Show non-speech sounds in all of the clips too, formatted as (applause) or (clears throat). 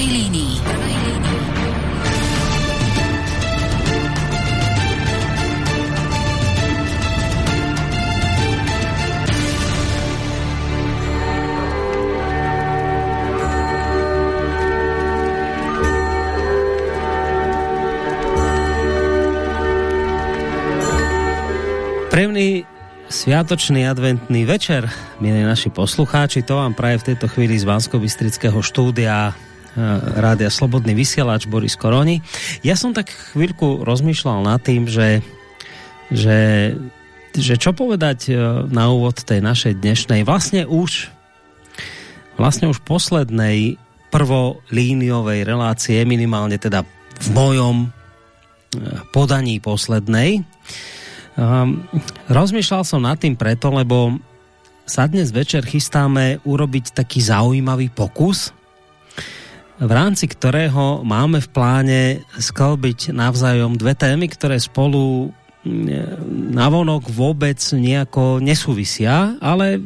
prvej línii. Príjemný sviatočný adventný večer, milí naši poslucháči, to vám praje v tejto chvíli z bansko štúdia Rádia Slobodný vysielač Boris Koroni. Ja som tak chvíľku rozmýšľal nad tým, že, že, že čo povedať e, na úvod tej našej dnešnej, vlastne už vlastne už poslednej prvolíniovej relácie, minimálne teda v mojom e, podaní poslednej, Um, rozmýšľal som nad tým preto, lebo sa dnes večer chystáme urobiť taký zaujímavý pokus, v rámci ktorého máme v pláne sklbiť navzájom dve témy, ktoré spolu mm, navonok vôbec nejako nesúvisia, ale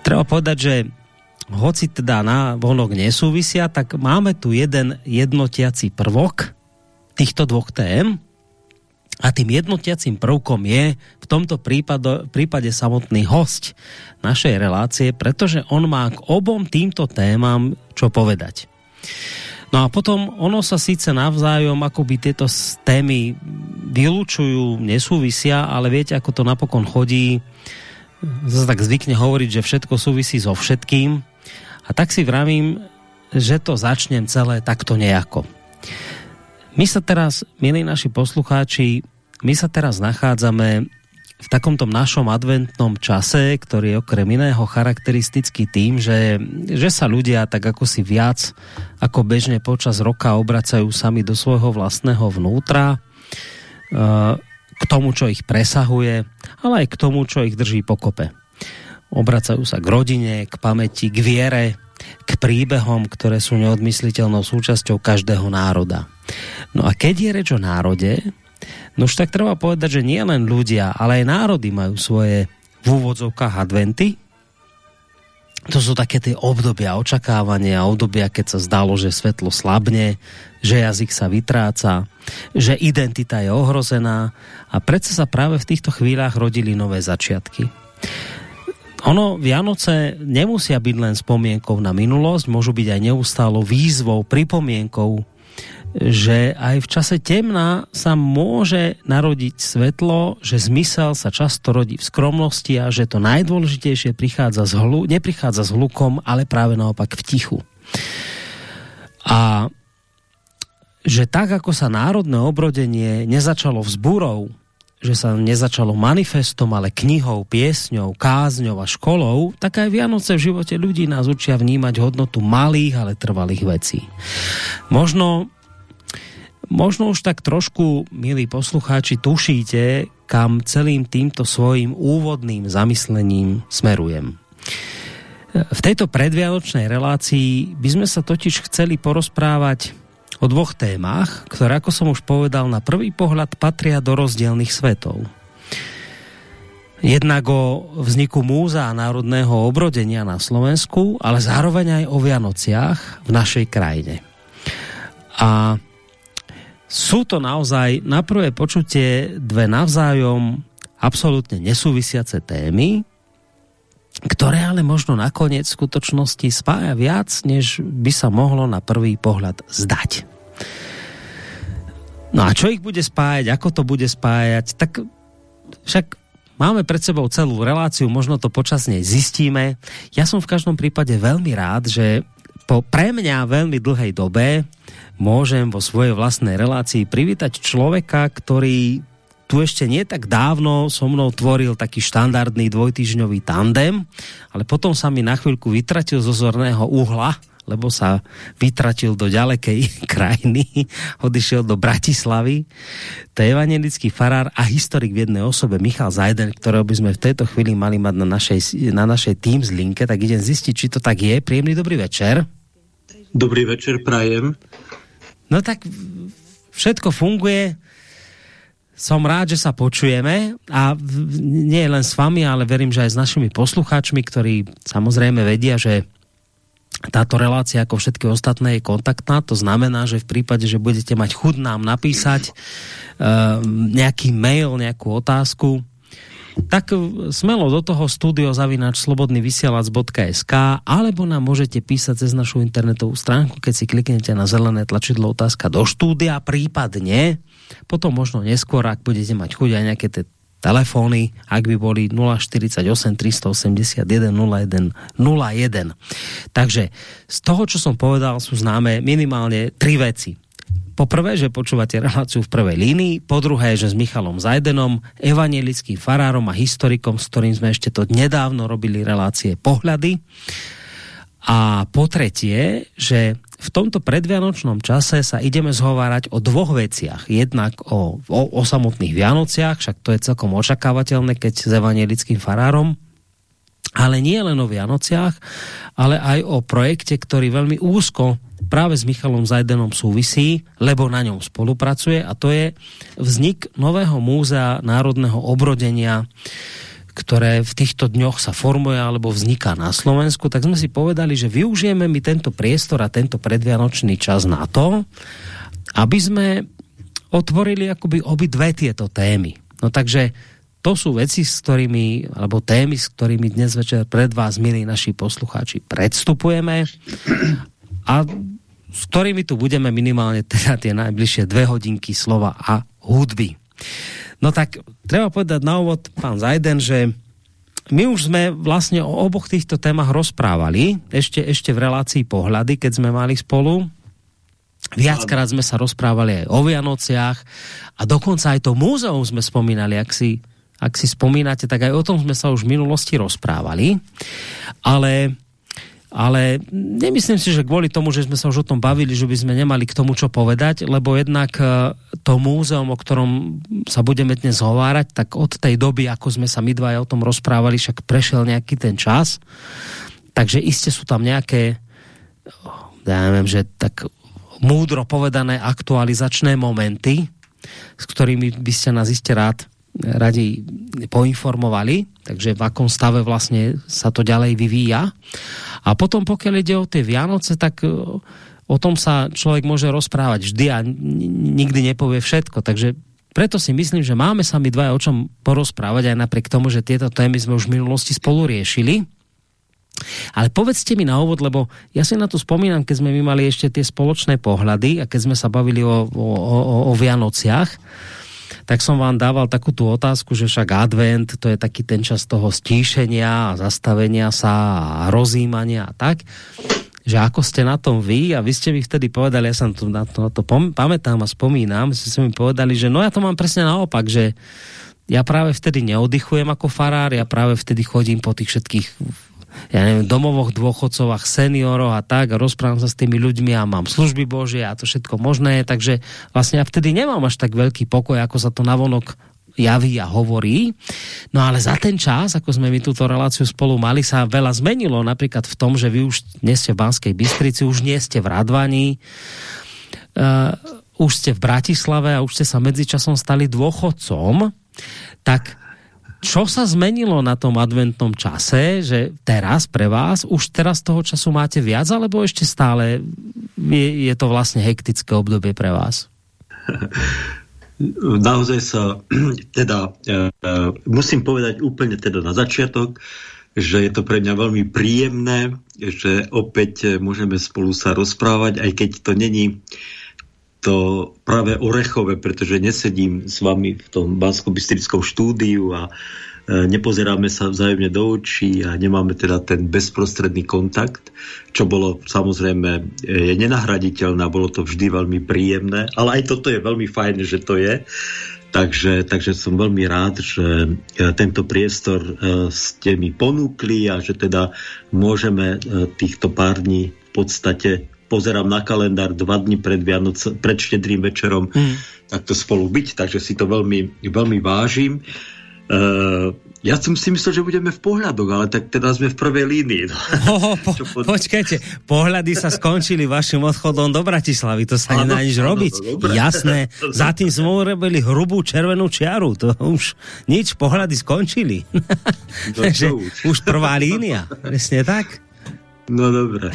treba povedať, že hoci teda na nesúvisia, tak máme tu jeden jednotiaci prvok týchto dvoch tém, a tým jednotiacím prvkom je v tomto prípade, prípade samotný host našej relácie, pretože on má k obom týmto témam čo povedať. No a potom ono sa síce navzájom akoby tieto témy vylúčujú, nesúvisia, ale viete, ako to napokon chodí, zase tak zvykne hovoriť, že všetko súvisí so všetkým. A tak si vravím, že to začnem celé takto nejako. My sa teraz, milí naši poslucháči, my sa teraz nachádzame v takomto našom adventnom čase, ktorý je okrem iného charakteristický tým, že, že sa ľudia tak ako si viac ako bežne počas roka obracajú sami do svojho vlastného vnútra, eh, k tomu, čo ich presahuje, ale aj k tomu, čo ich drží pokope. Obracajú sa k rodine, k pamäti, k viere, k príbehom, ktoré sú neodmysliteľnou súčasťou každého národa. No a keď je reč o národe, No už tak treba povedať, že nie len ľudia, ale aj národy majú svoje v úvodzovkách adventy. To sú také tie obdobia očakávania, obdobia, keď sa zdalo, že svetlo slabne, že jazyk sa vytráca, že identita je ohrozená a predsa sa práve v týchto chvíľach rodili nové začiatky. Ono, Vianoce nemusia byť len spomienkou na minulosť, môžu byť aj neustálo výzvou, pripomienkou že aj v čase temna sa môže narodiť svetlo, že zmysel sa často rodí v skromnosti a že to najdôležitejšie prichádza z hlu, neprichádza s hlukom, ale práve naopak v tichu. A že tak, ako sa národné obrodenie nezačalo vzbúrou, že sa nezačalo manifestom, ale knihou, piesňou, kázňou a školou, tak aj Vianoce v živote ľudí nás učia vnímať hodnotu malých, ale trvalých vecí. Možno Možno už tak trošku, milí poslucháči, tušíte, kam celým týmto svojim úvodným zamyslením smerujem. V tejto predvianočnej relácii by sme sa totiž chceli porozprávať o dvoch témach, ktoré, ako som už povedal, na prvý pohľad patria do rozdielných svetov. Jednak o vzniku múza a národného obrodenia na Slovensku, ale zároveň aj o Vianociach v našej krajine. A sú to naozaj na prvé počutie dve navzájom absolútne nesúvisiace témy, ktoré ale možno nakoniec v skutočnosti spája viac, než by sa mohlo na prvý pohľad zdať. No a čo ich bude spájať, ako to bude spájať, tak však máme pred sebou celú reláciu, možno to počas nej zistíme. Ja som v každom prípade veľmi rád, že po pre mňa veľmi dlhej dobe môžem vo svojej vlastnej relácii privítať človeka, ktorý tu ešte nie tak dávno so mnou tvoril taký štandardný dvojtyžňový tandem, ale potom sa mi na chvíľku vytratil zo zorného uhla, lebo sa vytratil do ďalekej (laughs) krajiny, odišiel do Bratislavy. To je evangelický farár a historik v jednej osobe Michal Zajden, ktorého by sme v tejto chvíli mali mať na našej, na našej Teams linke, tak idem zistiť, či to tak je. Príjemný dobrý večer. Dobrý večer, prajem. No tak všetko funguje. Som rád, že sa počujeme a nie len s vami, ale verím, že aj s našimi poslucháčmi, ktorí samozrejme vedia, že táto relácia ako všetky ostatné je kontaktná, to znamená, že v prípade, že budete mať chud nám napísať uh, nejaký mail, nejakú otázku, tak smelo do toho studio zavinač slobodnyvysielac.sk alebo nám môžete písať cez našu internetovú stránku, keď si kliknete na zelené tlačidlo otázka do štúdia, prípadne potom možno neskôr, ak budete mať chuť aj nejaké tie telefóny, ak by boli 048 381 01 01. Takže z toho, čo som povedal, sú známe minimálne tri veci. Po prvé, že počúvate reláciu v prvej línii, po druhé, že s Michalom Zajdenom, evanielickým farárom a historikom, s ktorým sme ešte to nedávno robili relácie pohľady. A po tretie, že v tomto predvianočnom čase sa ideme zhovárať o dvoch veciach. Jednak o, o, o samotných Vianociach, však to je celkom očakávateľné, keď s evangelickým farárom, ale nie len o Vianociach, ale aj o projekte, ktorý veľmi úzko práve s Michalom Zajdenom súvisí, lebo na ňom spolupracuje a to je vznik nového múzea národného obrodenia ktoré v týchto dňoch sa formuje alebo vzniká na Slovensku, tak sme si povedali, že využijeme mi tento priestor a tento predvianočný čas na to, aby sme otvorili akoby obi dve tieto témy. No takže to sú veci, s ktorými, alebo témy, s ktorými dnes večer pred vás, milí naši poslucháči, predstupujeme a s ktorými tu budeme minimálne teda tie najbližšie dve hodinky slova a hudby. No tak treba povedať na úvod, pán Zajden, že my už sme vlastne o oboch týchto témach rozprávali, ešte, ešte v relácii pohľady, keď sme mali spolu. Viackrát sme sa rozprávali aj o Vianociach a dokonca aj to múzeum sme spomínali, ak si, ak si spomínate, tak aj o tom sme sa už v minulosti rozprávali. Ale ale nemyslím si, že kvôli tomu, že sme sa už o tom bavili, že by sme nemali k tomu čo povedať, lebo jednak e, to múzeum, o ktorom sa budeme dnes hovárať, tak od tej doby, ako sme sa my dva o tom rozprávali, však prešiel nejaký ten čas. Takže iste sú tam nejaké, ja neviem, že tak múdro povedané aktualizačné momenty, s ktorými by ste nás iste rád radi poinformovali, takže v akom stave vlastne sa to ďalej vyvíja. A potom, pokiaľ ide o tie Vianoce, tak e, o tom sa človek môže rozprávať vždy a nikdy nepovie všetko. Takže preto si myslím, že máme sa my dva o čom porozprávať aj napriek tomu, že tieto témy sme už v minulosti spolu riešili. Ale povedzte mi na úvod, lebo ja si na to spomínam, keď sme my mali ešte tie spoločné pohľady a keď sme sa bavili o, o, o, o Vianociach, tak som vám dával takú tú otázku, že však advent, to je taký ten čas toho stíšenia a zastavenia sa a rozímania a tak že ako ste na tom vy a vy ste mi vtedy povedali, ja som to, na to, na to pamätám a spomínam, ste mi povedali, že no ja to mám presne naopak, že ja práve vtedy neoddychujem ako farár, ja práve vtedy chodím po tých všetkých ja neviem, domovoch dôchodcov, seniorov a tak a rozprávam sa s tými ľuďmi a mám služby Božie a to všetko možné, takže vlastne ja vtedy nemám až tak veľký pokoj, ako sa to navonok javí a hovorí. No ale za ten čas, ako sme my túto reláciu spolu mali, sa veľa zmenilo. Napríklad v tom, že vy už nie ste v Banskej Bystrici, už nie ste v Radvaní, uh, už ste v Bratislave a už ste sa medzičasom stali dôchodcom, tak čo sa zmenilo na tom adventnom čase, že teraz pre vás, už teraz toho času máte viac, alebo ešte stále je, je to vlastne hektické obdobie pre vás? (laughs) Naozaj sa, (clears throat) teda, e, e, musím povedať úplne teda na začiatok, že je to pre mňa veľmi príjemné, že opäť môžeme spolu sa rozprávať, aj keď to není to práve orechové, pretože nesedím s vami v tom bansko štúdiu a e, nepozeráme sa vzájomne do očí a nemáme teda ten bezprostredný kontakt, čo bolo samozrejme e, je nenahraditeľné bolo to vždy veľmi príjemné, ale aj toto je veľmi fajn, že to je. Takže, takže som veľmi rád, že e, tento priestor ste mi ponúkli a že teda môžeme týchto pár dní v podstate pozerám na kalendár dva dní pred, Vianoc, pred štedrým večerom, mm. takto spolu byť, takže si to veľmi, veľmi vážim. Uh, ja som si myslel, že budeme v pohľadoch, ale tak teda sme v prvej línii. (laughs) No. Oh, po, (laughs) pod... Počkajte, pohľady sa skončili vašim odchodom do Bratislavy, to sa nedá nič robiť. Áno, Jasné, (laughs) za tým sme urobili hrubú červenú čiaru, to už nič, pohľady skončili. No, už prvá línia, presne tak. No dobre.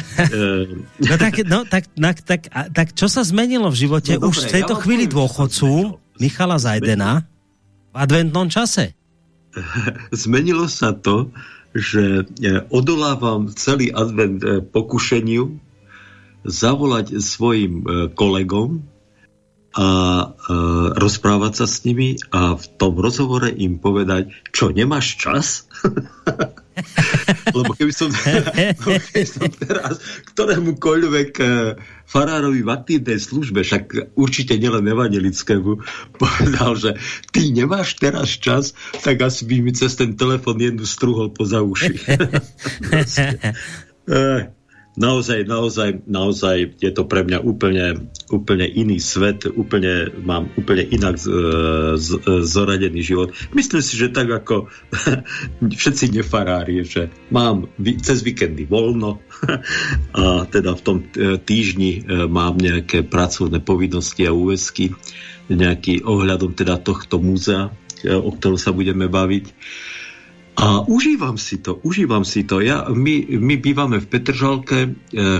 (laughs) no, tak, no, tak, tak, tak, tak čo sa zmenilo v živote no, už v tejto ja chvíli dôchodcu Michala Zajdena v adventnom čase? (laughs) Zmenilo sa to, že e, odolávam celý advent e, pokušeniu zavolať svojim e, kolegom a rozprávať sa s nimi a v tom rozhovore im povedať, čo, nemáš čas? (laughs) Lebo keby som, (laughs) (laughs) keby som teraz ktorémukoľvek eh, farárovi v aktívnej službe, však určite nielen evangelickému, (laughs) povedal, že ty nemáš teraz čas, tak asi by mi cez ten telefon jednu struhol poza uši. Naozaj, naozaj, naozaj je to pre mňa úplne, úplne iný svet, úplne, mám úplne inak z, z, zoradený život. Myslím si, že tak ako (laughs) všetci nefarári, že mám cez víkendy voľno (laughs) a teda v tom e, týždni e, mám nejaké pracovné povinnosti a úvesky, nejaký ohľadom teda tohto múzea, e, o ktorom sa budeme baviť. A užívam si to, užívam si to. Ja, my, my bývame v Petržalke, e,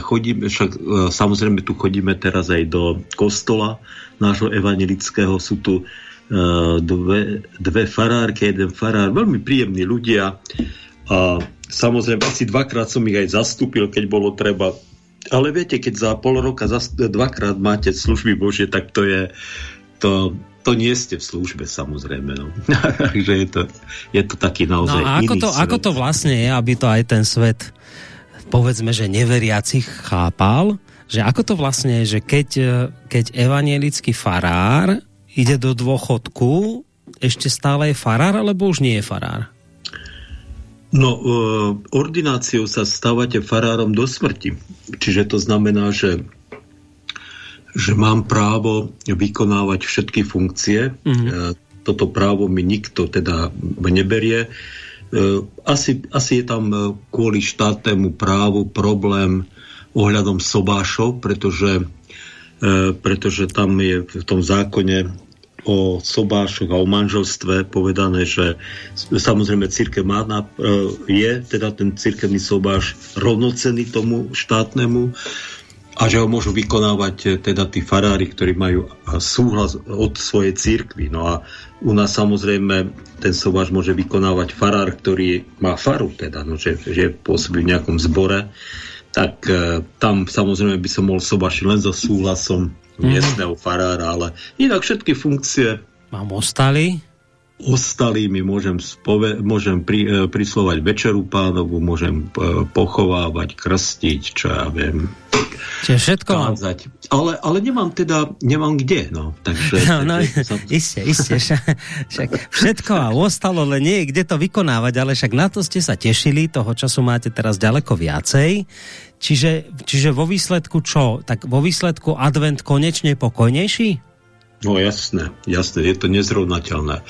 chodíme, však e, samozrejme tu chodíme teraz aj do kostola nášho evangelického. Sú tu e, dve, dve farárky, jeden farár, veľmi príjemní ľudia. A samozrejme asi dvakrát som ich aj zastúpil, keď bolo treba. Ale viete, keď za pol roka za, dvakrát máte služby Bože, tak to je to, to nie ste v službe samozrejme. No. (laughs) Takže je to, je to taký naozaj no a ako iný to, svet. ako to vlastne je, aby to aj ten svet povedzme, že neveriacich chápal, že ako to vlastne je, že keď, keď evanielický farár ide do dôchodku, ešte stále je farár, alebo už nie je farár? No, e, ordináciou sa stávate farárom do smrti. Čiže to znamená, že že mám právo vykonávať všetky funkcie. Mm-hmm. Toto právo mi nikto teda neberie. E, asi, asi je tam e, kvôli štátnemu právu problém ohľadom sobášov, pretože, pretože tam je v tom zákone o sobášoch a o manželstve povedané, že samozrejme církev má na, je teda ten církevný sobáš rovnocený tomu štátnemu, a že ho môžu vykonávať e, teda tí farári, ktorí majú súhlas od svojej církvy. No a u nás samozrejme ten sováž môže vykonávať farár, ktorý má faru, teda, no, že, že pôsobí v nejakom zbore, tak e, tam samozrejme by som mohol sobašiť len so súhlasom mhm. miestneho farára, ale inak všetky funkcie mám ostali ostalými môžem, spove, môžem pri, e, prislovať večeru pánovu, môžem e, pochovávať, krstiť, čo ja viem. Čiže všetko kázať. Ale, ale nemám teda, nemám kde, no. Takže, no, no som... isté, isté. Však všetko a ostalo, ale nie je kde to vykonávať, ale však na to ste sa tešili, toho času máte teraz ďaleko viacej. Čiže, čiže vo výsledku čo? Tak vo výsledku advent konečne pokojnejší? No jasné, jasné, je to nezrovnateľné.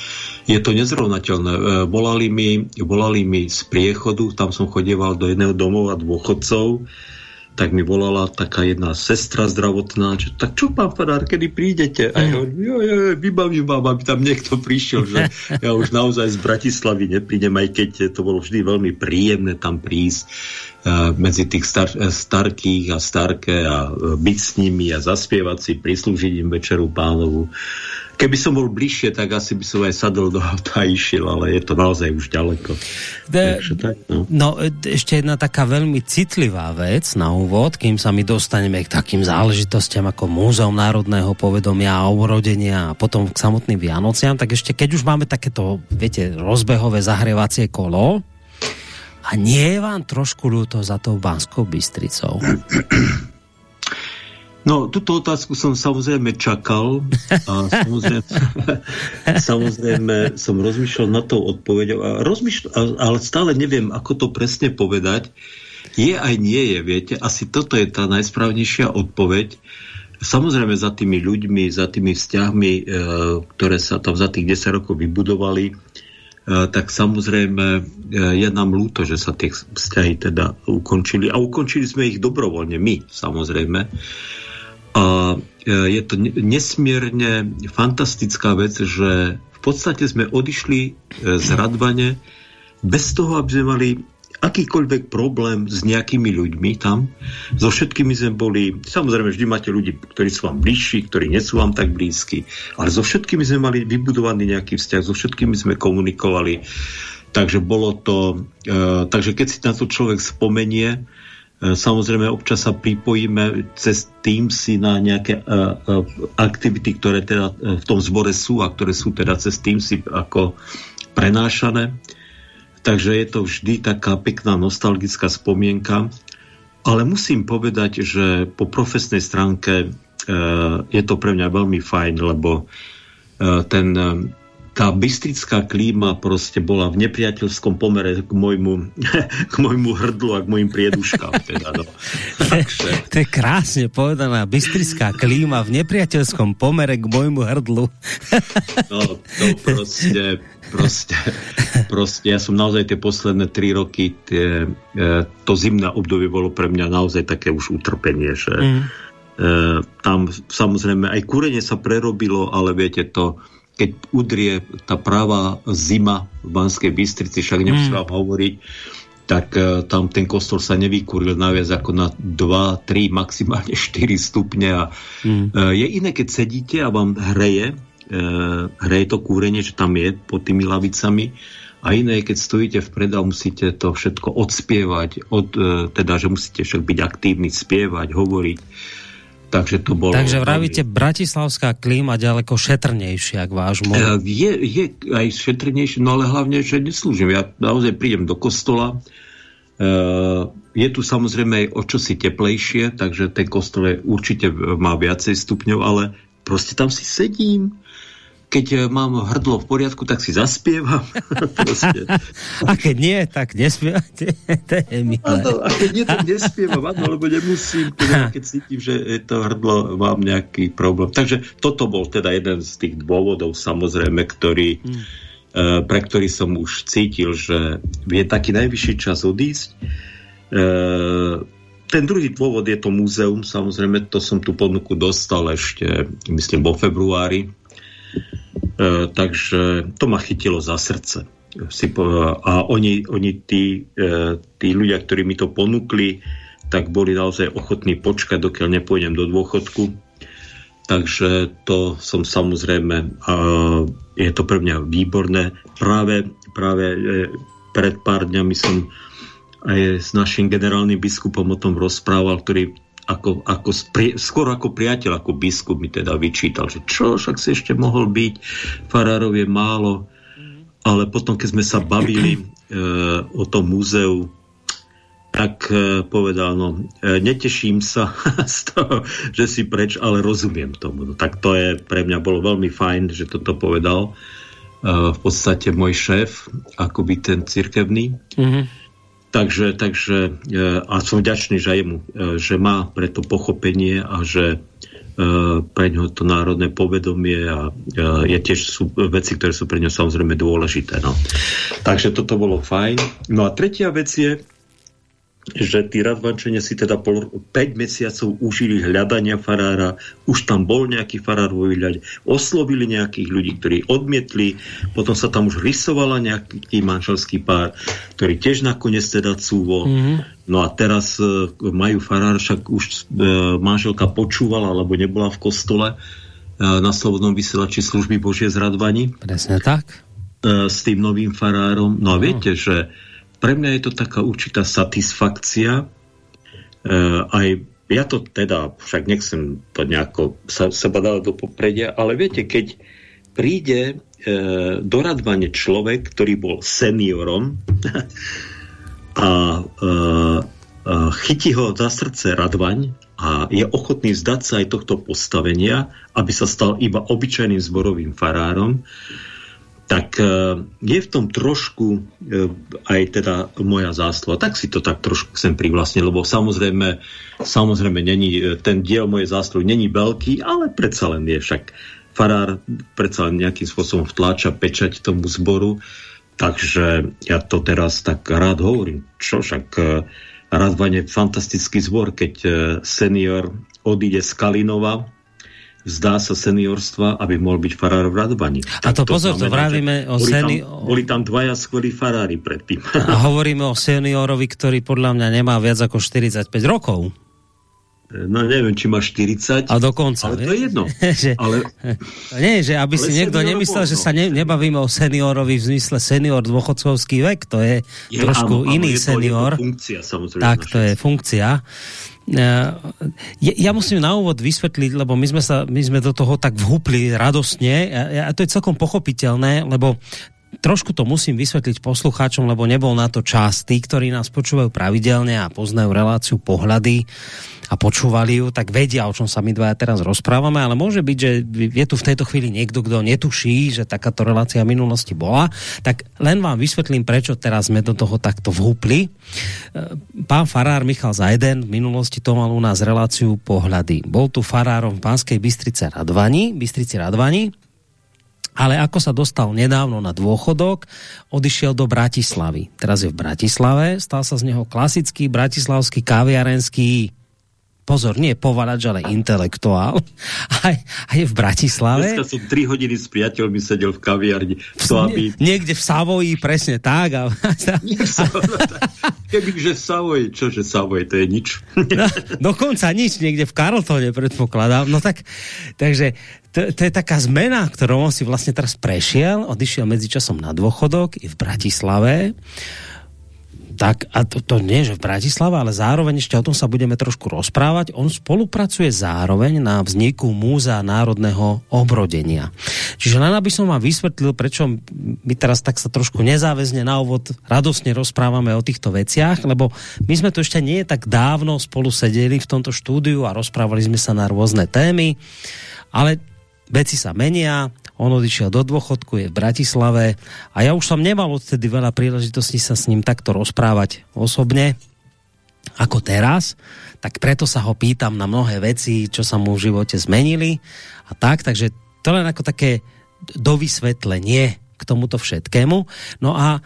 Je to nezrovnateľné. E, volali mi, volali mi z priechodu, tam som chodieval do jedného domova dôchodcov, tak mi volala taká jedna sestra zdravotná, že tak čo pán Farár, kedy prídete? A ja jo, jo, vybavím vám, aby tam niekto prišiel, že (laughs) ja už naozaj z Bratislavy neprídem, aj keď to bolo vždy veľmi príjemné tam prísť uh, medzi tých star, starkých a starké a uh, byť s nimi a zaspievať si, prislúžiť im večeru pánovu. Keby som bol bližšie, tak asi by som aj sadol do auta a išiel, ale je to naozaj už ďaleko. De, Takže tak, no. no, ešte jedna taká veľmi citlivá vec na úvod, kým sa my dostaneme k takým záležitostiam ako Múzeum národného povedomia a urodenia a potom k samotným Vianociam, tak ešte keď už máme takéto, viete, rozbehové zahrievacie kolo, a nie je vám trošku ľúto za tou Banskou Bystricou? No, túto otázku som samozrejme čakal a (laughs) samozrejme, samozrejme som rozmýšľal na tou odpovedou, a rozmýšľal, ale stále neviem, ako to presne povedať. Je aj nie je, viete, asi toto je tá najsprávnejšia odpoveď. Samozrejme za tými ľuďmi, za tými vzťahmi, e, ktoré sa tam za tých 10 rokov vybudovali, e, tak samozrejme e, je nám ľúto, že sa tie vzťahy teda ukončili. A ukončili sme ich dobrovoľne, my samozrejme. A e, je to nesmierne fantastická vec, že v podstate sme odišli e, z Radvane bez toho, aby sme mali akýkoľvek problém s nejakými ľuďmi tam. So všetkými sme boli, samozrejme vždy máte ľudí, ktorí sú vám bližší, ktorí nie sú vám tak blízki, ale so všetkými sme mali vybudovaný nejaký vzťah, so všetkými sme komunikovali. Takže bolo to, e, takže keď si na to človek spomenie, samozrejme občas sa pripojíme cez tým si na nejaké e, e, aktivity, ktoré teda e, v tom zbore sú a ktoré sú teda cez tým si ako prenášané. Takže je to vždy taká pekná nostalgická spomienka. Ale musím povedať, že po profesnej stránke e, je to pre mňa veľmi fajn, lebo e, ten tá bystrická klíma proste bola v nepriateľskom pomere k môjmu, (laughs) k môjmu hrdlu a k môjim prieduškám. Teda, no. Takže... (laughs) To je krásne povedaná bystrická klíma v nepriateľskom pomere k môjmu hrdlu. (laughs) No, to proste, proste, proste, ja som naozaj tie posledné tri roky, tie, e, to zimné obdobie bolo pre mňa naozaj také už utrpenie, že mm. tam samozrejme aj kúrenie sa prerobilo, ale viete to, keď udrie tá práva zima v Banskej Bystrici, však nemusím mm. vám hovoriť, tak uh, tam ten kostol sa nevykúril naviac ako na 2, 3, maximálne (laughs) 4 stupne. A, mm. je iné, keď sedíte a vám hreje, uh, hreje to kúrenie, že tam je pod tými lavicami, a iné je, keď stojíte v predal, musíte to všetko odspievať, od, teda, že musíte však byť aktívny, spievať, hovoriť. Takže to bolo... Takže vravíte, bratislavská klíma ďaleko šetrnejšia k vášmu. E, je, je aj šetrnejšia, no ale hlavne, že neslúžim. Ja naozaj prídem do kostola, e, je tu samozrejme aj o čosi teplejšie, takže ten kostol je, určite má viacej stupňov, ale proste tam si sedím, keď e, mám hrdlo v poriadku, tak si zaspievam. (laughs) a keď nie, tak nespievate. (laughs) to je Ano, a keď nie, tak nespievam, ano, lebo nemusím, keď, keď cítim, že to hrdlo mám nejaký problém. Takže toto bol teda jeden z tých dôvodov, samozrejme, ktorý, hmm. uh, pre ktorý som už cítil, že je taký najvyšší čas odísť. Uh, ten druhý dôvod je to múzeum, samozrejme, to som tú ponuku dostal ešte, myslím, vo februári E, takže to ma chytilo za srdce. A oni, oni tí, e, tí ľudia, ktorí mi to ponúkli, tak boli naozaj ochotní počkať, dokiaľ nepôjdem do dôchodku. Takže to som samozrejme, a je to pre mňa výborné. Práve, práve e, pred pár dňami som aj s našim generálnym biskupom o tom rozprával, ktorý ako, ako spri, skoro ako priateľ, ako biskup mi teda vyčítal, že čo, však si ešte mohol byť, farárov je málo, ale potom, keď sme sa bavili e, o tom múzeu, tak e, povedal, no, e, neteším sa (laughs) z toho, že si preč, ale rozumiem tomu. No, tak to je pre mňa bolo veľmi fajn, že toto povedal e, v podstate môj šéf, akoby ten cirkevný. Mm -hmm Takže, takže e, a som vďačný, že jemu, e, že má preto pochopenie a že e, pre ňo to národné povedomie a je tiež sú veci, ktoré sú pre ňo samozrejme dôležité. No. Takže toto bolo fajn. No a tretia vec je, že tí radvančania si teda pol, 5 mesiacov užili hľadania farára, už tam bol nejaký farár vo výhľade, oslovili nejakých ľudí, ktorí odmietli, potom sa tam už rysovala nejaký manželský pár, ktorý tiež nakoniec teda cúvol. Mm -hmm. No a teraz e, majú farár, však už e, manželka počúvala, alebo nebola v kostole e, na Slobodnom vysielači služby Božie zradvaní. Presne tak. E, s tým novým farárom. No a viete, že pre mňa je to taká určitá satisfakcia. E, aj ja to teda, však nechcem to nejako sa, seba dávať do popredia, ale viete, keď príde e, do človek, ktorý bol seniorom (laughs) a e, chytí ho za srdce radvaň a je ochotný vzdať sa aj tohto postavenia, aby sa stal iba obyčajným zborovým farárom, tak e, je v tom trošku e, aj teda moja zásluha. Tak si to tak trošku chcem privlastniť, lebo samozrejme, samozrejme není, e, ten diel mojej zásluhy není veľký, ale predsa len je však farár predsa len nejakým spôsobom vtláča pečať tomu zboru, takže ja to teraz tak rád hovorím. Čo však Radvan fantastický zbor, keď senior odíde z Kalinova, vzdá sa seniorstva, aby mohol byť farár v Radovani. A to, to pozor, to vravíme o seni... Tam, boli tam dvaja skvelí farári predtým. A hovoríme o seniorovi, ktorý podľa mňa nemá viac ako 45 rokov. No neviem, či má 40. A dokonca. Ale to je jedno. (laughs) že, ale, (laughs) nie, že aby si niekto nemyslel, že sa ne, nebavíme o seniorovi v zmysle senior dôchodcovský vek, to je, je trošku áno, iný áno, je senior. To, je to funkcia, samozrejme. Tak, to je funkcia. Ja, ja musím na úvod vysvetliť, lebo my sme, sa, my sme do toho tak vhúpli radostne a, a to je celkom pochopiteľné, lebo trošku to musím vysvetliť poslucháčom, lebo nebol na to čas. Tí, ktorí nás počúvajú pravidelne a poznajú reláciu pohľady a počúvali ju, tak vedia, o čom sa my dvaja teraz rozprávame, ale môže byť, že je tu v tejto chvíli niekto, kto netuší, že takáto relácia minulosti bola, tak len vám vysvetlím, prečo teraz sme do toho takto vhúpli. E, pán farár Michal Zajden v minulosti to mal u nás reláciu pohľady. Bol tu farárom v Pánskej Bystrice Radvani, Bystrici Radvani, ale ako sa dostal nedávno na dôchodok, odišiel do Bratislavy. Teraz je v Bratislave, stal sa z neho klasický bratislavský kaviarenský pozor, nie povalač, ale intelektuál. A, a je v Bratislave. Dneska som 3 hodiny s priateľmi sedel v kaviarni. V, nie, niekde v Savoji, presne tak. A, nie, Keby, že Savoji, čože Savoji, to je nič. No, dokonca nič, niekde v Karltone predpokladám. No tak, takže to, to je taká zmena, ktorou on si vlastne teraz prešiel, odišiel medzičasom na dôchodok, i v Bratislave tak a to, to nie, že v Bratislave, ale zároveň ešte o tom sa budeme trošku rozprávať. On spolupracuje zároveň na vzniku Múzea národného obrodenia. Čiže len aby som vám vysvetlil, prečo my teraz tak sa trošku nezáväzne na úvod radosne rozprávame o týchto veciach, lebo my sme tu ešte nie tak dávno spolu sedeli v tomto štúdiu a rozprávali sme sa na rôzne témy, ale veci sa menia, on odišiel do dôchodku, je v Bratislave a ja už som nemal odtedy veľa príležitostí sa s ním takto rozprávať osobne, ako teraz, tak preto sa ho pýtam na mnohé veci, čo sa mu v živote zmenili a tak, takže to len ako také dovysvetlenie k tomuto všetkému. No a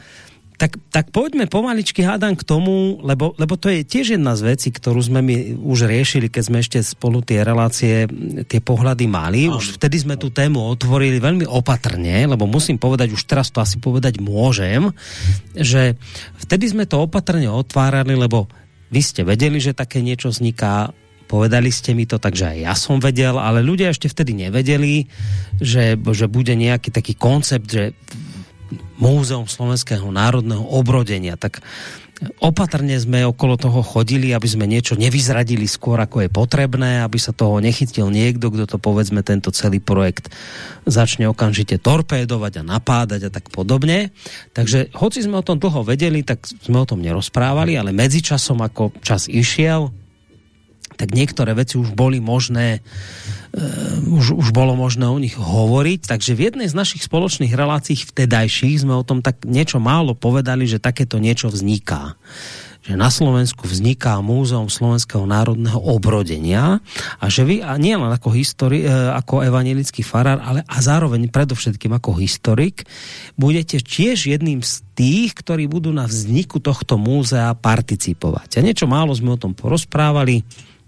tak, tak poďme pomaličky hádam k tomu, lebo, lebo to je tiež jedna z vecí, ktorú sme my už riešili, keď sme ešte spolu tie relácie, tie pohľady mali. Už vtedy sme tú tému otvorili veľmi opatrne, lebo musím povedať, už teraz to asi povedať môžem, že vtedy sme to opatrne otvárali, lebo vy ste vedeli, že také niečo vzniká, povedali ste mi to, takže aj ja som vedel, ale ľudia ešte vtedy nevedeli, že, že bude nejaký taký koncept, že Múzeum slovenského národného obrodenia. Tak opatrne sme okolo toho chodili, aby sme niečo nevyzradili skôr, ako je potrebné, aby sa toho nechytil niekto, kto to povedzme tento celý projekt začne okamžite torpédovať a napádať a tak podobne. Takže hoci sme o tom dlho vedeli, tak sme o tom nerozprávali, ale medzičasom, ako čas išiel, tak niektoré veci už boli možné uh, už, už bolo možné o nich hovoriť, takže v jednej z našich spoločných relácií vtedajších sme o tom tak niečo málo povedali, že takéto niečo vzniká. Že na Slovensku vzniká Múzeum Slovenského národného obrodenia a že vy, a nie len ako, histori, e, ako evangelický farár, ale a zároveň predovšetkým ako historik, budete tiež jedným z tých, ktorí budú na vzniku tohto múzea participovať. A niečo málo sme o tom porozprávali,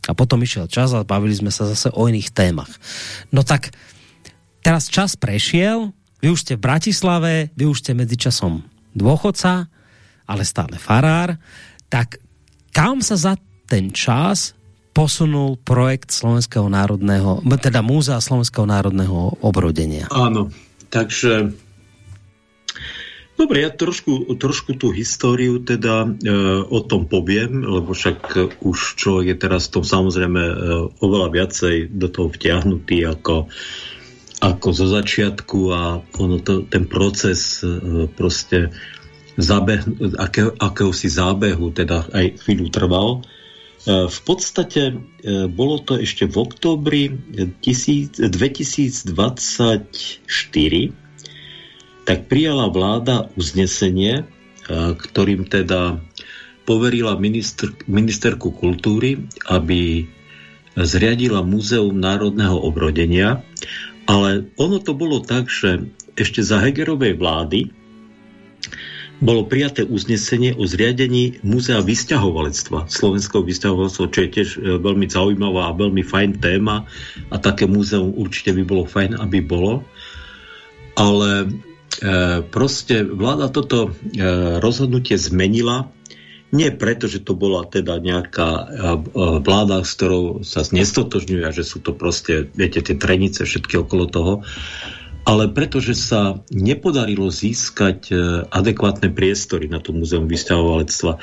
a potom išiel čas a bavili sme sa zase o iných témach. No tak teraz čas prešiel, vy už ste v Bratislave, vy už ste medzičasom dôchodca, ale stále farár, tak kam sa za ten čas posunul projekt Slovenského národného, teda Múzea Slovenského národného obrodenia? Áno, takže Dobre, ja trošku, trošku tú históriu teda e, o tom poviem, lebo však už človek je teraz v tom samozrejme e, oveľa viacej do toho vtiahnutý ako, ako zo začiatku a ono to, ten proces e, proste zábeh, akého, akéhosi zábehu teda aj chvíľu trval. E, v podstate e, bolo to ešte v októbri 2024 tak prijala vláda uznesenie, e, ktorým teda poverila minister, ministerku kultúry, aby zriadila Múzeum národného obrodenia, ale ono to bolo tak, že ešte za Hegerovej vlády bolo prijaté uznesenie o zriadení Múzea vysťahovalectva, slovenského vysťahovalectva, čo je tiež e, veľmi zaujímavá a veľmi fajn téma a také múzeum určite by bolo fajn, aby bolo. Ale proste vláda toto e, rozhodnutie zmenila nie preto, že to bola teda nejaká e, e, vláda, s ktorou sa nestotožňuje že sú to proste, viete, tie trenice všetky okolo toho, ale pretože sa nepodarilo získať e, adekvátne priestory na to múzeum vysťahovalectva.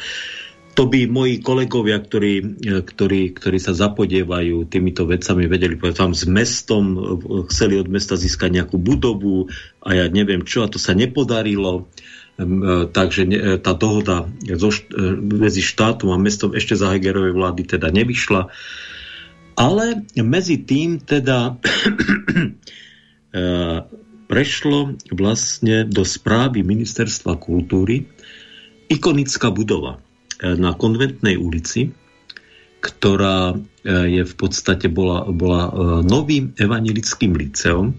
To by moji kolegovia, ktorí, e, ktorí, ktorí sa zapodievajú týmito vecami, vedeli povedať, tam s mestom, e, chceli od mesta získať nejakú budovu a ja neviem čo, a to sa nepodarilo. Takže tá dohoda medzi štátom a mestom ešte za Hegerovej vlády teda nevyšla. Ale medzi tým teda (clears throat) E, prešlo vlastne do správy Ministerstva kultúry ikonická budova e, na konventnej ulici, ktorá e, je v podstate bola, bola novým evangelickým liceom,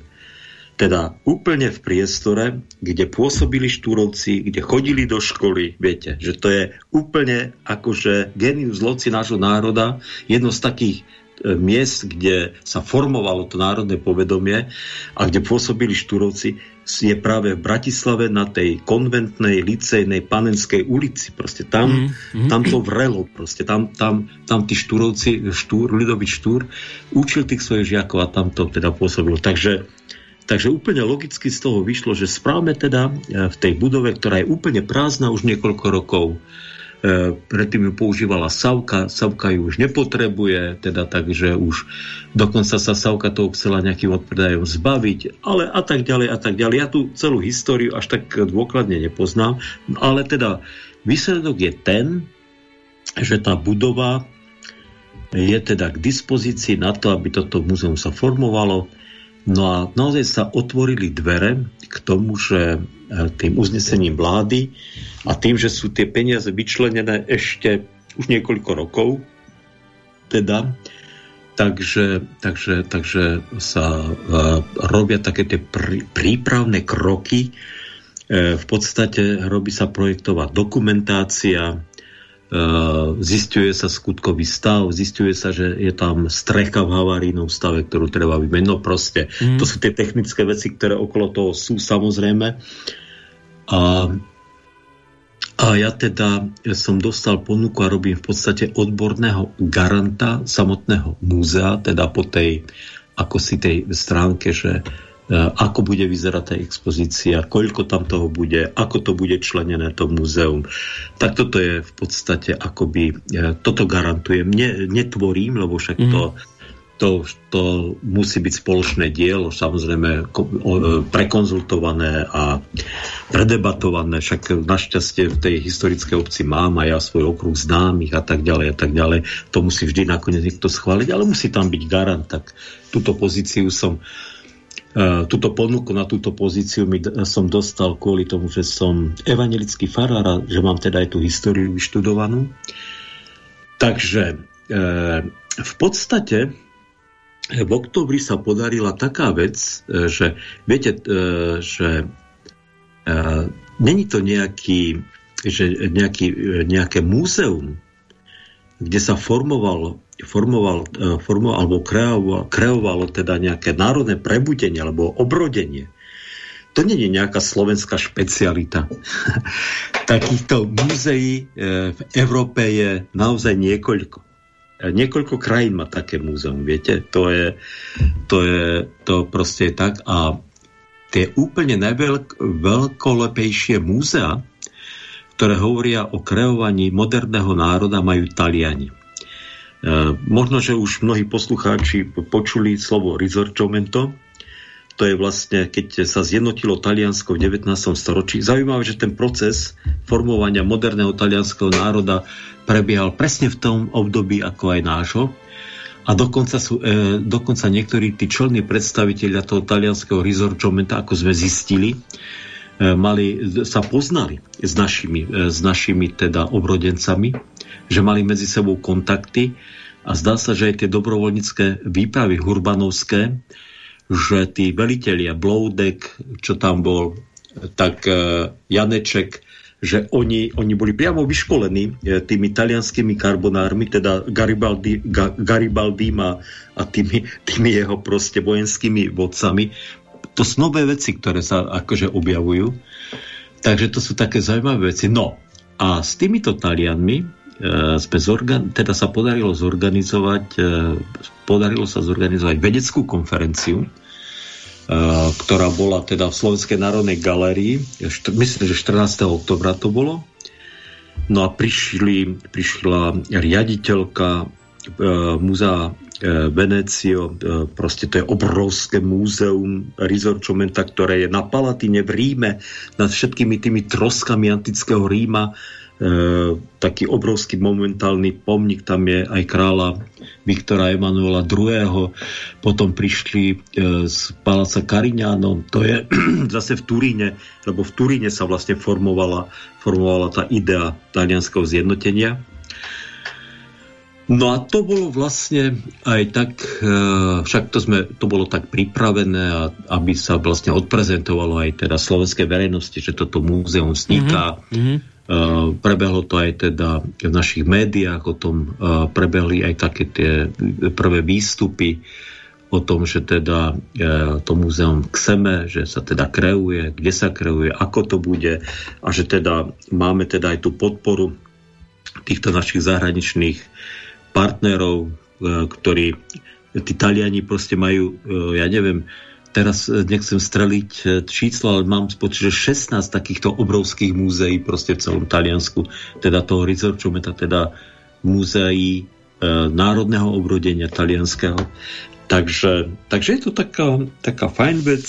teda úplne v priestore, kde pôsobili štúrovci, kde chodili do školy, viete, že to je úplne akože genius loci nášho národa, jedno z takých miest, kde sa formovalo to národné povedomie a kde pôsobili štúrovci, je práve v Bratislave na tej konventnej, licejnej, panenskej ulici. Proste tam, mm, mm. tam to vrelo. Proste tam, tam, tam tí štúrovci, štúr, ľudový štúr, učil tých svojich žiakov a tam to teda pôsobilo. Takže Takže úplne logicky z toho vyšlo, že správame teda e, v tej budove, ktorá je úplne prázdna už niekoľko rokov, predtým ju používala Savka, Savka ju už nepotrebuje, teda takže už dokonca sa Savka toho chcela nejakým odpredajom zbaviť, ale a tak ďalej a tak ďalej. Ja tu celú históriu až tak dôkladne nepoznám, ale teda výsledok je ten, že tá budova je teda k dispozícii na to, aby toto muzeum sa formovalo. No a naozaj sa otvorili dvere k tomu, že E, tým uznesením vlády a tým, že sú tie peniaze vyčlenené ešte už niekoľko rokov, teda, takže, takže, takže sa uh, robia také tie prí, prípravné kroky, uh, v podstate robí sa projektová dokumentácia, zistuje sa skutkový stav, zistuje sa, že je tam strecha v havarínom stave, ktorú treba vymeniť. No proste, mm. to sú tie technické veci, ktoré okolo toho sú samozrejme. A, a ja teda ja som dostal ponuku a robím v podstate odborného garanta samotného múzea, teda po tej ako si tej stránke, že e, ako bude vyzerať tá expozícia, koľko tam toho bude, ako to bude členené to múzeum. Tak toto je v podstate akoby, e, toto garantujem. Ne, netvorím, lebo však mm. to to, to musí byť spoločné dielo, samozrejme prekonzultované a predebatované, však našťastie v tej historickej obci mám a ja svoj okruh známych a tak ďalej a tak ďalej. To musí vždy nakoniec niekto schváliť, ale musí tam byť garant, tak túto pozíciu som e, túto ponuku na túto pozíciu mi som dostal kvôli tomu, že som evangelický farár a že mám teda aj tú históriu vyštudovanú. Takže e, v podstate v oktobri sa podarila taká vec, e, že viete, e, že e, není to nejaký, že nejaký, nejaké múzeum, kde sa formoval, formoval, formoval alebo kreovalo, kreovalo teda nejaké národné prebudenie alebo obrodenie. To nie je nejaká slovenská špecialita. (laughs) Takýchto múzeí v Európe je naozaj niekoľko. Niekoľko krajín má také múzeum, viete, to je, to je, to proste je tak a tie úplne najveľkolepejšie múzea, ktoré hovoria o kreovaní moderného národa, majú Taliani. E, možno, že už mnohí poslucháči počuli slovo risorgimento, to je vlastne, keď sa zjednotilo Taliansko v 19. storočí. Zaujímavé, že ten proces formovania moderného talianského národa prebiehal presne v tom období ako aj nášho. A dokonca, sú, e, dokonca niektorí tí čelní predstaviteľia toho talianského risorgimenta, ako sme zistili, e, mali, sa poznali s našimi, e, s našimi teda obrodencami, že mali medzi sebou kontakty a zdá sa, že aj tie dobrovoľnícke výpravy hurbanovské že tí velitelia Bloudek, čo tam bol, tak e, Janeček, že oni, oni boli priamo vyškolení e, tými talianskými karbonármi, teda Garibaldi, Ga, Garibaldím a, a tými, tými jeho proste vojenskými vodcami. To sú nové veci, ktoré sa akože objavujú. Takže to sú také zaujímavé veci. No a s týmito Talianmi sme zorgan- teda sa podarilo zorganizovať e, podarilo sa zorganizovať vedeckú konferenciu ktorá bola teda v Slovenskej národnej galérii, myslím, že 14. oktobra to bolo. No a prišli, prišla riaditeľka e, múzea e, Venecio, e, proste to je obrovské múzeum Risorgimenta, ktoré je na Palatine v Ríme, nad všetkými tými troskami antického Ríma E, taký obrovský momentálny pomník, tam je aj kráľa Viktora Emanuela II. Potom prišli e, z paláca Kariňánom, to je (clears throat) zase v Turíne, lebo v Turíne sa vlastne formovala, formovala tá idea talianského zjednotenia. No a to bolo vlastne aj tak, e, však to, sme, to bolo tak pripravené, aby sa vlastne odprezentovalo aj teda slovenskej verejnosti, že toto múzeum vzniká. Mm-hmm Eh, prebehlo to aj teda v našich médiách, o tom eh, prebehli aj také tie prvé výstupy o tom, že teda eh, to múzeum chceme, že sa teda kreuje, kde sa kreuje, ako to bude a že teda máme teda aj tú podporu týchto našich zahraničných partnerov, ktorí tí Taliani proste majú, ja neviem, teraz e, nechcem streliť e, číslo, ale mám spočít, že 16 takýchto obrovských múzeí proste v celom Taliansku, teda toho Risorgimenta, teda múzeí e, národného obrodenia talianského. Takže, takže je to taká, taká fajn vec.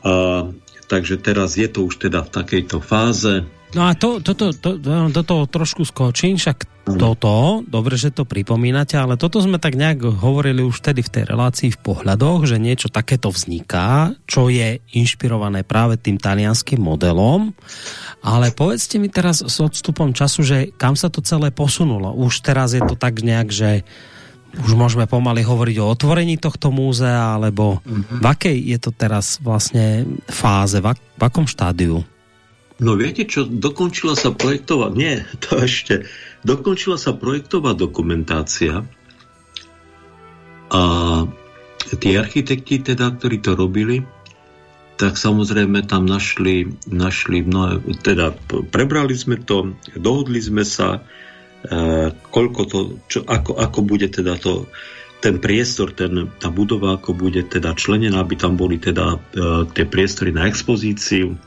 A, takže teraz je to už teda v takejto fáze. No a to, to, to, to, do toho trošku skočím, však toto, dobre, že to pripomínate, ale toto sme tak nejak hovorili už vtedy v tej relácii v pohľadoch, že niečo takéto vzniká, čo je inšpirované práve tým talianským modelom, ale povedzte mi teraz s odstupom času, že kam sa to celé posunulo. Už teraz je to tak nejak, že už môžeme pomaly hovoriť o otvorení tohto múzea, alebo mm -hmm. v akej je to teraz vlastne fáze, v, ak v akom štádiu? No viete čo, dokončila sa projektová, nie, to ešte, dokončila sa projektová dokumentácia a tí architekti teda, ktorí to robili, tak samozrejme tam našli, našli mnohé, teda prebrali sme to, dohodli sme sa, e, koľko to, čo, ako, ako bude teda to, ten priestor, ten, tá budova, ako bude teda členená, aby tam boli teda e, tie priestory na expozíciu,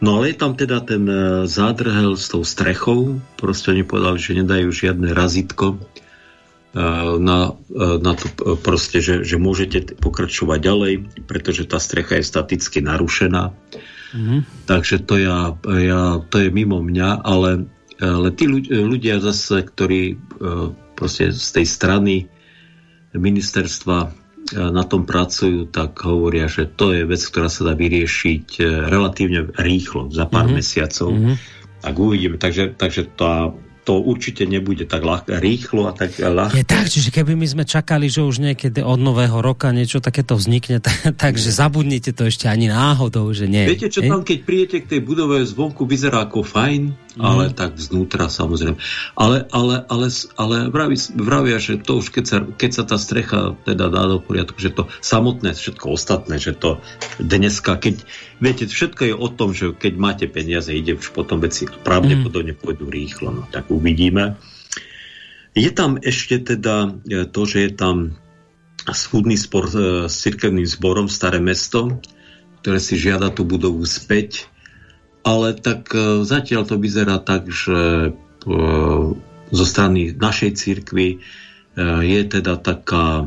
No ale je tam teda ten e, zádrhel s tou strechou, proste oni povedali, že nedajú žiadne razitko e, na, e, na to proste, že, že môžete pokračovať ďalej, pretože tá strecha je staticky narušená. Mm-hmm. Takže to, ja, ja, to je mimo mňa, ale, ale tí ľudia zase, ktorí proste z tej strany ministerstva na tom pracujú, tak hovoria, že to je vec, ktorá sa dá vyriešiť e, relatívne rýchlo, za pár mm -hmm. mesiacov. Mm -hmm. Tak uvidíme. Takže, takže tá, to určite nebude tak ľahko, rýchlo a tak ľahko. Je tak, čiže keby my sme čakali, že už niekedy od nového roka niečo takéto vznikne, (laughs) takže zabudnite to ešte ani náhodou, že nie. Viete, čo tam, keď príjete k tej budove zvonku, vyzerá ako fajn, mm. ale tak vznútra samozrejme. Ale, ale, ale, ale vraví, vravia, že to už keď sa, keď sa tá strecha teda dá do poriadku, že to samotné, všetko ostatné, že to dneska, keď viete, všetko je o tom, že keď máte peniaze, ide už potom veci pravdepodobne mm. pôjdu rýchlo. No, tak uvidíme. Je tam ešte teda e, to, že je tam schudný spor e, s cirkevným zborom Staré mesto, ktoré si žiada tú budovu späť. Ale tak e, zatiaľ to vyzerá tak, že zo strany našej církvy je teda taká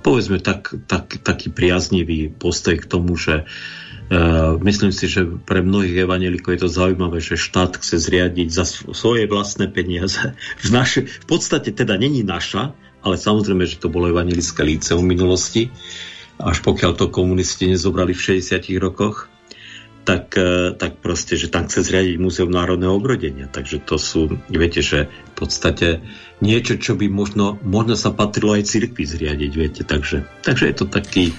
povedzme tak, tak, taký priaznivý postoj k tomu, že Uh, myslím si, že pre mnohých evanelikov je to zaujímavé, že štát chce zriadiť za svoje vlastné peniaze. (laughs) V, naši, v podstate teda není naša, ale samozrejme, že to bolo evanelické líceum v minulosti, až pokiaľ to komunisti nezobrali v 60 rokoch, tak, uh, tak proste, že tam chce zriadiť Múzeum národného obrodenia. Takže to sú, viete, že v podstate niečo, čo by možno, možno sa patrilo aj cirkvi zriadiť, viete. Takže, takže je to taký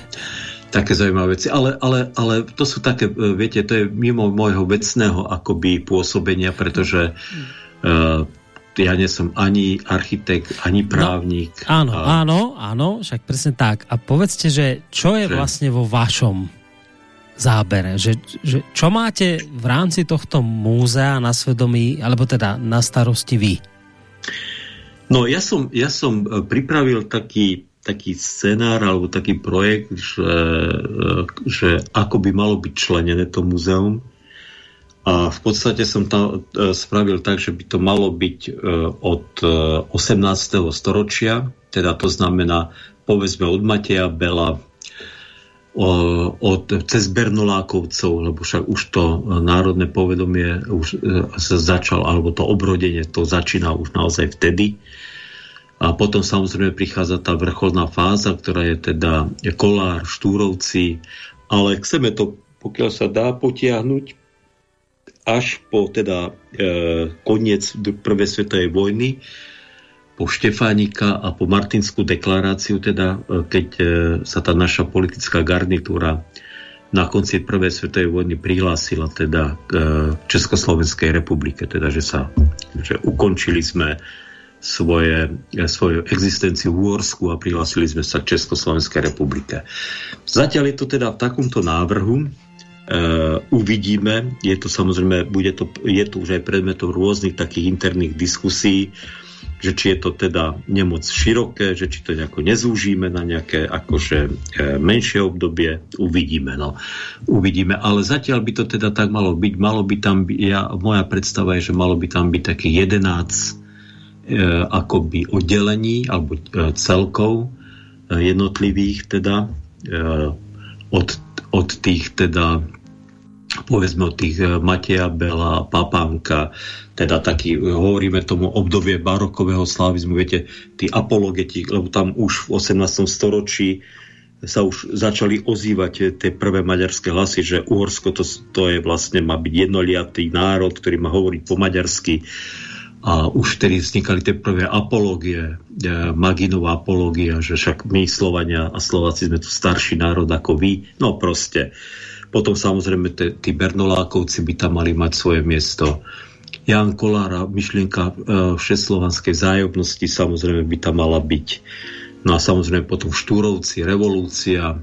také zaujímavé veci. Ale, ale, ale to sú také, e, viete, to je mimo môjho vecného akoby pôsobenia, pretože uh, ja nie som ani architekt, ani no, právnik. No, áno, a... áno, áno, však presne tak. A povedzte, že čo je že... vlastne vo vašom zábere? Že, že čo máte v rámci tohto múzea na svedomí, alebo teda na starosti vy? No ja som, ja som e, pripravil taký, taký scenár alebo taký projekt, že, e, že ako by malo byť členené to muzeum a v podstate som tam e, spravil tak, že by to malo byť e, od 18. E, storočia, teda to znamená povedzme od Mateja Bela, od, cez Bernolákovcov, lebo však už to národné povedomie už začal, alebo to obrodenie to začína už naozaj vtedy. A potom samozrejme prichádza tá vrcholná fáza, ktorá je teda Kolár, Štúrovci, ale chceme to, pokiaľ sa dá potiahnuť, až po teda e, koniec prvej svetovej vojny, po Štefánika a po Martinskú deklaráciu, teda, e, keď e, sa tá naša politická garnitúra na konci prvej svetovej vojny prihlásila teda k e, Československej republike, teda, že sa že ukončili sme svoje, svoju existenciu v Úorsku a prihlásili sme sa k Československej republike. Zatiaľ je to teda v takomto návrhu, Uh, uvidíme, je to samozrejme, bude to, je to už aj predmetom rôznych takých interných diskusí, že či je to teda nemoc široké, že či to nejako nezúžime na nejaké akože e, menšie obdobie, uvidíme. No. Uvidíme, ale zatiaľ by to teda tak malo byť. Malo by tam, by, ja, moja predstava je, že malo by tam byť také 11 e, akoby oddelení alebo e, celkov e, jednotlivých teda e, od, od tých teda povedzme od tých e, Mateja Bela, Papánka, teda taký, hovoríme tomu obdobie barokového slávizmu, viete, tí apologeti, lebo tam už v 18. storočí sa už začali ozývať tie prvé maďarské hlasy, že Uhorsko to, to je vlastne, má byť jednoliatý národ, ktorý má hovoriť po maďarsky. A už vtedy vznikali tie prvé apológie, e, Maginová apológia, že však my Slovania a Slováci sme tu starší národ ako vy. No proste. Potom samozrejme tí Bernolákovci by tam mali mať svoje miesto. Jan Kolára, myšlienka e, všeslovanskej zájobnosti samozrejme by tam mala byť. No a samozrejme potom Štúrovci, revolúcia, e,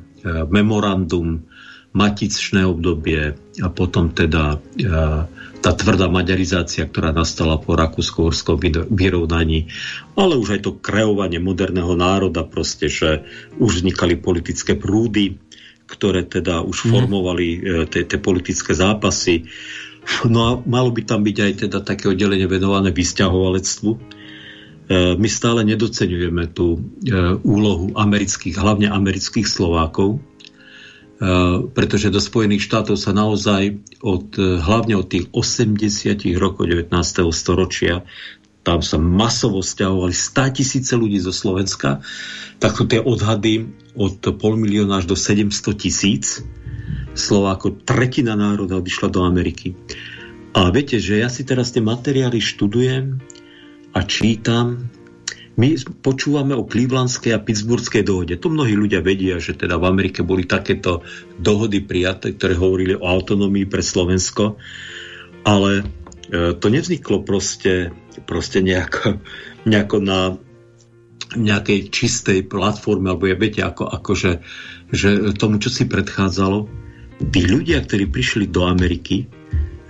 memorandum, matičné obdobie a potom teda e, tá tvrdá maďarizácia, ktorá nastala po rakúsko-horskom vyrovnaní, ale už aj to kreovanie moderného národa, proste, že už vznikali politické prúdy, ktoré teda už mm. formovali tie politické zápasy. No a malo by tam byť aj teda také oddelenie venované vysťahovalectvu. E, my stále nedocenujeme tú e, úlohu amerických, hlavne amerických Slovákov, pretože do Spojených štátov sa naozaj od, e, hlavne od tých 80 rokov 19. storočia tam sa masovo stiahovali 100 tisíce ľudí zo Slovenska, tak sú tie odhady od pol milióna až do 700 tisíc. Slováko, tretina národa odišla do Ameriky. A viete, že ja si teraz tie materiály študujem a čítam. My počúvame o Clevelandskej a Pittsburghskej dohode. To mnohí ľudia vedia, že teda v Amerike boli takéto dohody prijaté, ktoré hovorili o autonómii pre Slovensko. Ale e, to nevzniklo proste proste nejako, (laughs) nejako na nejakej čistej platforme, alebo ja viete, ako, ako že, že tomu, čo si predchádzalo, tí ľudia, ktorí prišli do Ameriky,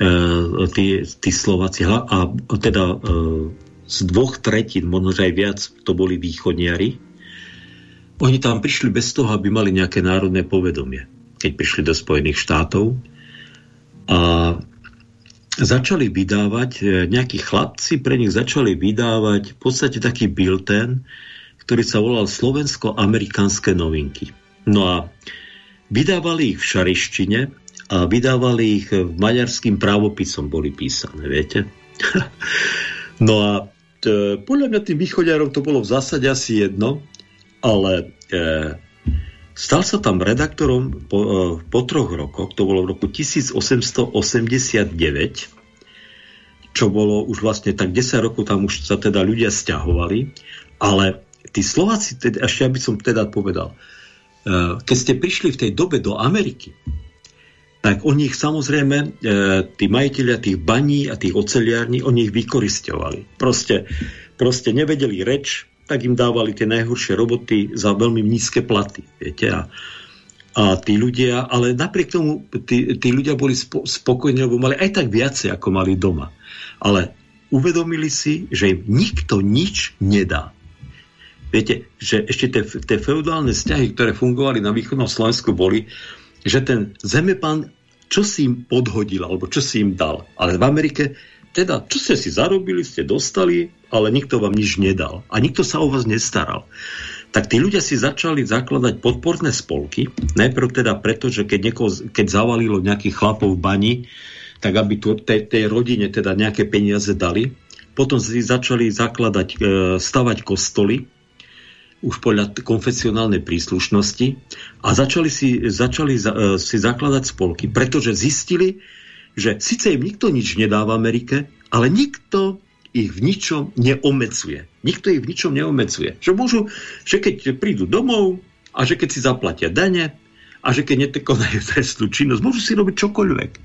e, tí, tí Slováci, a teda e, z dvoch tretín, možno aj viac, to boli východniari, oni tam prišli bez toho, aby mali nejaké národné povedomie, keď prišli do Spojených štátov. A začali vydávať, e, nejakí chlapci pre nich začali vydávať v podstate taký bilten, ktorý sa volal Slovensko-amerikánske novinky. No a vydávali ich v šarištine a vydávali ich v maďarským právopisom boli písané, viete? (laughs) no a e, podľa mňa tým východiarom to bolo v zásade asi jedno, ale e, Stal sa tam redaktorom po, e, po troch rokoch, to bolo v roku 1889, čo bolo už vlastne tak 10 rokov, tam už sa teda ľudia stiahovali, ale tí Slováci, teda, ešte aby som teda povedal, keď ste prišli v tej dobe do Ameriky, tak oni ich samozrejme, e, tí majiteľia tých baní a tých oceliární, oni ich vykoristovali. Proste, proste nevedeli reč, tak im dávali tie najhoršie roboty za veľmi nízke platy. Viete? A, a tí ľudia, ale napriek tomu tí, tí ľudia boli spo, spokojní, lebo mali aj tak viacej, ako mali doma. Ale uvedomili si, že im nikto nič nedá. Viete, že ešte tie feudálne vzťahy, ktoré fungovali na východnom Slovensku, boli, že ten zemepán čo si im podhodil, alebo čo si im dal. Ale v Amerike, teda, čo ste si zarobili, ste dostali, ale nikto vám nič nedal. A nikto sa o vás nestaral. Tak tí ľudia si začali zakladať podporné spolky, najprv teda preto, že keď, niekoho, keď zavalilo nejakých chlapov v bani, tak aby tu, tej, tej rodine teda nejaké peniaze dali. Potom si začali zakladať, e, stavať kostoly, už podľa konfesionálnej príslušnosti a začali si, začali za, uh, si zakladať spolky, pretože zistili, že síce im nikto nič nedá v Amerike, ale nikto ich v ničom neomecuje. Nikto ich v ničom neomecuje. Že môžu, že keď prídu domov a že keď si zaplatia dane a že keď nekonajú (laughs) trestnú činnosť, môžu si robiť čokoľvek. E,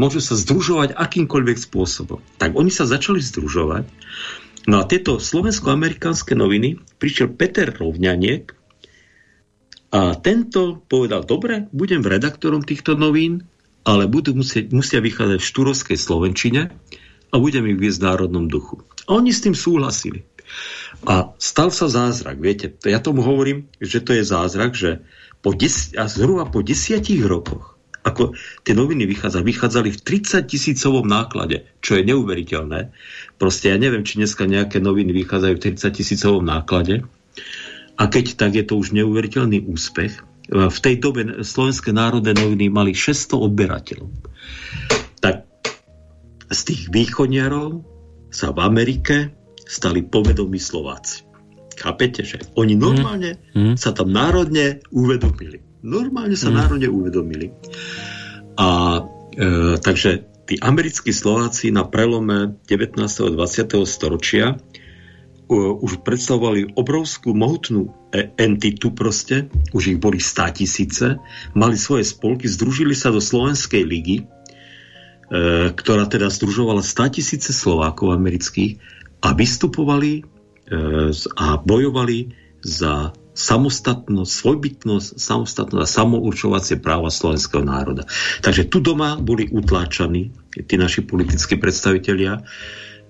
môžu sa združovať akýmkoľvek spôsobom. Tak oni sa začali združovať No a tieto slovensko-amerikánske noviny prišiel Peter Rovňaniek a tento povedal, dobre, budem redaktorom týchto novín, ale budú musieť, musia vychádzať v štúrovskej Slovenčine a budem ich viesť v národnom duchu. A oni s tým súhlasili. A stal sa zázrak, viete, ja tomu hovorím, že to je zázrak, že po des, a zhruba po desiatich rokoch ako tie noviny vychádza, vychádzali v 30 tisícovom náklade, čo je neuveriteľné. Proste ja neviem, či dneska nejaké noviny vychádzajú v 30 tisícovom náklade. A keď tak je to už neuveriteľný úspech. V tej dobe Slovenské národné noviny mali 600 odberateľov. Tak z tých východniarov sa v Amerike stali povedomí Slováci. Chápete, že oni normálne mm. sa tam národne uvedomili. Normálne sa mm. národne uvedomili. A e, takže tí americkí Slováci na prelome 19. a 20. storočia uh, už predstavovali obrovskú mohutnú e, entitu proste, už ich boli stá tisíce, mali svoje spolky, združili sa do Slovenskej ligy, e, ktorá teda združovala stá tisíce Slovákov amerických a vystupovali e, a bojovali za samostatnosť, svojbytnosť, samostatnosť a samourčovacie práva slovenského národa. Takže tu doma boli utláčaní tí naši politickí predstavitelia.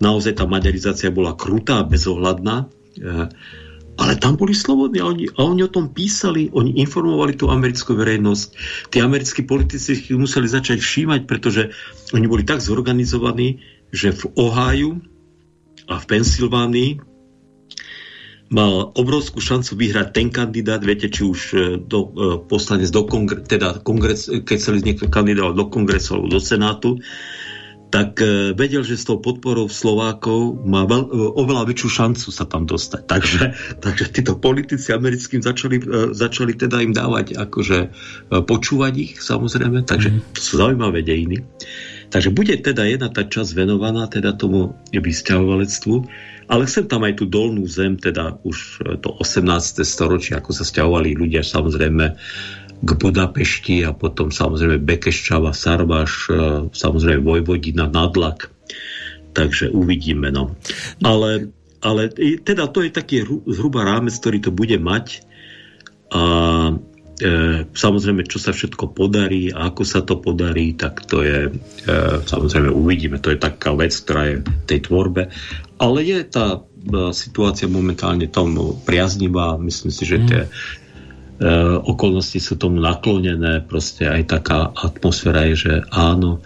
Naozaj tá maďarizácia bola krutá bezohľadná, eh, ale tam boli slobodní a oni, a oni o tom písali, oni informovali tú americkú verejnosť. Tí americkí politici ich museli začať všímať, pretože oni boli tak zorganizovaní, že v Oháju a v Pensylvánii mal obrovskú šancu vyhrať ten kandidát, viete, či už e, do, e, poslanec do kongre, teda kongres, keď chceli niekto kandidovať do kongresu alebo do senátu, tak e, vedel, že s tou podporou Slovákov má veľ, oveľa väčšiu šancu sa tam dostať. Takže, (laughs) takže títo politici americkým začali, začali teda im dávať, akože počúvať ich samozrejme, takže mm. to sú zaujímavé dejiny. Takže bude teda jedna tá časť venovaná teda tomu vysťahovalectvu, ale chcem tam aj tú dolnú zem, teda už to 18. storočie, ako sa stiahovali ľudia samozrejme k Budapešti a potom samozrejme Bekeščava, Sarvaš, e, samozrejme Vojvodina, Nadlak. Takže uvidíme. No. Ale, ale teda to je taký zhruba rámec, ktorý to bude mať. A E, samozrejme, čo sa všetko podarí a ako sa to podarí, tak to je, e, samozrejme uvidíme, to je taká vec, ktorá je v tej tvorbe. Ale je tá e, situácia momentálne tomu priaznivá, myslím si, že mm. tie okolnosti sú tomu naklonené, proste aj taká atmosféra je, že áno,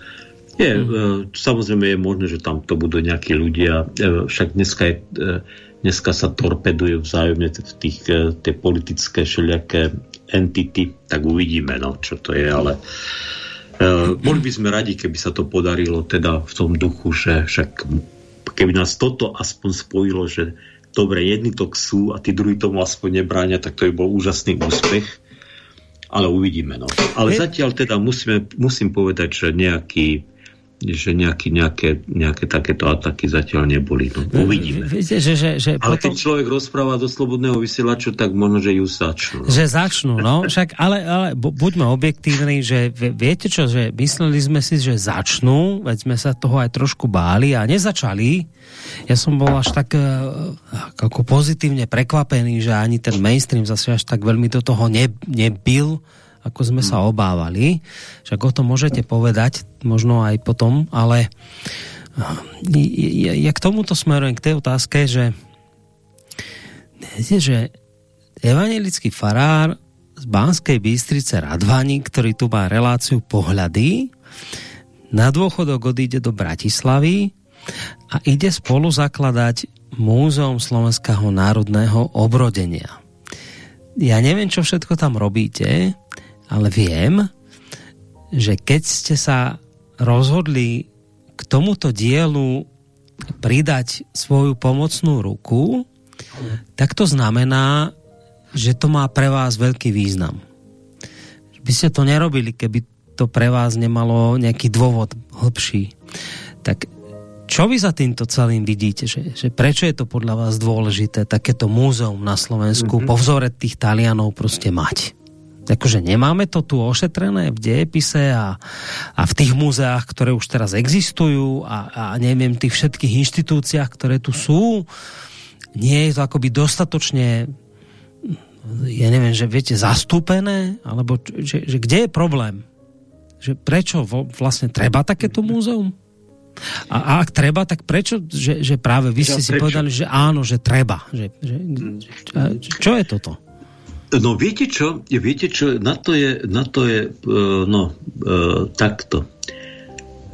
je, mm. samozrejme je možné, že tam to budú nejakí ľudia, však dneska je dneska sa torpedujú vzájomne v tých, tie politické všelijaké entity, tak uvidíme, no, čo to je, ale uh, boli by sme radi, keby sa to podarilo teda v tom duchu, že však keby nás toto aspoň spojilo, že dobre, jedni to sú a tí druhí tomu aspoň nebráňa, tak to by bol úžasný úspech. Ale uvidíme. No. Ale He... zatiaľ teda musíme, musím povedať, že nejaký že nejaký, nejaké, nejaké takéto ataky zatiaľ neboli. No, uvidíme. Viete, že, že, že ale potom... keď človek rozpráva do slobodného vysielaču, tak možno, že ju začnú. No. Že začnú, no. Však, ale, ale buďme objektívni, že viete čo, že mysleli sme si, že začnú, veď sme sa toho aj trošku báli a nezačali. Ja som bol až tak uh, ako pozitívne prekvapený, že ani ten mainstream zase až tak veľmi do toho ne, nebil ako sme sa hmm. obávali. Však o tom môžete povedať, možno aj potom, ale ja, ja k tomuto smerujem, k tej otázke, že že evangelický farár z Banskej Bystrice Radvani, ktorý tu má reláciu pohľady, na dôchodok odíde do Bratislavy a ide spolu zakladať Múzeum Slovenského národného obrodenia. Ja neviem, čo všetko tam robíte, ale viem, že keď ste sa rozhodli k tomuto dielu pridať svoju pomocnú ruku, tak to znamená, že to má pre vás veľký význam. By ste to nerobili, keby to pre vás nemalo nejaký dôvod hlbší. Tak čo vy za týmto celým vidíte? Že, že prečo je to podľa vás dôležité takéto múzeum na Slovensku mm -hmm. po vzore tých Talianov proste mať? Akože nemáme to tu ošetrené v dejepise a, a v tých múzeách, ktoré už teraz existujú a, a neviem, tých všetkých inštitúciách, ktoré tu sú, nie je to akoby dostatočne ja neviem, že viete, zastúpené, alebo že, že kde je problém? Že prečo vlastne treba takéto múzeum? A, a ak treba, tak prečo, že, že práve vy ste si prečo? povedali, že áno, že treba. Že, že, čo je toto? No viete čo, viete čo, na to je, na to je uh, no, uh, takto.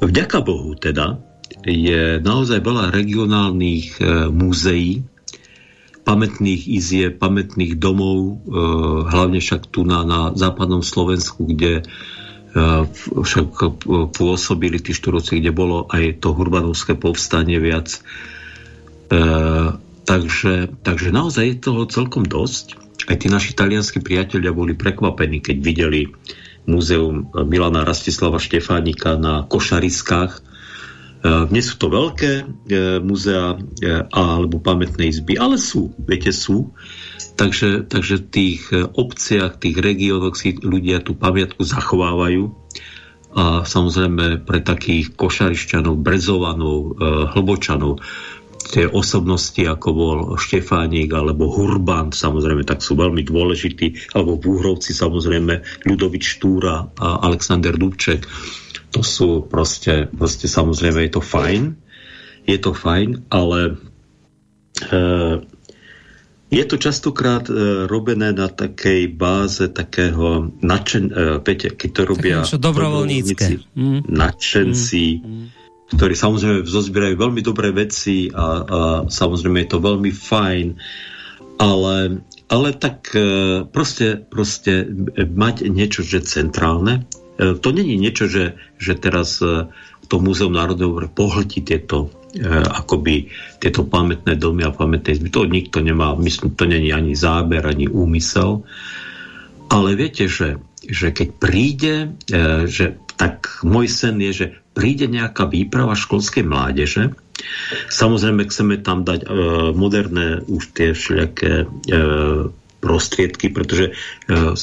Vďaka Bohu teda je naozaj veľa regionálnych uh, múzeí, pamätných izie, pamätných domov, hlavne však tu na, na západnom Slovensku, kde však pôsobili tí štúrovci, kde bolo aj to hurbanovské povstanie viac. Takže, takže naozaj je toho celkom dosť aj tí naši talianskí priatelia boli prekvapení, keď videli múzeum Milana Rastislava Štefánika na Košariskách. E, nie sú to veľké e, múzea e, alebo pamätné izby, ale sú, viete, sú. Takže, takže v tých obciach, tých regiónoch si ľudia tú pamiatku zachovávajú a samozrejme pre takých košarišťanov, brezovanov, hlbočanov tie osobnosti, ako bol Štefánik alebo Hurban, samozrejme, tak sú veľmi dôležití, alebo Búhrovci, samozrejme, Ľudovič Štúra a Alexander Dubček. To sú proste, proste samozrejme, je to fajn, je to fajn, ale e, je to častokrát e, robené na takej báze takého nadšen, e, viete, keď to robia dobrovoľníci, nadšenci, mm, mm ktorí samozrejme zozbierajú veľmi dobré veci a, a samozrejme je to veľmi fajn, ale, ale tak e, proste, proste mať niečo, že centrálne, e, to není niečo, že, že teraz e, to Múzeum národného pohltí tieto akoby tieto pamätné domy a pamätné izby. To nikto nemá, myslím, to není ani záber, ani úmysel. Ale viete, že, že keď príde, že tak môj sen je, že príde nejaká výprava školskej mládeže. Samozrejme, chceme tam dať e, moderné už tie všelijaké e, prostriedky, pretože e,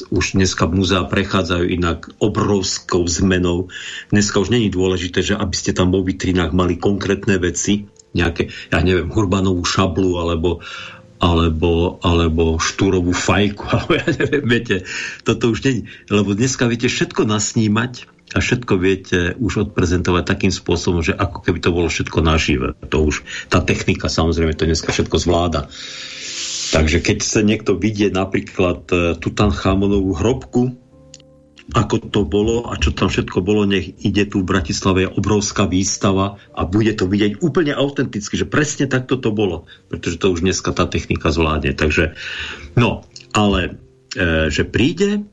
už dneska múzea prechádzajú inak obrovskou zmenou. Dneska už není dôležité, že aby ste tam vo vitrinách mali konkrétne veci, nejaké, ja neviem, hurbanovú šablu alebo alebo, alebo štúrovú fajku, (laughs) alebo ja neviem, viete, toto už není. Lebo dneska viete všetko nasnímať, a všetko viete už odprezentovať takým spôsobom, že ako keby to bolo všetko nažive. To už, tá technika samozrejme to dneska všetko zvláda. Takže keď sa niekto vidie napríklad e, Tutanchámonovú hrobku, ako to bolo a čo tam všetko bolo, nech ide tu v Bratislave je obrovská výstava a bude to vidieť úplne autenticky, že presne takto to bolo, pretože to už dneska tá technika zvládne. Takže, no, ale e, že príde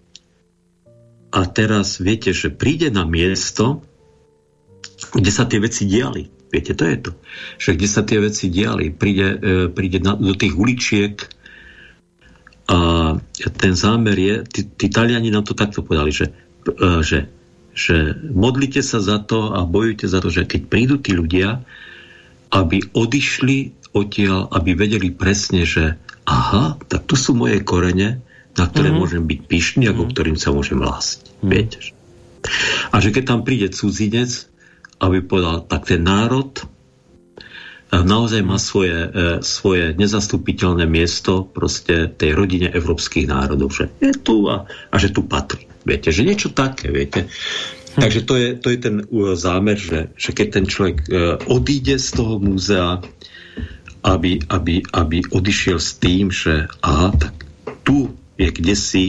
a teraz viete, že príde na miesto, kde sa tie veci diali. Viete, to je to. Že kde sa tie veci diali. Príde, e, príde na, do tých uličiek a ten zámer je, tí, tí Taliani nám to takto povedali, že, e, že že modlite sa za to a bojujte za to, že keď prídu tí ľudia, aby odišli odtiaľ, aby vedeli presne, že aha, tak tu sú moje korene, na ktoré mm -hmm. môžem byť pyšný, ako mm -hmm. ktorým sa môžem lásť. Mm -hmm. Viete? A že keď tam príde cudzinec, aby povedal, tak ten národ naozaj má svoje, e, svoje nezastupiteľné miesto proste tej rodine európskych národov, že je tu a, a že tu patrí. Viete, že niečo také, viete. Hm. Takže to je, to je ten zámer, že, že keď ten človek odíde z toho múzea, aby, aby, aby odišiel s tým, že aha, tak tu je kde si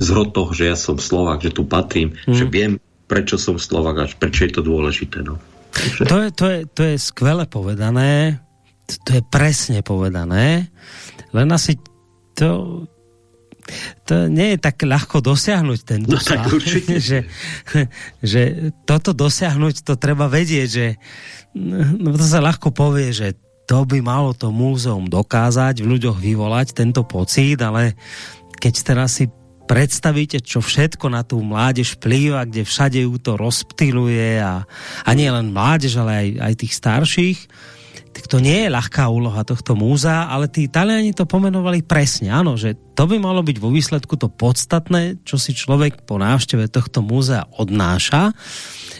zrod toho, že ja som Slovak, že tu patrím, mm. že viem, prečo som Slovak a prečo je to dôležité. No. Takže... To, je, to, je, to je skvele povedané, to je presne povedané, len asi to, to nie je tak ľahko dosiahnuť ten no, tak (laughs) že, že toto dosiahnuť, to treba vedieť, že no, to sa ľahko povie, že to by malo to múzeum dokázať, v ľuďoch vyvolať tento pocit, ale keď teraz si predstavíte, čo všetko na tú mládež vplýva, kde všade ju to rozptyluje a, a nie len mládež, ale aj, aj tých starších, tak to nie je ľahká úloha tohto múzea, ale tí Taliani to pomenovali presne, áno, že to by malo byť vo výsledku to podstatné, čo si človek po návšteve tohto múzea odnáša,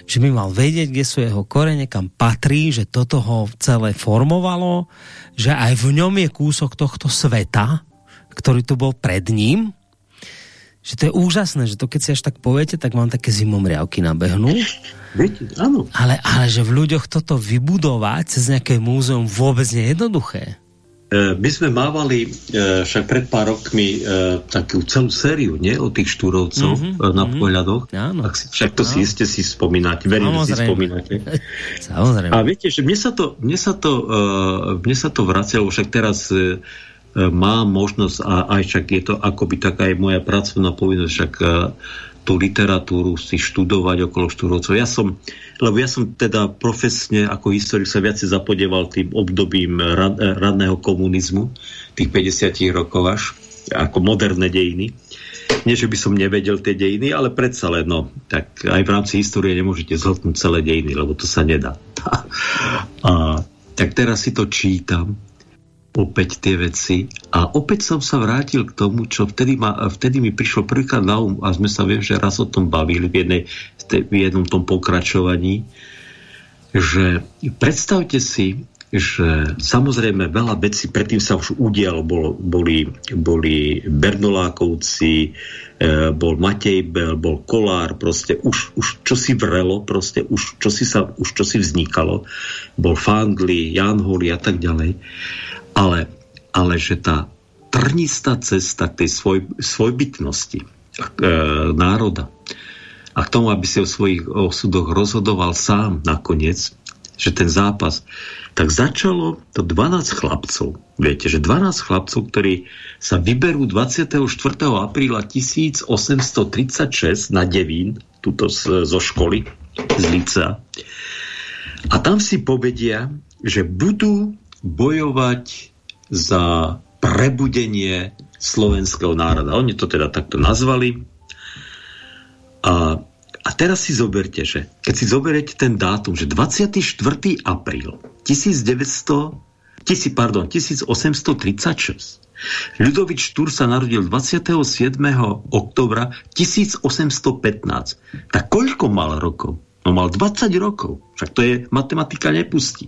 že by mal vedieť, kde sú jeho korene, kam patrí, že toto ho celé formovalo, že aj v ňom je kúsok tohto sveta, ktorý tu bol pred ním, že to je úžasné, že to keď si až tak poviete, tak mám také zimomriavky nabehnú. Viete, áno. Ale, ale že v ľuďoch toto vybudovať cez nejaké múzeum vôbec nie je jednoduché. E, my sme mávali e, však pred pár rokmi e, takú celú sériu nie, o tých štúrovcov mm -hmm, na mm -hmm. pohľadoch. Áno. Však to si iste si spomínate. Verím, že si spomínate. (laughs) Samozrejme. A viete, že mne sa to, mne sa to, mne sa to vracelo, však teraz E, mám možnosť, a aj však je to akoby taká aj moja pracovná povinnosť, však e, tú literatúru si študovať okolo štúrovcov. Ja som, lebo ja som teda profesne ako historik sa viac zapodieval tým obdobím rad, radného komunizmu, tých 50 rokov až, ako moderné dejiny. Nie, že by som nevedel tie dejiny, ale predsa len, no, tak aj v rámci histórie nemôžete zhltnúť celé dejiny, lebo to sa nedá. (laughs) A, tak teraz si to čítam opäť tie veci. A opäť som sa vrátil k tomu, čo vtedy, ma, vtedy mi prišlo prvýkrát na um a sme sa viem, že raz o tom bavili v, jednej, v jednom tom pokračovaní, že predstavte si, že samozrejme veľa vecí predtým sa už udialo, bol, boli, boli Bernolákovci, e, bol Matej Bel, bol Kolár, proste už, už čo si vrelo, proste už čo si, sa, už čo si vznikalo, bol Fandli, Jan Holi a tak ďalej ale, ale že tá trnistá cesta k tej svoj, svojbytnosti e, národa a k tomu, aby si o svojich osudoch rozhodoval sám nakoniec, že ten zápas, tak začalo to 12 chlapcov. Viete, že 12 chlapcov, ktorí sa vyberú 24. apríla 1836 na Devín, tuto z, zo školy, z Lica. A tam si povedia, že budú bojovať za prebudenie slovenského národa. Oni to teda takto nazvali. A, a teraz si zoberte, že keď si zoberiete ten dátum, že 24. apríl 1900, 1000, pardon, 1836 Ľudovič Štúr sa narodil 27. oktobra 1815. Tak koľko mal rokov? No mal 20 rokov. Však to je, matematika nepustí.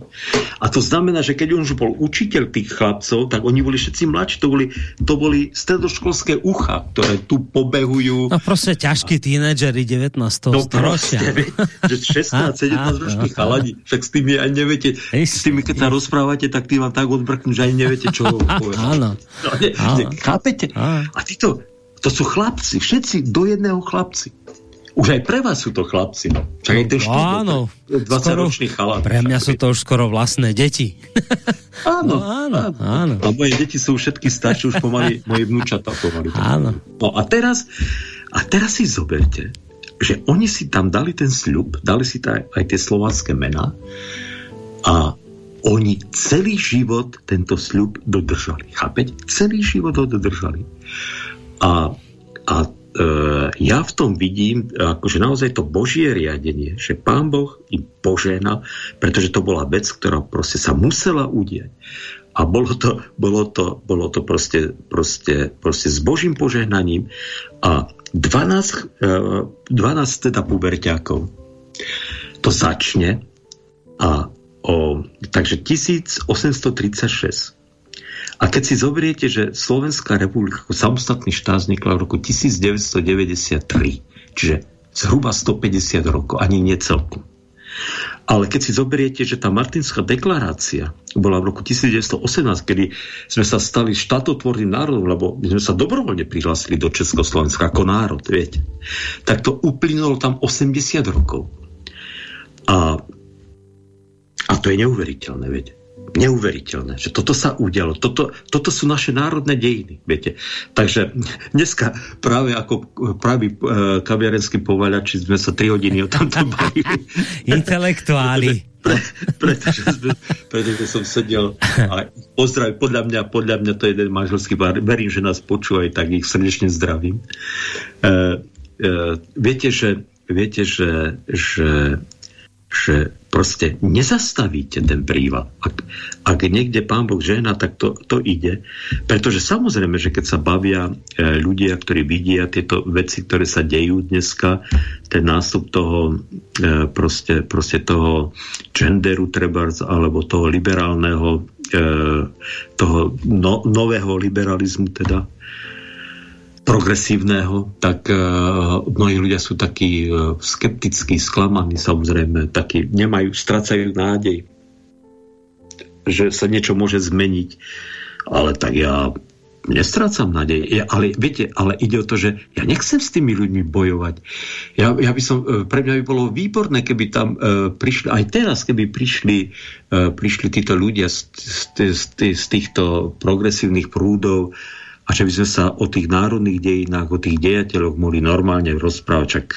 A to znamená, že keď on už bol učiteľ tých chlapcov, tak oni boli všetci mladší. To boli, to boli stredoškolské ucha, ktoré tu pobehujú. No proste ťažkí tínedžeri 19. No. Proste, (laughs) že 16, 17 roční chalani. Však s tými ani neviete, s tými keď sa rozprávate, tak tým vám tak odbrknú, že ani neviete, čo (laughs) povedať. Áno. No, ne, ne, chápete? A títo, to sú chlapci, všetci do jedného chlapci. Už aj pre vás sú to chlapci. Čak aj ten áno. 20-ročný chalán. Pre mňa sú to už skoro vlastné deti. (laughs) Áno, no, áno, áno. A moje deti sú všetky staršie, už pomaly, (laughs) moje vnúčata pomaly. Áno. No a teraz, a teraz si zoberte, že oni si tam dali ten sľub, dali si aj, aj tie slovanské mená a oni celý život tento sľub dodržali. Chápeť? Celý život ho dodržali. A, a ja v tom vidím akože naozaj to Božie riadenie, že Pán Boh im požena, pretože to bola vec, ktorá proste sa musela udieť. A bolo to, bolo to, bolo to proste, proste, proste s Božím požehnaním. A 12, 12 teda puberťákov to začne a o, takže 1836 a keď si zoberiete, že Slovenská republika ako samostatný štát vznikla v roku 1993, čiže zhruba 150 rokov, ani necelkom. Ale keď si zoberiete, že tá Martinská deklarácia bola v roku 1918, kedy sme sa stali štátotvorným národom, lebo my sme sa dobrovoľne prihlásili do Československa ako národ, viete, tak to uplynulo tam 80 rokov. A, a to je neuveriteľné, viete neuveriteľné, že toto sa udialo. Toto, toto sú naše národné dejiny, viete. Takže dneska práve ako praví e, kaviarenský povaľači sme sa 3 hodiny o tomto (laughs) bavili. Intelektuáli. (laughs) Pre, pretože, sme, pretože som sedel a pozdrav, podľa mňa, podľa mňa to je jeden manželský pár, verím, že nás počúvajú, tak ich srdečne zdravím. E, e, viete, že, viete, že, že že proste nezastavíte ten príval. Ak, ak niekde pán Boh žena, tak to, to ide. Pretože samozrejme, že keď sa bavia e, ľudia, ktorí vidia tieto veci, ktoré sa dejú dneska, ten nástup toho e, proste, proste toho genderu trebárs, alebo toho liberálneho e, toho no, nového liberalizmu teda, progresívneho, tak uh, mnohí ľudia sú takí uh, skeptickí, sklamaní, samozrejme, takí nemajú, strácajú nádej, že sa niečo môže zmeniť. Ale tak ja nestrácam nádej. Ja, ale viete, ale ide o to, že ja nechcem s tými ľuďmi bojovať. Ja, ja by som, e, pre mňa by bolo výborné, keby tam uh, prišli, aj teraz, keby prišli, uh, prišli títo ľudia z, z, z, z týchto progresívnych prúdov, a že by sme sa o tých národných dejinách, o tých dejateľoch mohli normálne rozprávať. Však,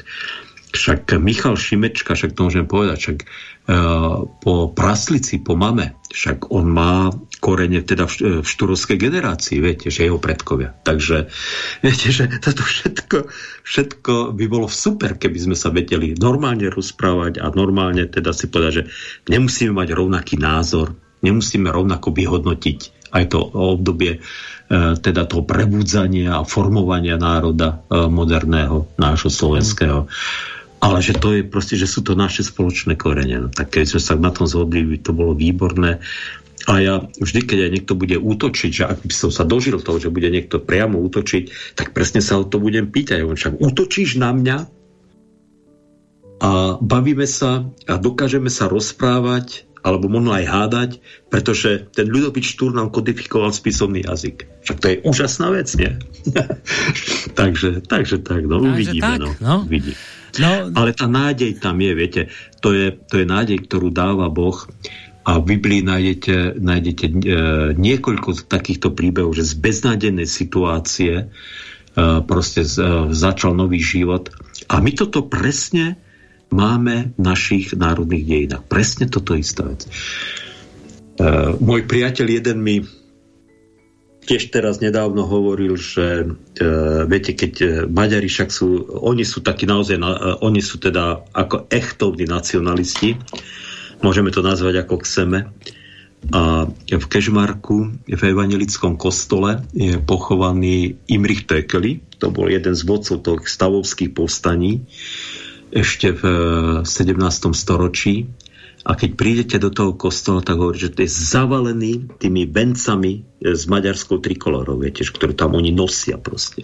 však Michal Šimečka, však to môžem povedať, však uh, po praslici, po mame, však on má korene teda v, v štúrovskej generácii, viete, že jeho predkovia. Takže viete, že toto všetko, všetko by bolo super, keby sme sa vedeli normálne rozprávať a normálne teda si povedať, že nemusíme mať rovnaký názor, nemusíme rovnako vyhodnotiť aj to obdobie E, teda toho prebudzania a formovania národa e, moderného, nášho slovenského. Ale že to je proste, že sú to naše spoločné korene. No, tak keď sme sa na tom zhodli, by to bolo výborné. A ja vždy, keď aj niekto bude útočiť, že ak by som sa dožil toho, že bude niekto priamo útočiť, tak presne sa o to budem pýtať. On však útočíš na mňa a bavíme sa a dokážeme sa rozprávať alebo možno aj hádať, pretože ten Ľudovít Štúr nám kodifikoval spisovný jazyk. Však to je úžasná vec, nie? (laughs) takže, takže tak, no takže uvidíme. Tak, no, no. Uvidí. No. Ale tá nádej tam je, viete, to je, to je nádej, ktorú dáva Boh a v Biblii nájdete, nájdete e, niekoľko takýchto príbehov, že z beznádenej situácie e, proste z, e, začal nový život. A my toto presne máme v našich národných dejinách. Presne toto isté vec. Uh, môj priateľ jeden mi tiež teraz nedávno hovoril, že uh, viete, keď uh, Maďari však sú, oni sú takí naozaj, uh, oni sú teda ako echtovní nacionalisti, môžeme to nazvať ako chceme. A v Kežmarku, v evangelickom kostole je pochovaný Imrich Tekeli, to bol jeden z vodcov toho stavovských povstaní ešte v 17. Eh, storočí. A keď prídete do toho kostola, tak hovorí, že to je zavalený tými vencami eh, s maďarskou trikolorou, viete, ktoré tam oni nosia proste.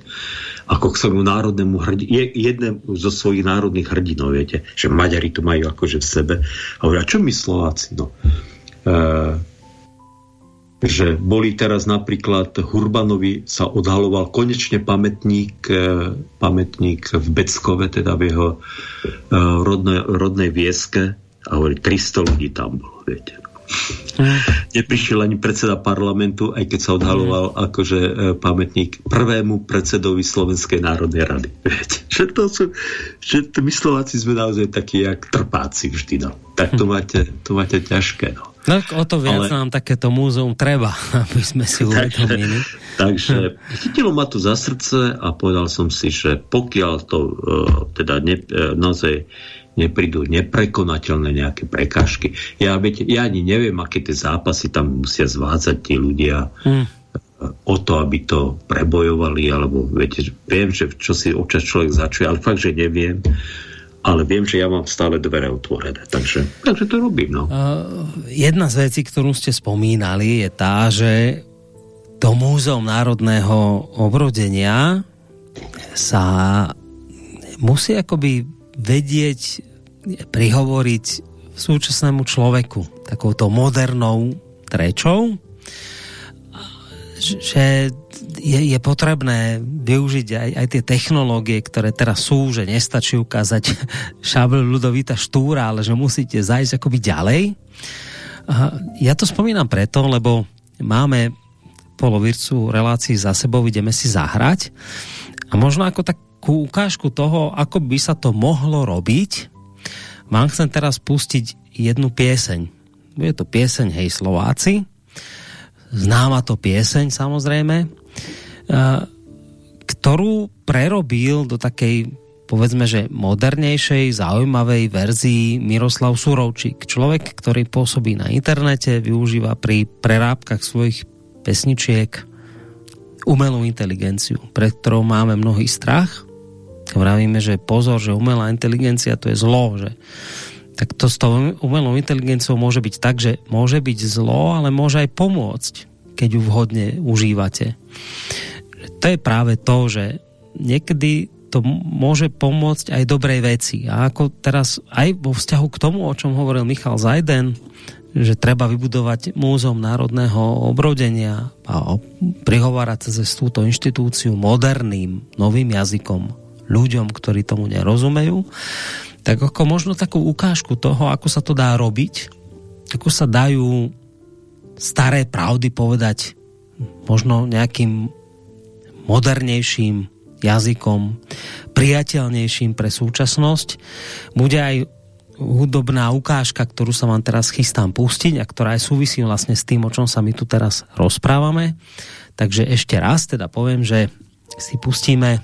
Ako k svojmu národnému hrdinu, jednému zo svojich národných hrdinov, viete, že Maďari to majú akože v sebe. A hovoria, čo my Slováci? No, e, že boli teraz napríklad Hurbanovi sa odhaloval konečne pamätník, e, pamätník v Beckove, teda v jeho e, rodnej, rodnej vieske a hovorí, 300 ľudí tam bolo, viete. Neprišiel ani predseda parlamentu, aj keď sa odhaloval akože e, pamätník prvému predsedovi Slovenskej národnej rady. Viete, (laughs) že to sú, že my Slováci sme naozaj takí jak trpáci vždy, no. Tak to máte, to máte ťažké, no. No o to viac Ale... nám takéto múzeum treba, (laughs) aby sme si uvedomili. (laughs) Takže chytilo ma tu za srdce a povedal som si, že pokiaľ to uh, teda ne, uh, naozaj neprídu neprekonateľné nejaké prekážky. Ja, viete, ja ani neviem, aké tie zápasy tam musia zvádzať tí ľudia hmm. o to, aby to prebojovali, alebo viete, viem, že čo si občas človek začuje, ale fakt, že neviem ale viem, že ja mám stále dvere otvorené, takže, takže to robím. No. Uh, jedna z vecí, ktorú ste spomínali, je tá, že to Múzeum národného obrodenia sa musí akoby vedieť prihovoriť súčasnému človeku takouto modernou trečou, že je, je potrebné využiť aj, aj tie technológie, ktoré teraz sú, že nestačí ukázať (laughs) šabel ľudovita štúra, ale že musíte zajsť akoby ďalej. Ja to spomínam preto, lebo máme polovircu relácií za sebou, ideme si zahrať a možno ako takú ukážku toho, ako by sa to mohlo robiť, vám chcem teraz pustiť jednu pieseň. Je to pieseň Hej Slováci, známa to pieseň samozrejme, ktorú prerobil do takej povedzme, že modernejšej, zaujímavej verzii Miroslav Surovčík. Človek, ktorý pôsobí na internete, využíva pri prerábkach svojich pesničiek umelú inteligenciu, pred ktorou máme mnohý strach. Vravíme, že pozor, že umelá inteligencia to je zlo, že tak to s tou umelou inteligenciou môže byť tak, že môže byť zlo, ale môže aj pomôcť, keď ju vhodne užívate to je práve to, že niekedy to môže pomôcť aj dobrej veci. A ako teraz aj vo vzťahu k tomu, o čom hovoril Michal Zajden, že treba vybudovať múzeum národného obrodenia a prihovárať sa cez túto inštitúciu moderným, novým jazykom ľuďom, ktorí tomu nerozumejú, tak ako možno takú ukážku toho, ako sa to dá robiť, ako sa dajú staré pravdy povedať možno nejakým modernejším jazykom, priateľnejším pre súčasnosť. Bude aj hudobná ukážka, ktorú sa vám teraz chystám pustiť a ktorá aj súvisí vlastne s tým, o čom sa my tu teraz rozprávame. Takže ešte raz teda poviem, že si pustíme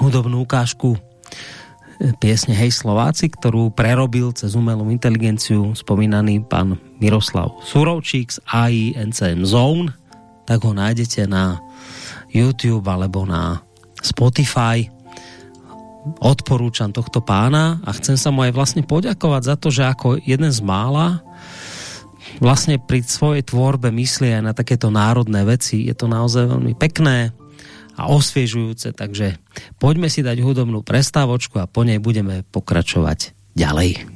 hudobnú ukážku piesne Hej Slováci, ktorú prerobil cez umelú inteligenciu spomínaný pán Miroslav Surovčík z AI NCM Zone. Tak ho nájdete na YouTube alebo na Spotify. Odporúčam tohto pána a chcem sa mu aj vlastne poďakovať za to, že ako jeden z mála vlastne pri svojej tvorbe myslí aj na takéto národné veci. Je to naozaj veľmi pekné a osviežujúce, takže poďme si dať hudobnú prestávočku a po nej budeme pokračovať ďalej.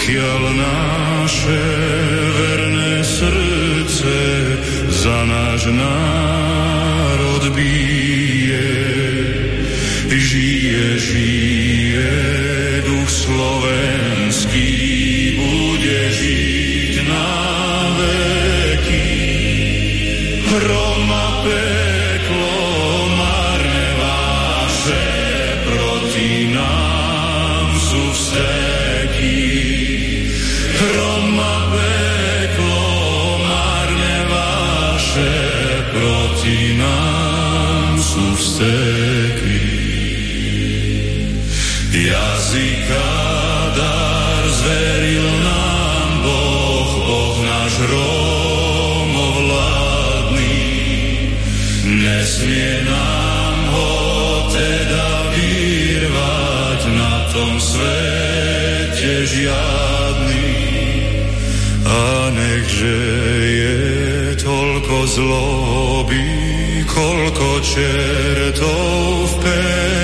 Pokiaľ naše nechže je toľko zloby, koľko čertov v pekle.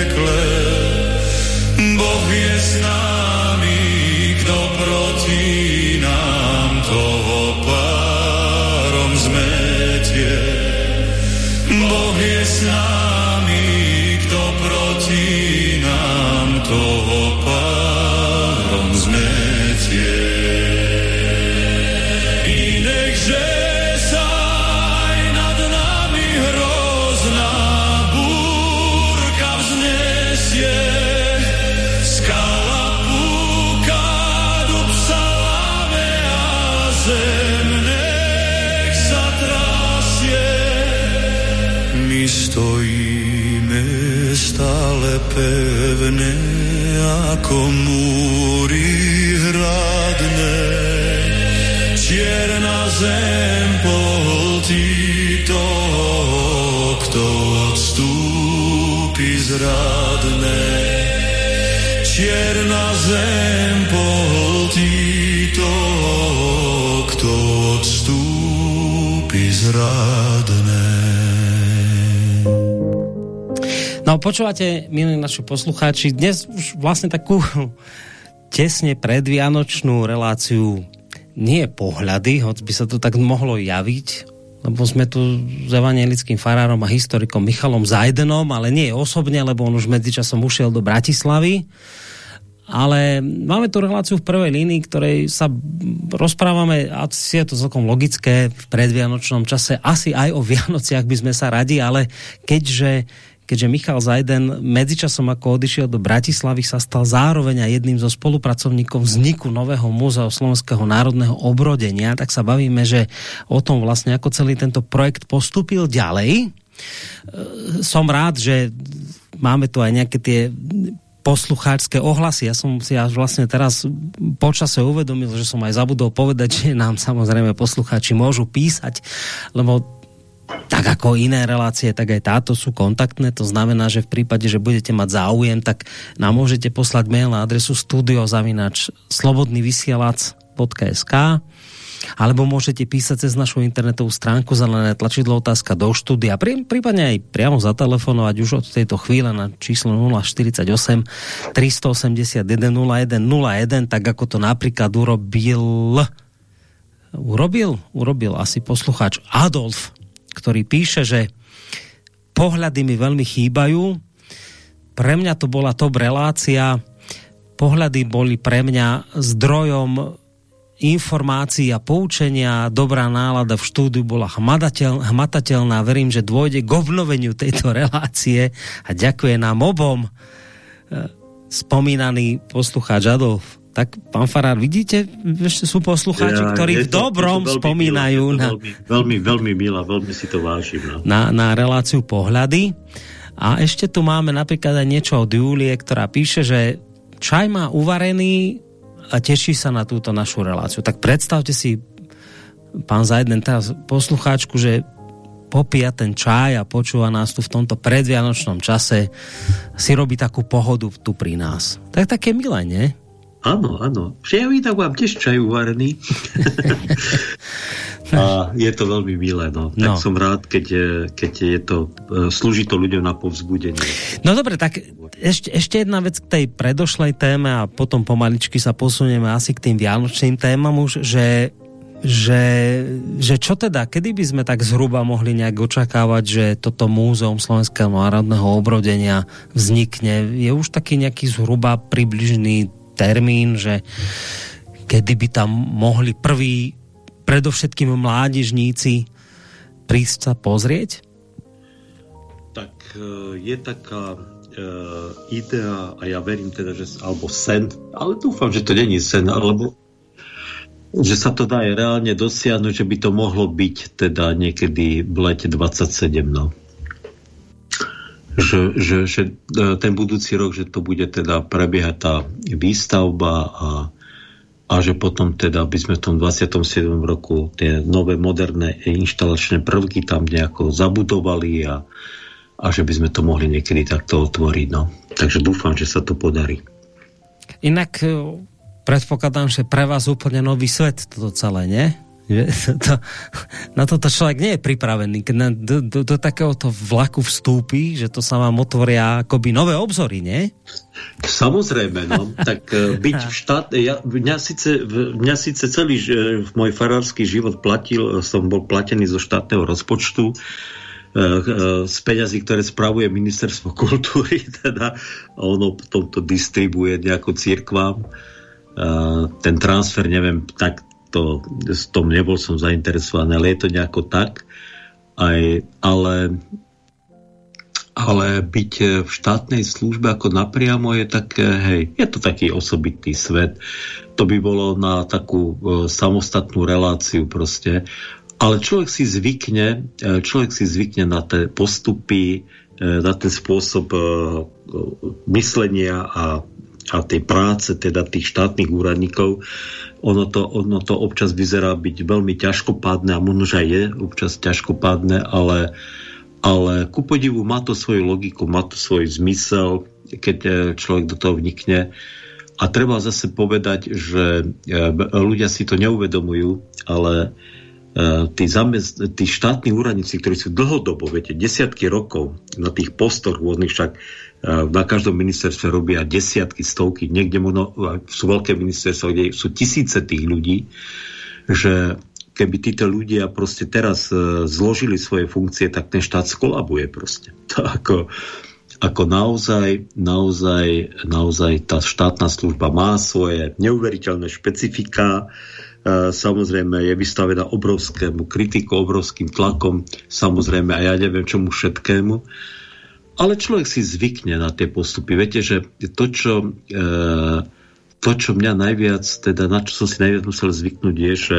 Pevne ako múry hradné. Čierna zem pohltí toho, kto odstúpi zradné. Čierna zem pohltí toho, kto odstúpi zradné. No počúvate, milí naši poslucháči, dnes už vlastne takú (laughs) tesne predvianočnú reláciu nie pohľady, hoď by sa to tak mohlo javiť, lebo sme tu s evangelickým farárom a historikom Michalom Zajdenom, ale nie osobne, lebo on už medzičasom ušiel do Bratislavy. Ale máme tu reláciu v prvej línii, ktorej sa rozprávame, a si je to celkom logické v predvianočnom čase, asi aj o Vianociach by sme sa radi, ale keďže keďže Michal Zajden medzičasom ako odišiel do Bratislavy sa stal zároveň aj jedným zo spolupracovníkov vzniku nového múzea Slovenského národného obrodenia, tak sa bavíme, že o tom vlastne ako celý tento projekt postupil ďalej. E, som rád, že máme tu aj nejaké tie poslucháčské ohlasy. Ja som si až vlastne teraz počase uvedomil, že som aj zabudol povedať, že nám samozrejme poslucháči môžu písať, lebo tak ako iné relácie, tak aj táto sú kontaktné. To znamená, že v prípade, že budete mať záujem, tak nám môžete poslať mail na adresu studiozavinač slobodnyvysielac.sk alebo môžete písať cez našu internetovú stránku zelené tlačidlo otázka do štúdia, prí, prípadne aj priamo zatelefonovať už od tejto chvíle na číslo 048 381 0101, tak ako to napríklad urobil urobil? Urobil asi poslucháč Adolf ktorý píše, že pohľady mi veľmi chýbajú. Pre mňa to bola top relácia. Pohľady boli pre mňa zdrojom informácií a poučenia, dobrá nálada v štúdiu bola hmatateľ, hmatateľná. Verím, že dôjde k obnoveniu tejto relácie a ďakujem nám obom e, spomínaný poslucháč Adolf tak pán Farár, vidíte, ešte sú poslucháči, ja, ktorí v dobrom to spomínajú milá, na... Veľmi, veľmi, veľmi milá, veľmi si to vážim. No. Na, na reláciu pohľady. A ešte tu máme napríklad aj niečo od Julie, ktorá píše, že čaj má uvarený a teší sa na túto našu reláciu. Tak predstavte si, pán Zajden, teraz poslucháčku, že popíja ten čaj a počúva nás tu v tomto predvianočnom čase, si robí takú pohodu tu pri nás. Tak také milé, nie? Áno, áno. Ja tak mám tiež čaj uvarený. (laughs) a je to veľmi milé, no. Tak no. som rád, keď, keď je to, e, slúži to ľuďom na povzbudenie. No dobre, tak ešte, ešte jedna vec k tej predošlej téme a potom pomaličky sa posunieme asi k tým vianočným témam už, že že, že čo teda, kedy by sme tak zhruba mohli nejak očakávať, že toto múzeum Slovenského národného obrodenia vznikne? Je už taký nejaký zhruba približný termín, že kedy by tam mohli prví, predovšetkým mládežníci prísť sa pozrieť? Tak e, je taká uh, idea, a ja verím teda, že alebo sen, ale dúfam, že to není sen, alebo že sa to dá aj reálne dosiahnuť, že by to mohlo byť teda niekedy v lete 27, no že, že, že e, ten budúci rok, že to bude teda prebiehať tá výstavba a, a že potom teda by sme v tom 27. roku tie nové moderné inštalačné prvky tam nejako zabudovali a, a že by sme to mohli niekedy takto otvoriť. No. Takže dúfam, že sa to podarí. Inak e, predpokladám, že pre vás úplne nový svet toto celé, nie? Že (laughs) to, na toto človek nie je pripravený. Keď na, do, do, do takéhoto vlaku vstúpi, že to sa vám otvoria akoby nové obzory, nie? Samozrejme, no. (laughs) tak uh, byť v štát... Ja, mňa, síce, mňa síce celý uh, môj farársky život platil, som bol platený zo štátneho rozpočtu, z peňazí, ktoré spravuje ministerstvo (laughs) kultúry, teda ono potom to distribuje nejako církvám. Ten transfer, neviem, tak to, s tom nebol som zainteresovaný, ale je to nejako tak. Aj, ale, ale byť v štátnej službe ako napriamo je také, hej, je to taký osobitný svet. To by bolo na takú uh, samostatnú reláciu proste. Ale človek si zvykne, e, človek si zvykne na tie postupy, na ten spôsob myslenia a, a tej práce teda tých štátnych úradníkov, ono to, ono to občas vyzerá byť veľmi ťažkopádne a možno aj je občas ťažkopádne, ale, ale ku podivu má to svoju logiku, má to svoj zmysel, keď človek do toho vnikne. A treba zase povedať, že ľudia si to neuvedomujú, ale Eh, tí, zamest, tí štátni úradníci, ktorí sú dlhodobo, viete, desiatky rokov na tých postoch rôznych, však na každom ministerstve robia desiatky, stovky, niekde možno sú veľké ministerstva, kde sú tisíce tých ľudí, že keby títo ľudia proste teraz eh, zložili svoje funkcie, tak ten štát skolabuje proste. (laughs) To ako, ako naozaj, naozaj, naozaj tá štátna služba má svoje neuveriteľné špecifika, samozrejme je vystavená obrovskému kritiku, obrovským tlakom, samozrejme a ja neviem čomu všetkému. Ale človek si zvykne na tie postupy. Viete, že to, čo, e, to, čo mňa najviac, teda na čo som si najviac musel zvyknúť, je, že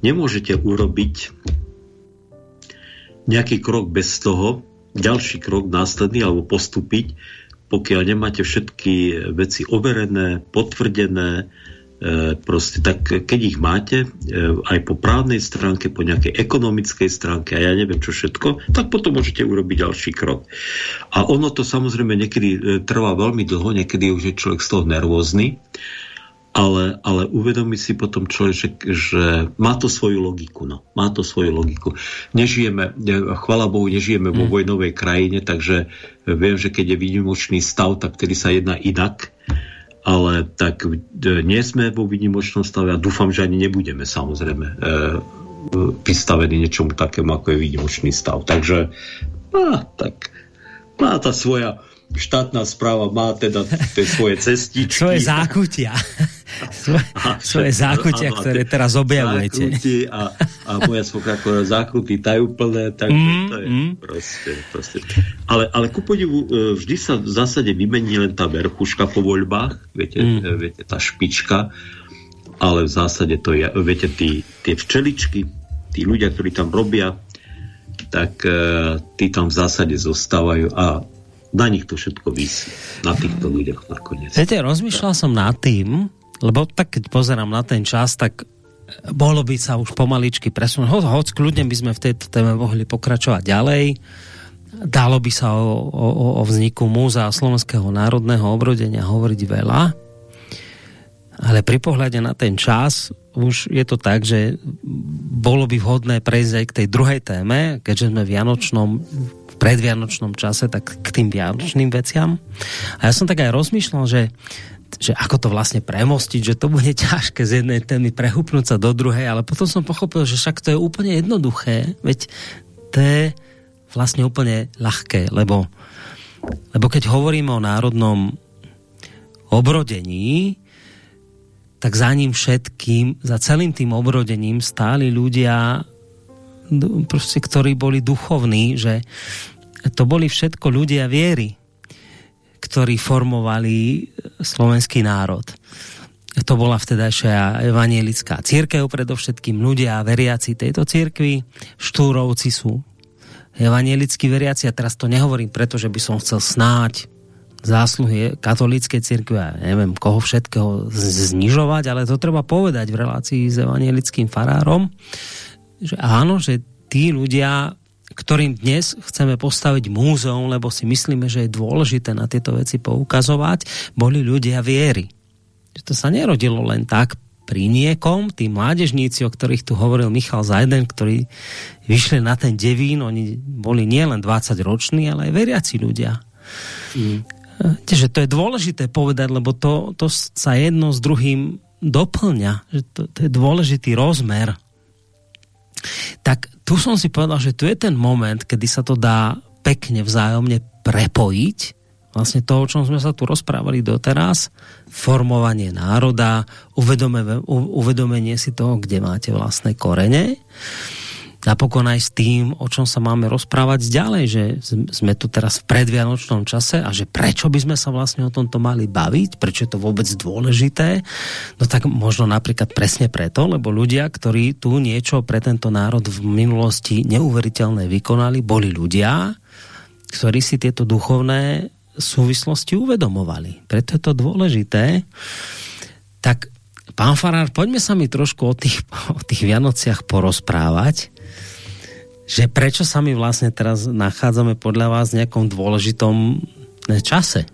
nemôžete urobiť nejaký krok bez toho, ďalší krok následný alebo postúpiť, pokiaľ nemáte všetky veci overené, potvrdené, proste, tak keď ich máte e, aj po právnej stránke, po nejakej ekonomickej stránke a ja neviem čo všetko, tak potom môžete urobiť ďalší krok. A ono to samozrejme niekedy e, trvá veľmi dlho, niekedy už je človek z toho nervózny, ale, ale uvedomí si potom človek, že, že má to svoju logiku. No. Má to svoju logiku. Nežijeme, chvala Bohu, nežijeme vo mm. vojnovej krajine, takže viem, že keď je výnimočný stav, tak vtedy sa jedná inak ale tak e, nie sme vo výnimočnom stave a dúfam, že ani nebudeme samozrejme e, vystavení niečomu takému, ako je výnimočný stav. Takže á, tak má tá svoja štátna správa má teda tie svoje (laughs) cestičky. Svoje zákutia. (laughs) Svoje, svoje zákutia, áno, ktoré teraz objavujete. A, a moja svokrako zákruty tajúplné, takže mm, to je mm. proste, proste. Ale, ale ku podivu, e, vždy sa v zásade vymení len tá verchuška po voľbách, viete, mm. viete tá špička, ale v zásade to je, viete, tí, tie včeličky, tí ľudia, ktorí tam robia, tak uh, tí tam v zásade zostávajú a na nich to všetko vysí. Na týchto ľuďoch nakoniec. Viete, rozmýšľal som nad tým, lebo tak keď pozerám na ten čas, tak bolo by sa už pomaličky presunúť. Ho, hoď kľudne by sme v tejto téme mohli pokračovať ďalej. Dalo by sa o, o, o vzniku Múzea Slovenského národného obrodenia hovoriť veľa, ale pri pohľade na ten čas už je to tak, že bolo by vhodné prejsť aj k tej druhej téme, keďže sme v Vianočnom predvianočnom čase, tak k tým vianočným veciam. A ja som tak aj rozmýšľal, že že ako to vlastne premostiť, že to bude (laughs) ťažké z jednej témy prehupnúť sa do druhej, ale potom som pochopil, že však to je úplne jednoduché, veď to je vlastne úplne ľahké, lebo, lebo keď hovoríme o národnom obrodení, tak za ním všetkým, za celým tým obrodením stáli ľudia, proste, ktorí boli duchovní, že to boli všetko ľudia viery, ktorí formovali slovenský národ. To bola vtedajšia evanielická církev, predovšetkým ľudia a veriaci tejto církvy. Štúrovci sú evanielickí veriaci a teraz to nehovorím preto, že by som chcel snáť zásluhy katolíckej cirkvi a neviem koho všetkého znižovať, ale to treba povedať v relácii s evanielickým farárom, že áno, že tí ľudia ktorým dnes chceme postaviť múzeum, lebo si myslíme, že je dôležité na tieto veci poukazovať, boli ľudia viery. To sa nerodilo len tak pri niekom, tí mládežníci, o ktorých tu hovoril Michal Zajden, ktorí vyšli na ten devín, oni boli nielen 20 roční, ale aj veriaci ľudia. Mm. Teže to je dôležité povedať, lebo to, to sa jedno s druhým doplňa. Že to, to je dôležitý rozmer tak tu som si povedal, že tu je ten moment, kedy sa to dá pekne vzájomne prepojiť, vlastne to, o čom sme sa tu rozprávali doteraz, formovanie národa, uvedomenie si toho, kde máte vlastné korene napokon aj s tým, o čom sa máme rozprávať ďalej, že sme tu teraz v predvianočnom čase a že prečo by sme sa vlastne o tomto mali baviť, prečo je to vôbec dôležité, no tak možno napríklad presne preto, lebo ľudia, ktorí tu niečo pre tento národ v minulosti neuveriteľné vykonali, boli ľudia, ktorí si tieto duchovné súvislosti uvedomovali. Preto je to dôležité. Tak, pán Farár, poďme sa mi trošku o tých, (laughs) o tých Vianociach porozprávať, že prečo sa my vlastne teraz nachádzame podľa vás v nejakom dôležitom čase?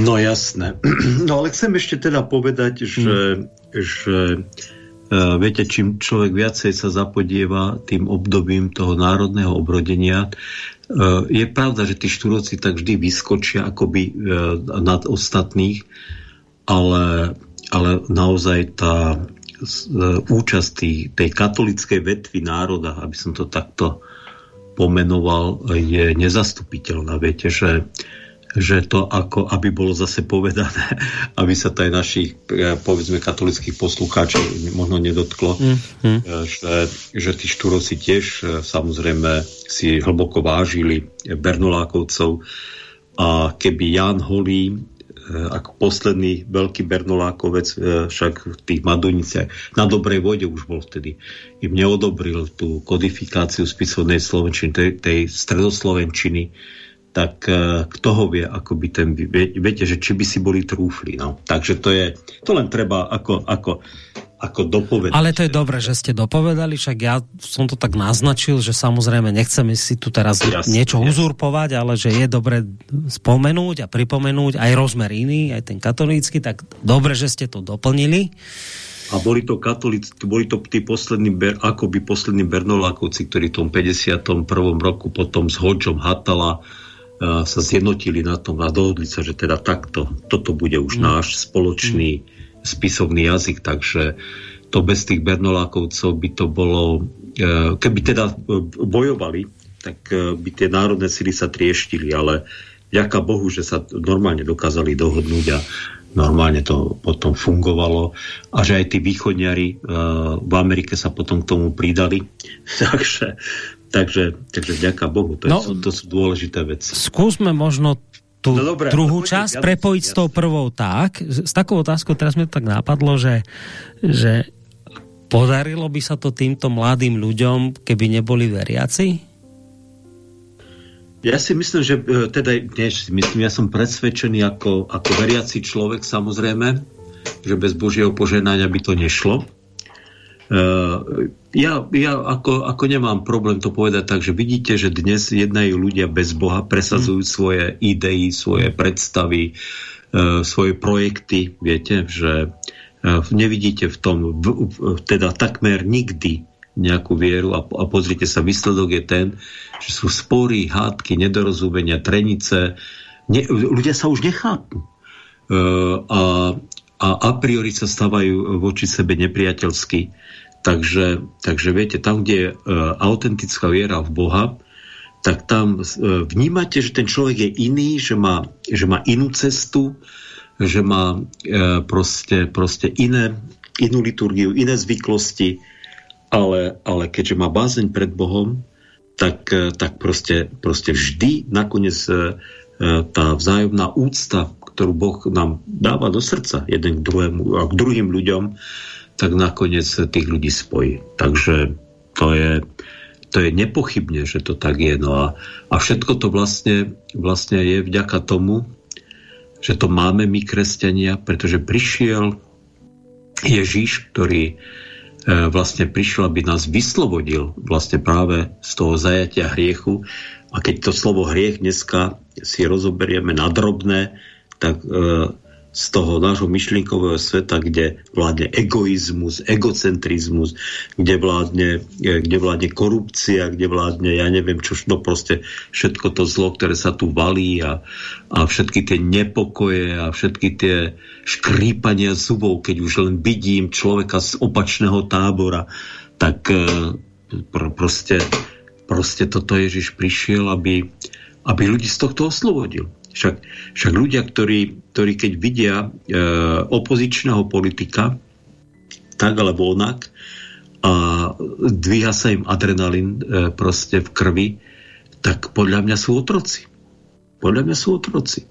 No jasné. (clears throat) No ale chcem ešte teda povedať, že, hmm. že uh, viete, čím človek viacej sa zapodieva tým obdobím toho národného obrodenia, uh, je pravda, že tí štúrovci tak vždy vyskočia akoby uh, nad ostatných, ale, ale naozaj tá účasť tý, tej katolickej vetvy národa, aby som to takto pomenoval, je nezastupiteľná. Viete, že že to ako, aby bolo zase povedané, (laughs) aby sa to aj našich, e, povedzme, katolických poslucháčov možno nedotklo, mm, mm. Že, že tí štúrovci tiež e, samozrejme si hlboko vážili Bernolákovcov a keby Jan Holý ako posledný veľký Bernolákovec však v tých Madoniciach na dobrej vode už bol vtedy im neodobril tú kodifikáciu spisovnej slovenčiny, tej, tej stredoslovenčiny tak uh, kto ho vie, ako by ten, viete, že či by si boli trúfli, no. Takže to je, to len treba ako, ako, ako dopovedať. Ale to je dobré, že ste dopovedali, však ja som to tak naznačil, že samozrejme nechceme si tu teraz jasne, niečo jasne. uzurpovať, ale že je dobre spomenúť a pripomenúť aj rozmer iný, aj ten katolícky, tak dobre, že ste to doplnili. A boli to katolíci, boli to tí poslední, akoby poslední Bernolákovci, ktorí v tom 51. roku potom s Hodžom Hatala sa zjednotili na tom a dohodli sa, že teda takto, toto bude už mm. náš spoločný mm. Spisovný jazyk, takže to bez tých Bernolákovcov by to bolo, e, keby teda e, bojovali, tak e, by tie národné sily sa trieštili, ale ďaká Bohu, že sa normálne dokázali dohodnúť a normálne to potom fungovalo a že aj tí východniari v Amerike sa potom k tomu pridali. (laughs) takže Takže, takže vďaka Bohu, to, no, je, to sú dôležité veci. Skúsme možno tú no dobré, druhú časť ja prepojiť ja s tou prvou tak. S takou otázkou teraz mi to tak nápadlo, že, že podarilo by sa to týmto mladým ľuďom, keby neboli veriaci? Ja si myslím, že e, teda, nie, myslím, ja som presvedčený ako, ako veriaci človek samozrejme, že bez Božieho poženania by to nešlo. Uh, ja, ja ako, ako nemám problém to povedať tak, že vidíte, že dnes jednajú ľudia bez Boha, presadzujú mm. svoje idei, svoje predstavy, uh, svoje projekty. Viete, že uh, nevidíte v tom teda takmer nikdy nejakú vieru a, a pozrite sa, výsledok je ten, že sú spory, hádky, nedorozumenia, trenice. Ne, ľudia sa už nechápu. Uh, a, a a priori sa stávajú voči sebe nepriateľsky. Takže, takže viete, tam, kde je e, autentická viera v Boha, tak tam e, vnímate, že ten človek je iný, že má, že má inú cestu, že má e, proste, proste iné, inú liturgiu, iné zvyklosti, ale, ale keďže má bázeň pred Bohom, tak, e, tak proste, proste vždy nakoniec e, e, tá vzájomná úcta, ktorú Boh nám dáva do srdca jeden k druhému a k druhým ľuďom, tak nakoniec tých ľudí spojí. Takže to je, to je nepochybne, že to tak je. No a, a všetko to vlastne, vlastne je vďaka tomu, že to máme my kresťania, pretože prišiel Ježíš, ktorý e, vlastne prišiel, aby nás vyslobodil vlastne práve z toho zajatia hriechu. A keď to slovo hriech dneska si rozoberieme na drobné, tak e, z toho nášho myšlienkového sveta, kde vládne egoizmus, egocentrizmus, kde vládne, eh, kde vládne korupcia, kde vládne, ja neviem čo, no proste všetko to zlo, ktoré sa tu valí a, a všetky tie nepokoje a všetky tie škrípania zubov, keď už len vidím človeka z opačného tábora, tak e, pr proste, proste toto Ježiš prišiel, aby, aby ľudí z tohto oslobodil. Však, však ľudia, ktorí, ktorí keď vidia e, opozičného politika, tak alebo onak, a dvíha sa im adrenalín e, proste v krvi, tak podľa mňa sú otroci. Podľa mňa sú otroci.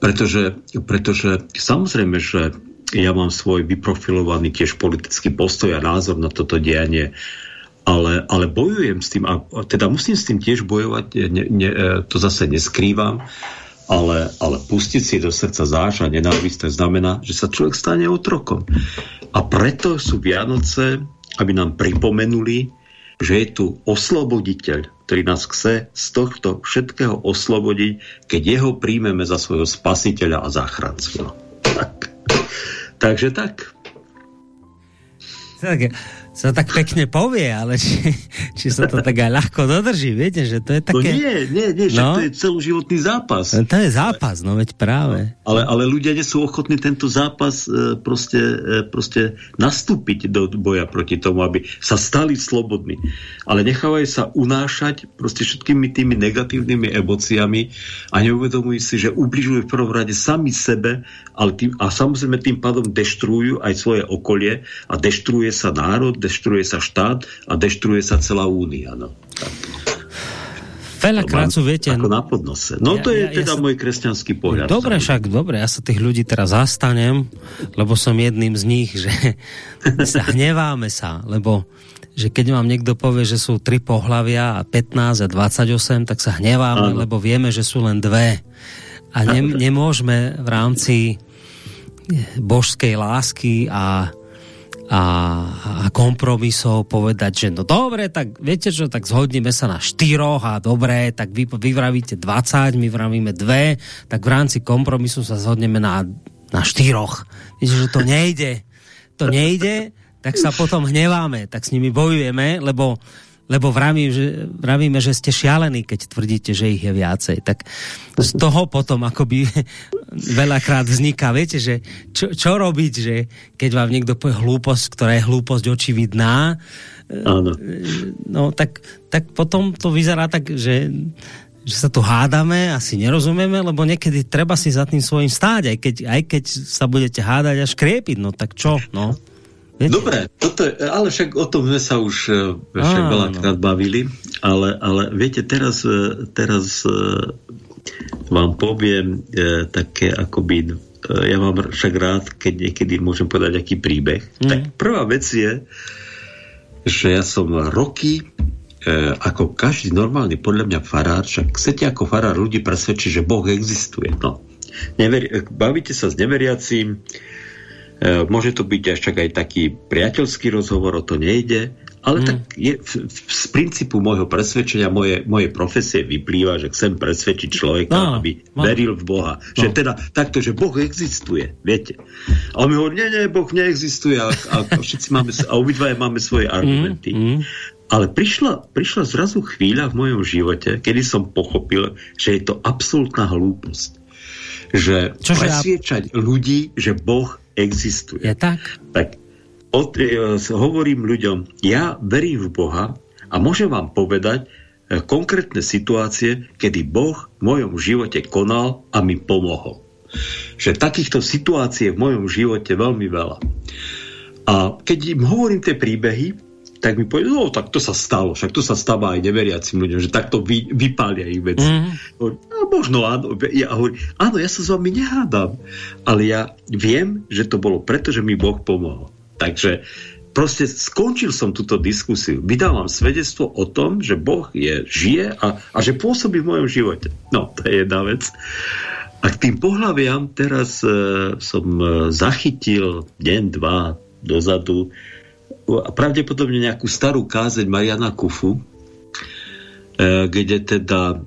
Pretože, pretože samozrejme, že ja mám svoj vyprofilovaný tiež politický postoj a názor na toto dianie, ale, ale bojujem s tým a teda musím s tým tiež bojovať, ne, ne, e, to zase neskrývam, ale, ale pustiť si do srdca záž a nenávisť, to znamená, že sa človek stane otrokom. A preto sú Vianoce, aby nám pripomenuli, že je tu osloboditeľ, ktorý nás chce z tohto všetkého oslobodiť, keď jeho príjmeme za svojho spasiteľa a záchrancu. Tak. Takže tak. Tak, sa tak pekne povie, ale či, či sa to tak aj ľahko dodrží, viete, že to je No také... nie, nie, nie, že No. to je celoživotný zápas. To je zápas, no veď práve. Ale, ale ľudia nie sú ochotní tento zápas e, proste, e, proste nastúpiť do boja proti tomu, aby sa stali slobodní. Ale nechávajú sa unášať proste všetkými tými negatívnymi emóciami a neuvedomujú si, že ubližujú v prvom rade sami sebe ale tým, a samozrejme tým pádom deštruujú aj svoje okolie a deštruuje sa národ, deštruuje sa štát a deštruuje sa celá únia. No. Tak. Veľakrát sú, viete... Ako na podnose. No Ja- to je ja- ja teda sa- môj kresťanský pohľad. Dobre, však dobre, ja sa tých ľudí teraz zastanem, lebo som jedným z nich, že (laughs) sa hneváme sa, lebo že keď vám niekto povie, že sú tri pohlavia a 15 a 28, tak sa hneváme, Áno. lebo vieme, že sú len dve. A ne, (laughs) nemôžeme v rámci božskej lásky a, a, a kompromisov povedať, že no dobre, tak viete čo, tak zhodneme sa na štyroch a dobre, tak vy, vy vravíte 20, my vravíme dve, tak v rámci kompromisu sa zhodneme na, na štyroch. Viete, že to nejde. To nejde, tak sa potom hneváme, tak s nimi bojujeme, lebo lebo vravím, že, vravíme, že ste šialení, keď tvrdíte, že ich je viacej. Tak z toho potom akoby (laughs) veľakrát vzniká, viete, že čo, čo robiť, že keď vám niekto povie hlúposť, ktorá je hlúposť očividná, Áno. no tak, tak potom to vyzerá tak, že že sa tu hádame, asi nerozumieme, lebo niekedy treba si za tým svojím stáť, aj keď, aj keď sa budete hádať a škriepiť, no tak čo, no. Viete? Dobre, toto je, ale však o tom sme sa už e, však veľakrát bavili, ale, ale viete, teraz, e, teraz e, vám poviem také akoby, ja mám však rád, keď niekedy môžem povedať aký príbeh. Mm. Tak prvá vec je, že ja som roky e, ako každý normálny podľa mňa farár, však chcete ako farár ľudí presvedčiť, že Boh existuje. No. Neveri, bavíte sa s neveriacím, môže to byť až aj taký priateľský rozhovor, o to nejde, ale Mm. tak je, v, z princípu môjho presvedčenia, moje, moje profesie vyplýva, že chcem presvedčiť človeka, Áno, aby áno. veril v Boha. Že No. teda takto, že Boh existuje, viete. A on mi hovorí, nie, nie, Boh neexistuje a, a, všetci máme, a obidvaja máme svoje argumenty. mm. Ale prišla, prišla zrazu chvíľa v mojom živote, kedy som pochopil, že je to absolútna hlúposť. Že Čože ja- presviečať ľudí, že Boh existuje. Je tak? Tak od, e, hovorím ľuďom, ja verím v Boha a môžem vám povedať e, konkrétne situácie, kedy Boh v mojom živote konal a mi pomohol. Že takýchto situácií je v mojom živote veľmi veľa. A keď im hovorím tie príbehy, tak mi povedia, no tak to sa stalo, však to sa stáva aj neveriacim ľuďom, že takto vy, vypália ich veci. Hovorím, No, možno áno. Ja hovorím, áno, ja sa s vami nehádam, ale ja viem, že to bolo preto, že mi Boh pomohol. Takže proste skončil som túto diskusiu. Vydávam svedectvo o tom, že Boh je, žije a, a že pôsobí v mojom živote. No, to je jedna vec. A k tým pohľaviam teraz e, som e, zachytil deň, dva dozadu pravdepodobne nejakú starú kázeň Mariana Kufu, e, kde teda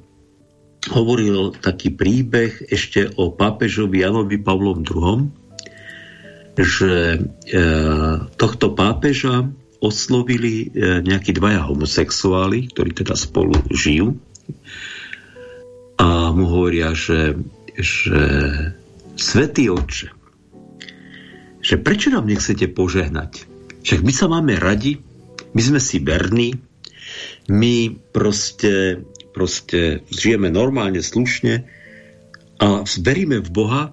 hovoril taký príbeh ešte o pápežovi Janovi Pavlom II, že e, tohto pápeža oslovili e, nejakí dvaja homosexuáli, ktorí teda spolu žijú a mu hovoria, že, že Svetý oče, že prečo nám nechcete požehnať? Však my sa máme radi, my sme si verní, my proste, proste žijeme normálne, slušne a veríme v Boha,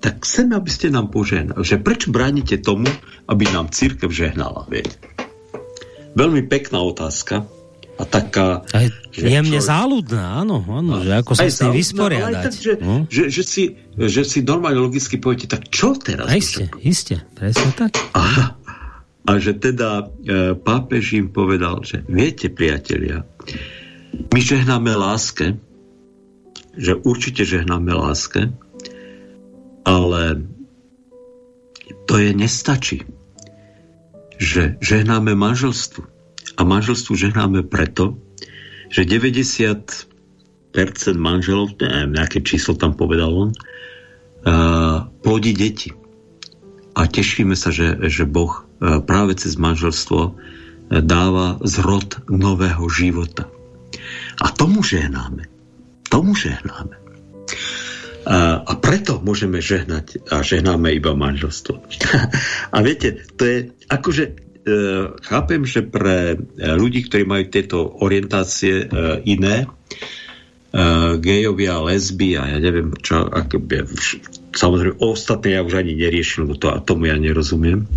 tak chceme, aby ste nám požehnali. Že prečo bránite tomu, aby nám církev žehnala? Viete? Veľmi pekná otázka a taká... Aj jemne človek- záľudná, áno, áno, že ako sa Aj s tým vysporiadať. Ale tak, že, no? že, že, si, že si normálne logicky poviete, tak čo teraz? A iste, iste, presne tak. A, a že teda e, pápež im povedal, že viete, priatelia, my žehnáme láske, že určite žehnáme láske, ale to je nestačí. Že žehnáme manželstvu. A manželstvu žehnáme preto, že 90% manželov, neviem, nejaké číslo tam povedal on, uh, plodí deti. A tešíme sa, že, že Boh práve cez manželstvo uh, dáva zrod nového života. A tomu žehnáme. Tomu žehnáme. A, a preto môžeme žehnať a žehnáme iba manželstvo. (laughs) a viete, to je akože e, chápem, že pre ľudí, ktorí majú tieto orientácie e, iné, e, gejovia, lesby a ja neviem čo, ako, samozrejme ostatné ja už ani neriešim, lebo to, tomu ja nerozumiem,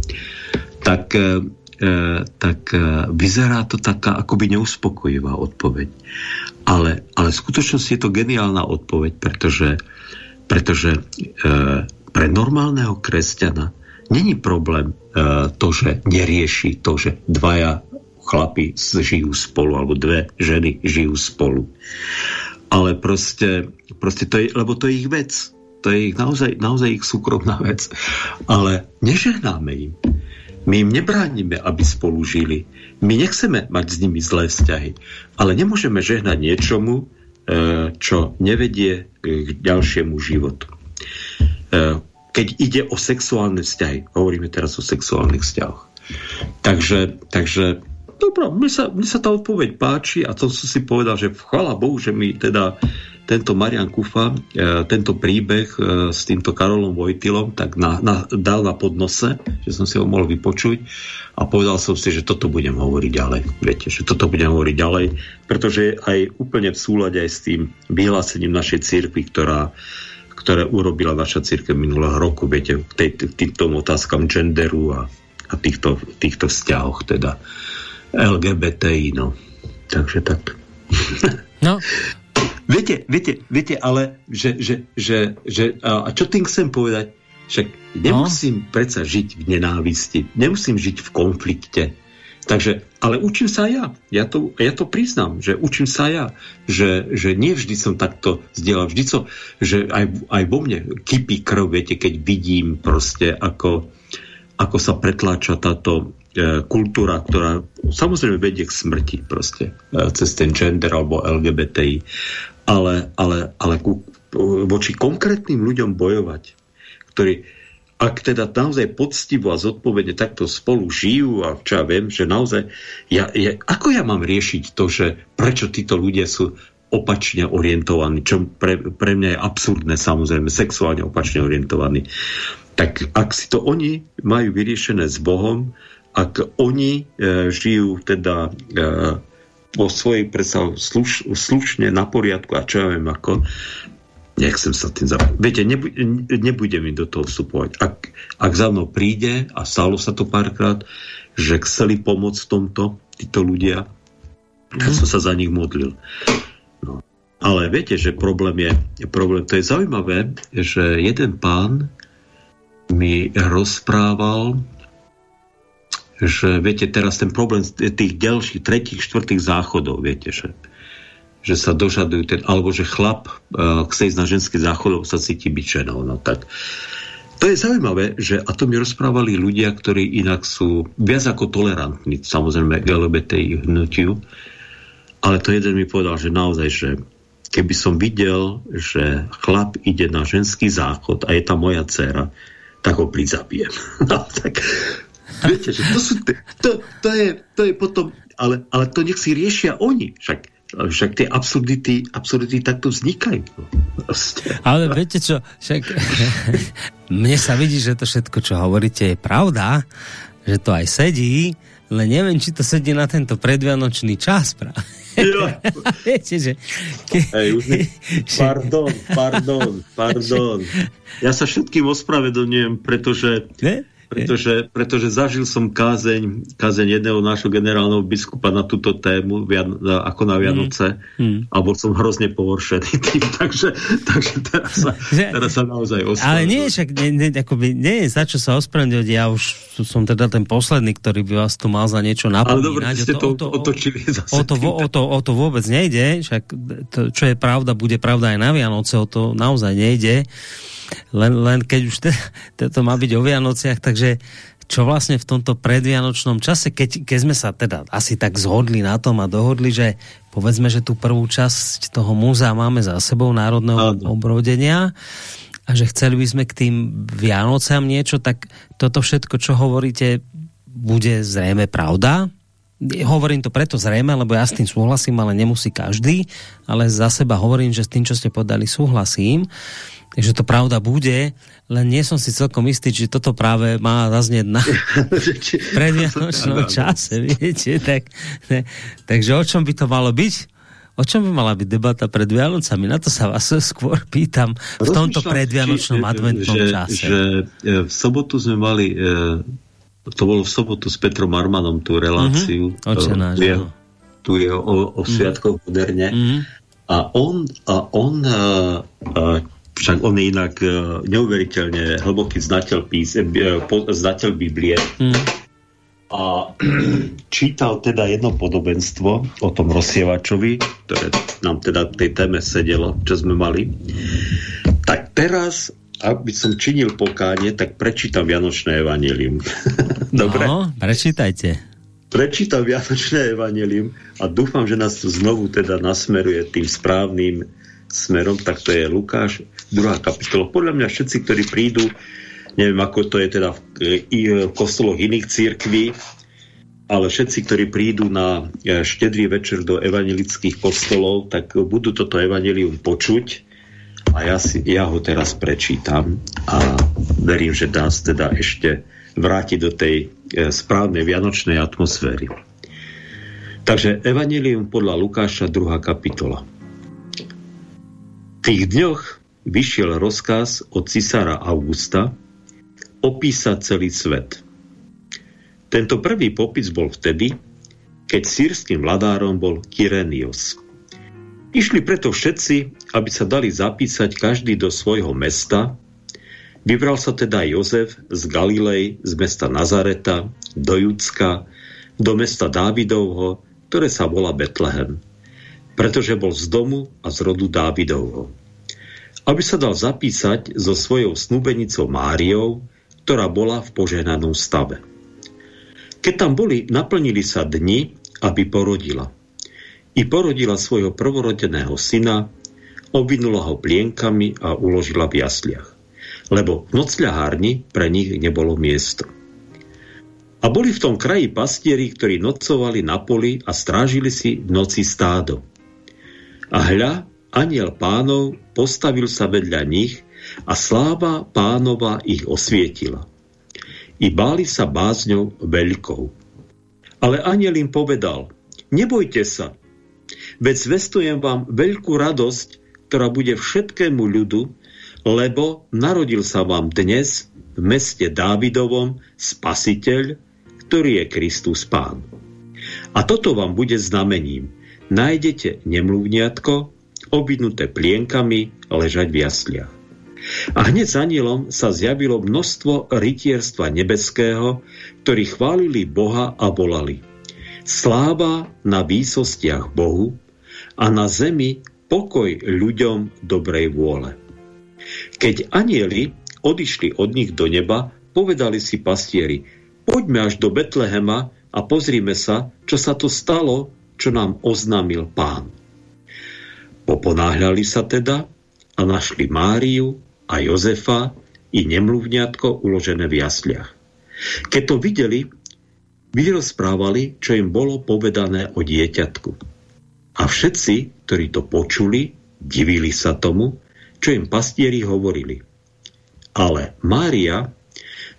tak e, E, tak e, vyzerá to taká akoby neuspokojivá odpoveď. Ale, ale v skutočnosti je to geniálna odpoveď, pretože, pretože pre normálneho kresťana není problém to, že nerieši to, že dvaja chlapi žijú spolu, alebo dve ženy žijú spolu. Ale proste, proste to je, lebo to je ich vec. To je ich naozaj, naozaj ich súkromná vec. Ale nežehnáme im. My im nebránime, aby spolu žili. My nechceme mať s nimi zlé vzťahy. Ale nemôžeme žehnať niečomu, e, čo nevedie k ďalšiemu životu. E, keď ide o sexuálne vzťahy, hovoríme teraz o sexuálnych vzťahoch. Takže, takže dobro, mne sa, mne sa tá odpoveď páči a to som si povedal, že chvala Bohu, že mi teda tento Marian Kufa, e, tento príbeh e, s týmto Karolom Vojtilom tak na, na, dal na podnose, že som si ho mohol vypočuť a povedal som si, že toto budem hovoriť ďalej. Viete, že toto budem hovoriť ďalej, pretože aj úplne v súlade aj s tým vyhlásením našej cirkvi, ktorá ktoré urobila vaša církev minulého roku, viete, k týmto otázkam genderu a, a týchto, týchto vzťahoch, teda LGBTI, no. Takže tak. No, (laughs) Viete, viete, viete, ale že, že, že, že a čo tým chcem povedať? Však nemusím no. predsa žiť v nenávisti, nemusím žiť v konflikte. Takže, ale učím sa ja. Ja to, ja to priznám, že učím sa ja. Že, že nie vždy som takto zdieľal. Vždy som, že aj, aj vo mne kypí krv, viete, keď vidím proste, ako, ako sa pretláča táto e, kultúra, ktorá samozrejme vedie k smrti proste e, cez ten gender alebo LGBTI ale, ale, ale ku, voči konkrétnym ľuďom bojovať, ktorí ak teda naozaj poctivo a zodpovedne takto spolu žijú a čo ja viem, že naozaj, ja, ja, ako ja mám riešiť to, že prečo títo ľudia sú opačne orientovaní, čo pre, pre mňa je absurdné samozrejme, sexuálne opačne orientovaní. Tak ak si to oni majú vyriešené s Bohom, ak oni e, žijú teda e, vo svojej predstav sluš, slušne, na poriadku a čo ja viem ako, nechcem sa tým zapojiť. Viete, nebu, nebude mi do toho vstupovať. Ak, ak za mnou príde, a stalo sa to párkrát, že chceli pomôcť v tomto, títo ľudia, tak som sa za nich modlil. No. Ale viete, že problém je, je problém, to je zaujímavé, že jeden pán mi rozprával že viete, teraz ten problém tých ďalších, tretích, štvrtých záchodov, viete, že, že sa dožadujú ten, alebo že chlap uh, chce ísť na ženský záchodov, sa cíti byť ženou, no tak to je zaujímavé, že a to mi rozprávali ľudia, ktorí inak sú viac ako tolerantní, samozrejme k LGBTI hnutiu, ale to jeden mi povedal, že naozaj, že keby som videl, že chlap ide na ženský záchod a je tam moja dcera, tak ho prizabijem. (laughs) No, tak Viete, že to, sú, to, to, je, to je potom, ale, ale to nech si riešia oni. Však, však tie absurdity, absurdity takto vznikajú. Proste. Ale viete čo, však mne sa vidí, že to všetko, čo hovoríte, je pravda, že to aj sedí, len neviem, či to sedí na tento predvianočný čas práve. Ja. (laughs) Viete, že... Hej, už ne... Pardon, pardon, pardon. (laughs) Ja sa všetkým ospravedlňujem, pretože ne? Pretože, pretože zažil som kázeň, kázeň jedného nášho generálneho biskupa na túto tému ako na Vianoce mm. Mm. a bol som hrozne pohoršený tým, (laughs) takže, takže teraz, sa, teraz sa naozaj ospravedlňujem. Ale nie, však nie, nie, akoby, nie je za čo sa ospravedlňovať, ja už tu som teda ten posledný, ktorý by vás tu mal za niečo napomínať. Ale dobre, ste to, to otočili (laughs) zase. O to, o, to, o to vôbec nejde, však to, čo je pravda, bude pravda aj na Vianoce, o to naozaj nejde. Len, len keď už (laughs) to má byť o Vianociach, takže čo vlastne v tomto predvianočnom čase, keď, keď sme sa teda asi tak zhodli na tom a dohodli, že povedzme, že tú prvú časť toho múzea máme za sebou národného obrodenia a že chceli by sme k tým Vianocám niečo, tak toto všetko, čo hovoríte, bude zrejme pravda. Hovorím to preto zrejme, lebo ja s tým súhlasím, ale nemusí každý, ale za seba hovorím, že s tým, čo ste podali, súhlasím. Takže to pravda bude, len nie som si celkom istý, či toto práve má zaznieť na (laughs) (laughs) predvianočnom čase, viete, tak, ne, takže o čom by to malo byť? O čom by mala byť debata pred Vianocami? Na to sa vás skôr pýtam v tomto predvianočnom adventnom že, čase. Že e, v sobotu sme mali, e, to bolo v sobotu s Petrom Armanom tú reláciu. Mm -hmm. Oče náš, tu je, tu je o, o mhm. sviatkoch mm -hmm. moderne. Mm -hmm. A on, a on a, a, však on je inak neuveriteľne hlboký znateľ, pís, znateľ Biblie. Mm. A (clears throat) čítal teda jedno podobenstvo o tom rozsievačovi, ktoré nám teda v tej téme sedelo, čo sme mali. Tak teraz, aby som činil pokánie, tak prečítam Vianočné evanelium. (laughs) Dobre? No, prečítajte. Prečítam Vianočné evanelium a dúfam, že nás znovu teda nasmeruje tým správnym smerom, tak to je Lukáš druhá kapitola. Podľa mňa všetci, ktorí prídu, neviem ako to je teda v, v kostoloch iných církví, ale všetci, ktorí prídu na e, štedrý večer do evangelických kostolov, tak budú toto evanelium počuť a ja, si, ja ho teraz prečítam a verím, že nás teda ešte vráti do tej e, správnej vianočnej atmosféry. Takže Evangelium podľa Lukáša, 2. kapitola. V tých dňoch vyšiel rozkaz od cisára Augusta opísať celý svet. Tento prvý popis bol vtedy, keď sírským vladárom bol Kyrenios. Išli preto všetci, aby sa dali zapísať každý do svojho mesta. Vybral sa teda Jozef z Galilei, z mesta Nazareta, do Judska, do mesta Dávidovho, ktoré sa volá Betlehem, pretože bol z domu a z rodu Dávidovho aby sa dal zapísať so svojou snúbenicou Máriou, ktorá bola v požehnanom stave. Keď tam boli, naplnili sa dni, aby porodila. I porodila svojho prvorodeného syna, obvinula ho plienkami a uložila v jasliach, lebo v nocľahárni pre nich nebolo miesto. A boli v tom kraji pastieri, ktorí nocovali na poli a strážili si v noci stádo. A hľa, aniel pánov postavil sa vedľa nich a sláva pánova ich osvietila. I báli sa bázňou veľkou. Ale aniel im povedal, nebojte sa, veď zvestujem vám veľkú radosť, ktorá bude všetkému ľudu, lebo narodil sa vám dnes v meste Dávidovom spasiteľ, ktorý je Kristus Pán. A toto vám bude znamením. Nájdete nemluvniatko, obidnuté plienkami, ležať v jasliach. A hneď za anielom sa zjavilo množstvo rytierstva nebeského, ktorí chválili Boha a volali. Sláva na výsostiach Bohu a na zemi pokoj ľuďom dobrej vôle. Keď anieli odišli od nich do neba, povedali si pastieri, poďme až do Betlehema a pozrime sa, čo sa to stalo, čo nám oznámil pán. Poponáhľali sa teda a našli Máriu a Jozefa i nemluvňatko uložené v jasliach. Keď to videli, vyrozprávali, čo im bolo povedané o dieťatku. A všetci, ktorí to počuli, divili sa tomu, čo im pastieri hovorili. Ale Mária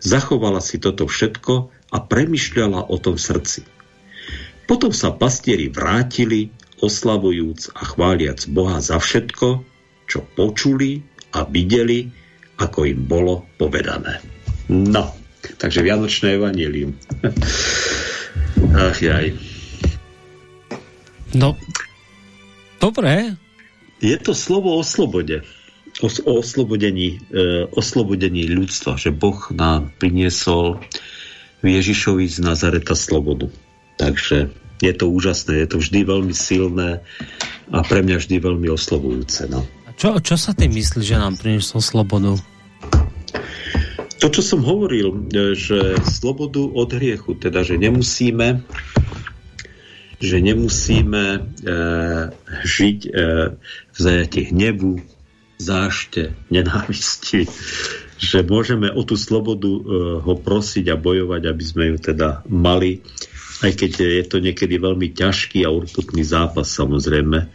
zachovala si toto všetko a premyšľala o tom srdci. Potom sa pastieri vrátili oslavujúc a chváliac Boha za všetko, čo počuli a videli, ako im bolo povedané. No, takže Vianočné evanílium. (laughs) Ach jaj. No, dobré. Je to slovo o slobode. O, o oslobodení, e, oslobodení ľudstva, že Boh nám priniesol v Ježišovi z Nazareta slobodu. Takže je to úžasné, je to vždy veľmi silné a pre mňa vždy veľmi oslovujúce. No. Čo, čo sa ty myslí, že nám prinieslo slobodu? To, čo som hovoril, e, že slobodu od hriechu, teda, že nemusíme že nemusíme e, žiť e, v zajatí hnevu, zášte, nenávisti, že môžeme o tú slobodu e, ho prosiť a bojovať, aby sme ju teda mali, aj keď je to niekedy veľmi ťažký a urputný zápas samozrejme.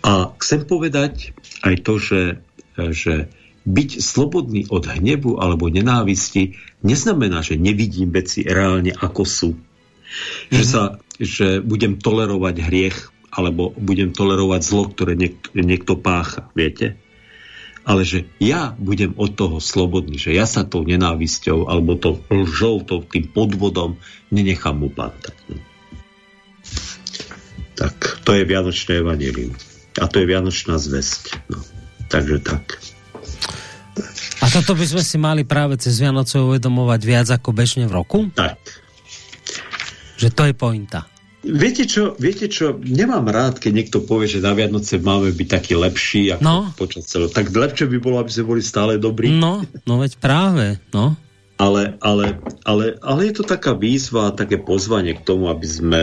A chcem povedať aj to, že, e, že byť slobodný od hnevu alebo nenávisti neznamená, že nevidím veci reálne ako sú. Že, sa, že budem tolerovať hriech alebo budem tolerovať zlo, ktoré niekto, niekto pácha, viete? ale že ja budem od toho slobodný, že ja sa tou nenávisťou alebo to lžou, to, tým podvodom nenechám. No. Tak, to je Vianočné evanílium. A to je Vianočná zväzť. No. Takže tak. A toto by sme si mali práve cez Vianoce uvedomovať viac ako bežne v roku? Tak. Že to je pointa. Viete čo, viete čo, nemám rád, keď niekto povie, že na Vianoce máme byť taký lepší ako no. počas celého. Tak lepšie by bolo, aby sme boli stále dobrí. No, no veď práve, no. Ale, ale, ale, ale je to taká výzva, také pozvanie k tomu, aby sme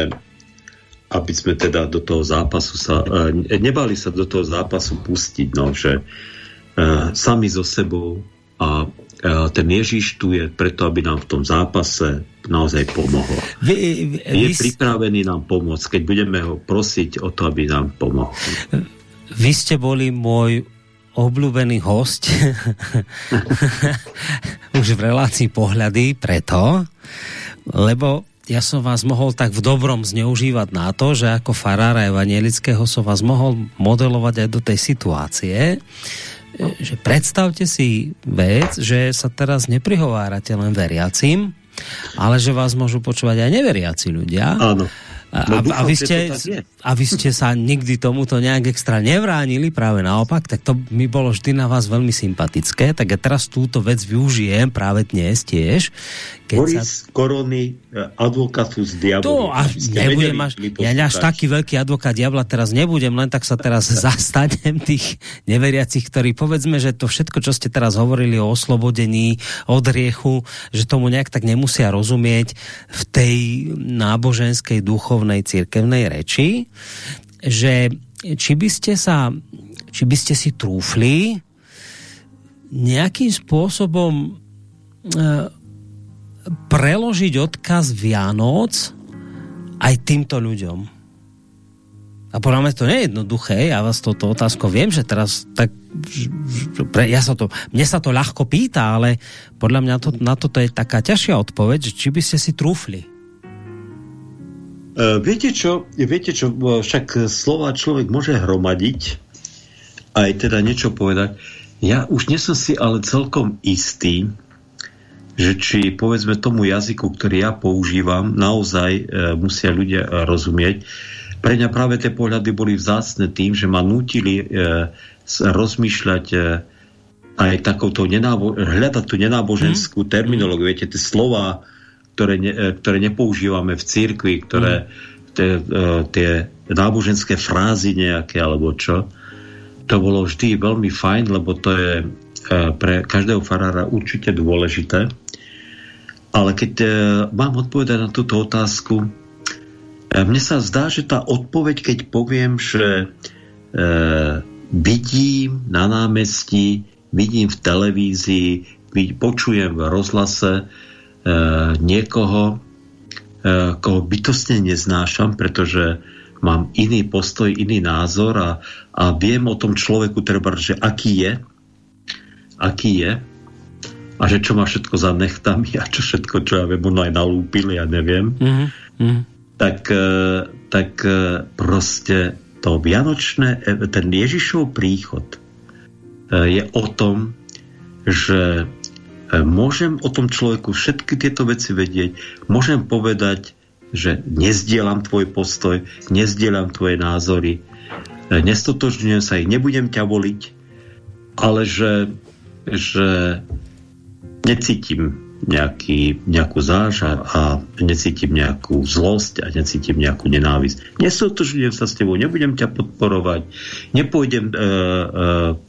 aby sme teda do toho zápasu sa, e, nebali sa do toho zápasu pustiť, no, že e, sami so sebou a e, ten Ježiš tu je preto, aby nám v tom zápase naozaj pomohol. Vy, vy, je vy... pripravený nám pomôcť, keď budeme ho prosiť o to, aby nám pomohol. Vy ste boli môj obľúbený host (laughs) (laughs) už v relácii pohľady preto, lebo ja som vás mohol tak v dobrom zneužívať na to, že ako farára evanielického som vás mohol modelovať aj do tej situácie, že predstavte si vec, že sa teraz neprihovárate len veriacim, ale že vás môžu počúvať aj neveriaci ľudia. Áno. A, no, a, vy ste, a vy ste sa nikdy tomuto nejak extra nevránili, práve naopak, tak to mi bolo vždy na vás veľmi sympatické, tak ja teraz túto vec využijem práve dnes tiež. Keď Boris sa... Korony, eh, advokátus diaboli. To až nebudem až, ja až taký veľký advokát diabla teraz nebudem, len tak sa teraz (laughs) zastanem tých neveriacich, ktorí povedzme, že to všetko, čo ste teraz hovorili o oslobodení, od riechu, že tomu nejak tak nemusia rozumieť v tej náboženskej duchovnej duchovnej církevnej reči, že či by ste sa, či by ste si trúfli nejakým spôsobom e, preložiť odkaz Vianoc aj týmto ľuďom. A podľa mňa to nie je jednoduché, ja vás toto otázko viem, že teraz tak, pre, ja sa to, mne sa to ľahko pýta, ale podľa mňa to, na toto je taká ťažšia odpoveď, že či by ste si trúfli. Uh, viete čo, viete čo, však slova človek môže hromadiť, aj teda niečo povedať. Ja už nie som si ale celkom istý, že či povedzme tomu jazyku, ktorý ja používam, naozaj e, musia ľudia rozumieť. Pre mňa práve tie pohľady boli vzácne tým, že ma nutili e, rozmýšľať e, aj takouto nenábo- hľadať tú nenáboženskú hmm. terminológiu. Viete, tie slova, ktoré, ne, e, ktoré nepoužívame v cirkvi, ktoré mm. tie, e, tie náboženské frázy nejaké alebo čo, to bolo vždy veľmi fajn, lebo to je e, pre každého farára určite dôležité. Ale keď mám odpovedať na túto otázku, mne sa zdá, že tá odpoveď, keď poviem, že vidím na námestí, vidím v televízii, počujem v rozhlase, niekoho, e, koho bytostne neznášam, pretože mám iný postoj, iný názor a, a viem o tom človeku treba, že aký je, aký je a že čo má všetko za nechtami a čo všetko, čo ja viem, ono aj nalúpili, ja neviem. Mm-hmm. Tak, e, tak proste to vianočné, ten Ježišov príchod je o tom, že E, môžem o tom človeku všetky tieto veci vedieť, môžem povedať, že nezdielam tvoj postoj, nezdielam tvoje názory, e, nestotožňujem sa ich, nebudem ťa voliť, ale že, že necítim nejaký, nejakú záž a, necítim nejakú zlosť a necítim nejakú nenávisť. Nesotožujem sa s tebou, nebudem ťa podporovať, nepôjdem e, e,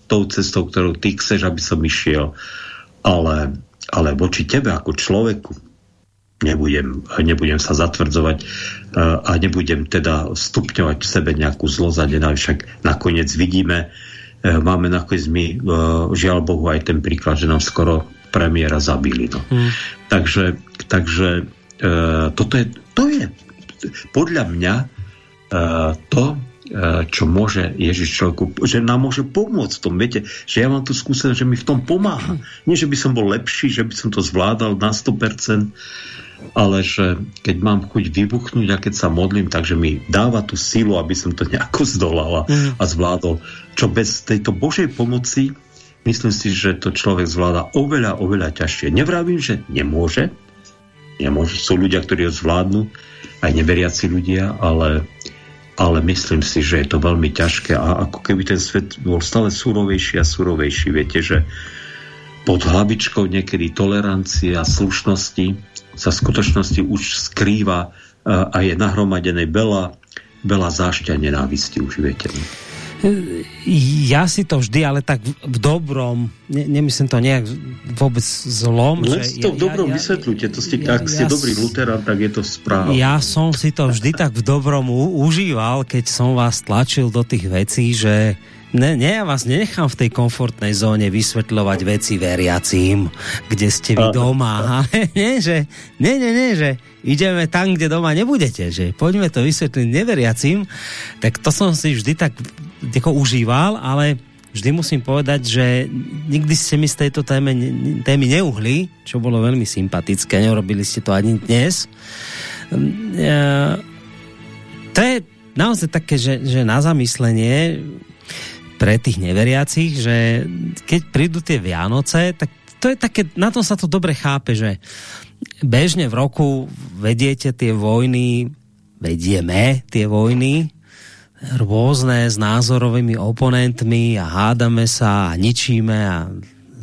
tou cestou, ktorou ty chceš, aby som išiel, ale, ale voči tebe ako človeku nebudem, nebudem sa zatvrdzovať e, a nebudem teda stupňovať v sebe nejakú zlosť a nenávisť. Však nakoniec vidíme, e, máme nakoniec my, e, žiaľ Bohu, aj ten príklad, že nám skoro premiéra zabili. No. Hmm. Takže, takže toto je, to je podľa mňa to, čo môže Ježiš človeku, že nám môže pomôcť v tom. Viete, že ja mám tu skúsenosť, že mi v tom pomáha. Nie, že by som bol lepší, že by som to zvládal na 100%, ale že keď mám chuť vybuchnúť a keď sa modlím, takže mi dáva tú silu, aby som to nejako zdolal a zvládol. Čo bez tejto Božej pomoci myslím si, že to človek zvláda oveľa, oveľa ťažšie. Nevravím, že nemôže. nemôže. Sú ľudia, ktorí ho zvládnu, aj neveriaci ľudia, ale, ale myslím si, že je to veľmi ťažké a ako keby ten svet bol stále surovejší a surovejší. Viete, že pod hlavičkou niekedy tolerancie a slušnosti sa v skutočnosti už skrýva a je nahromadené veľa, veľa zášťa nenávisti už, viete. Ja si to vždy, ale tak v dobrom, ne, nemyslím to nejak vôbec zlom. Len že si to ja, v dobrom ja, vysvetľujte, to ste, ja, ak ste ja, dobrý luterán, tak je to správne. Ja som si to vždy tak v dobrom užíval, keď som vás tlačil do tých vecí, že Ne, ne, ja vás nenechám v tej komfortnej zóne vysvetľovať veci veriacím, kde ste vy doma. (laughs) Ale nie, že, nie, nie, nie, že ideme tam, kde doma nebudete, že poďme to vysvetliť neveriacím. Tak to som si vždy tak ako užíval, ale vždy musím povedať, že nikdy ste mi z tejto téme, témy neuhli, čo bolo veľmi sympatické, neurobili ste to ani dnes. Ehm, to je naozaj také, že, že na zamyslenie pre tých neveriacich, že keď prídu tie Vianoce, tak to je také, na tom sa to dobre chápe, že bežne v roku vediete tie vojny, vedieme tie vojny, rôzne s názorovými oponentmi a hádame sa a ničíme a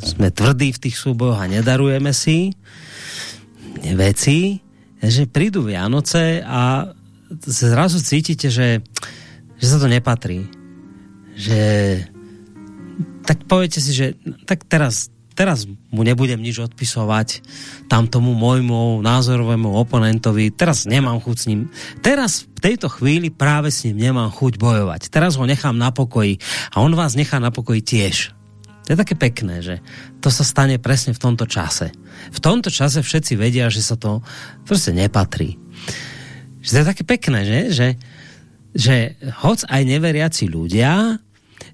sme tvrdí v tých súbojoch a nedarujeme si veci, že prídu Vianoce a zrazu cítite, že, že sa to nepatrí. Že tak poviete si, že tak teraz, teraz mu nebudem nič odpisovať tam tomu môjmu názorovému oponentovi, teraz nemám chuť s ním. Teraz v tejto chvíli práve s ním nemám chuť bojovať. Teraz ho nechám na pokoji a on vás nechá na pokoji tiež. To je také pekné, že to sa stane presne v tomto čase. V tomto čase všetci vedia, že sa to proste nepatrí. Že to je také pekné, že? Že, že hoc aj neveriaci ľudia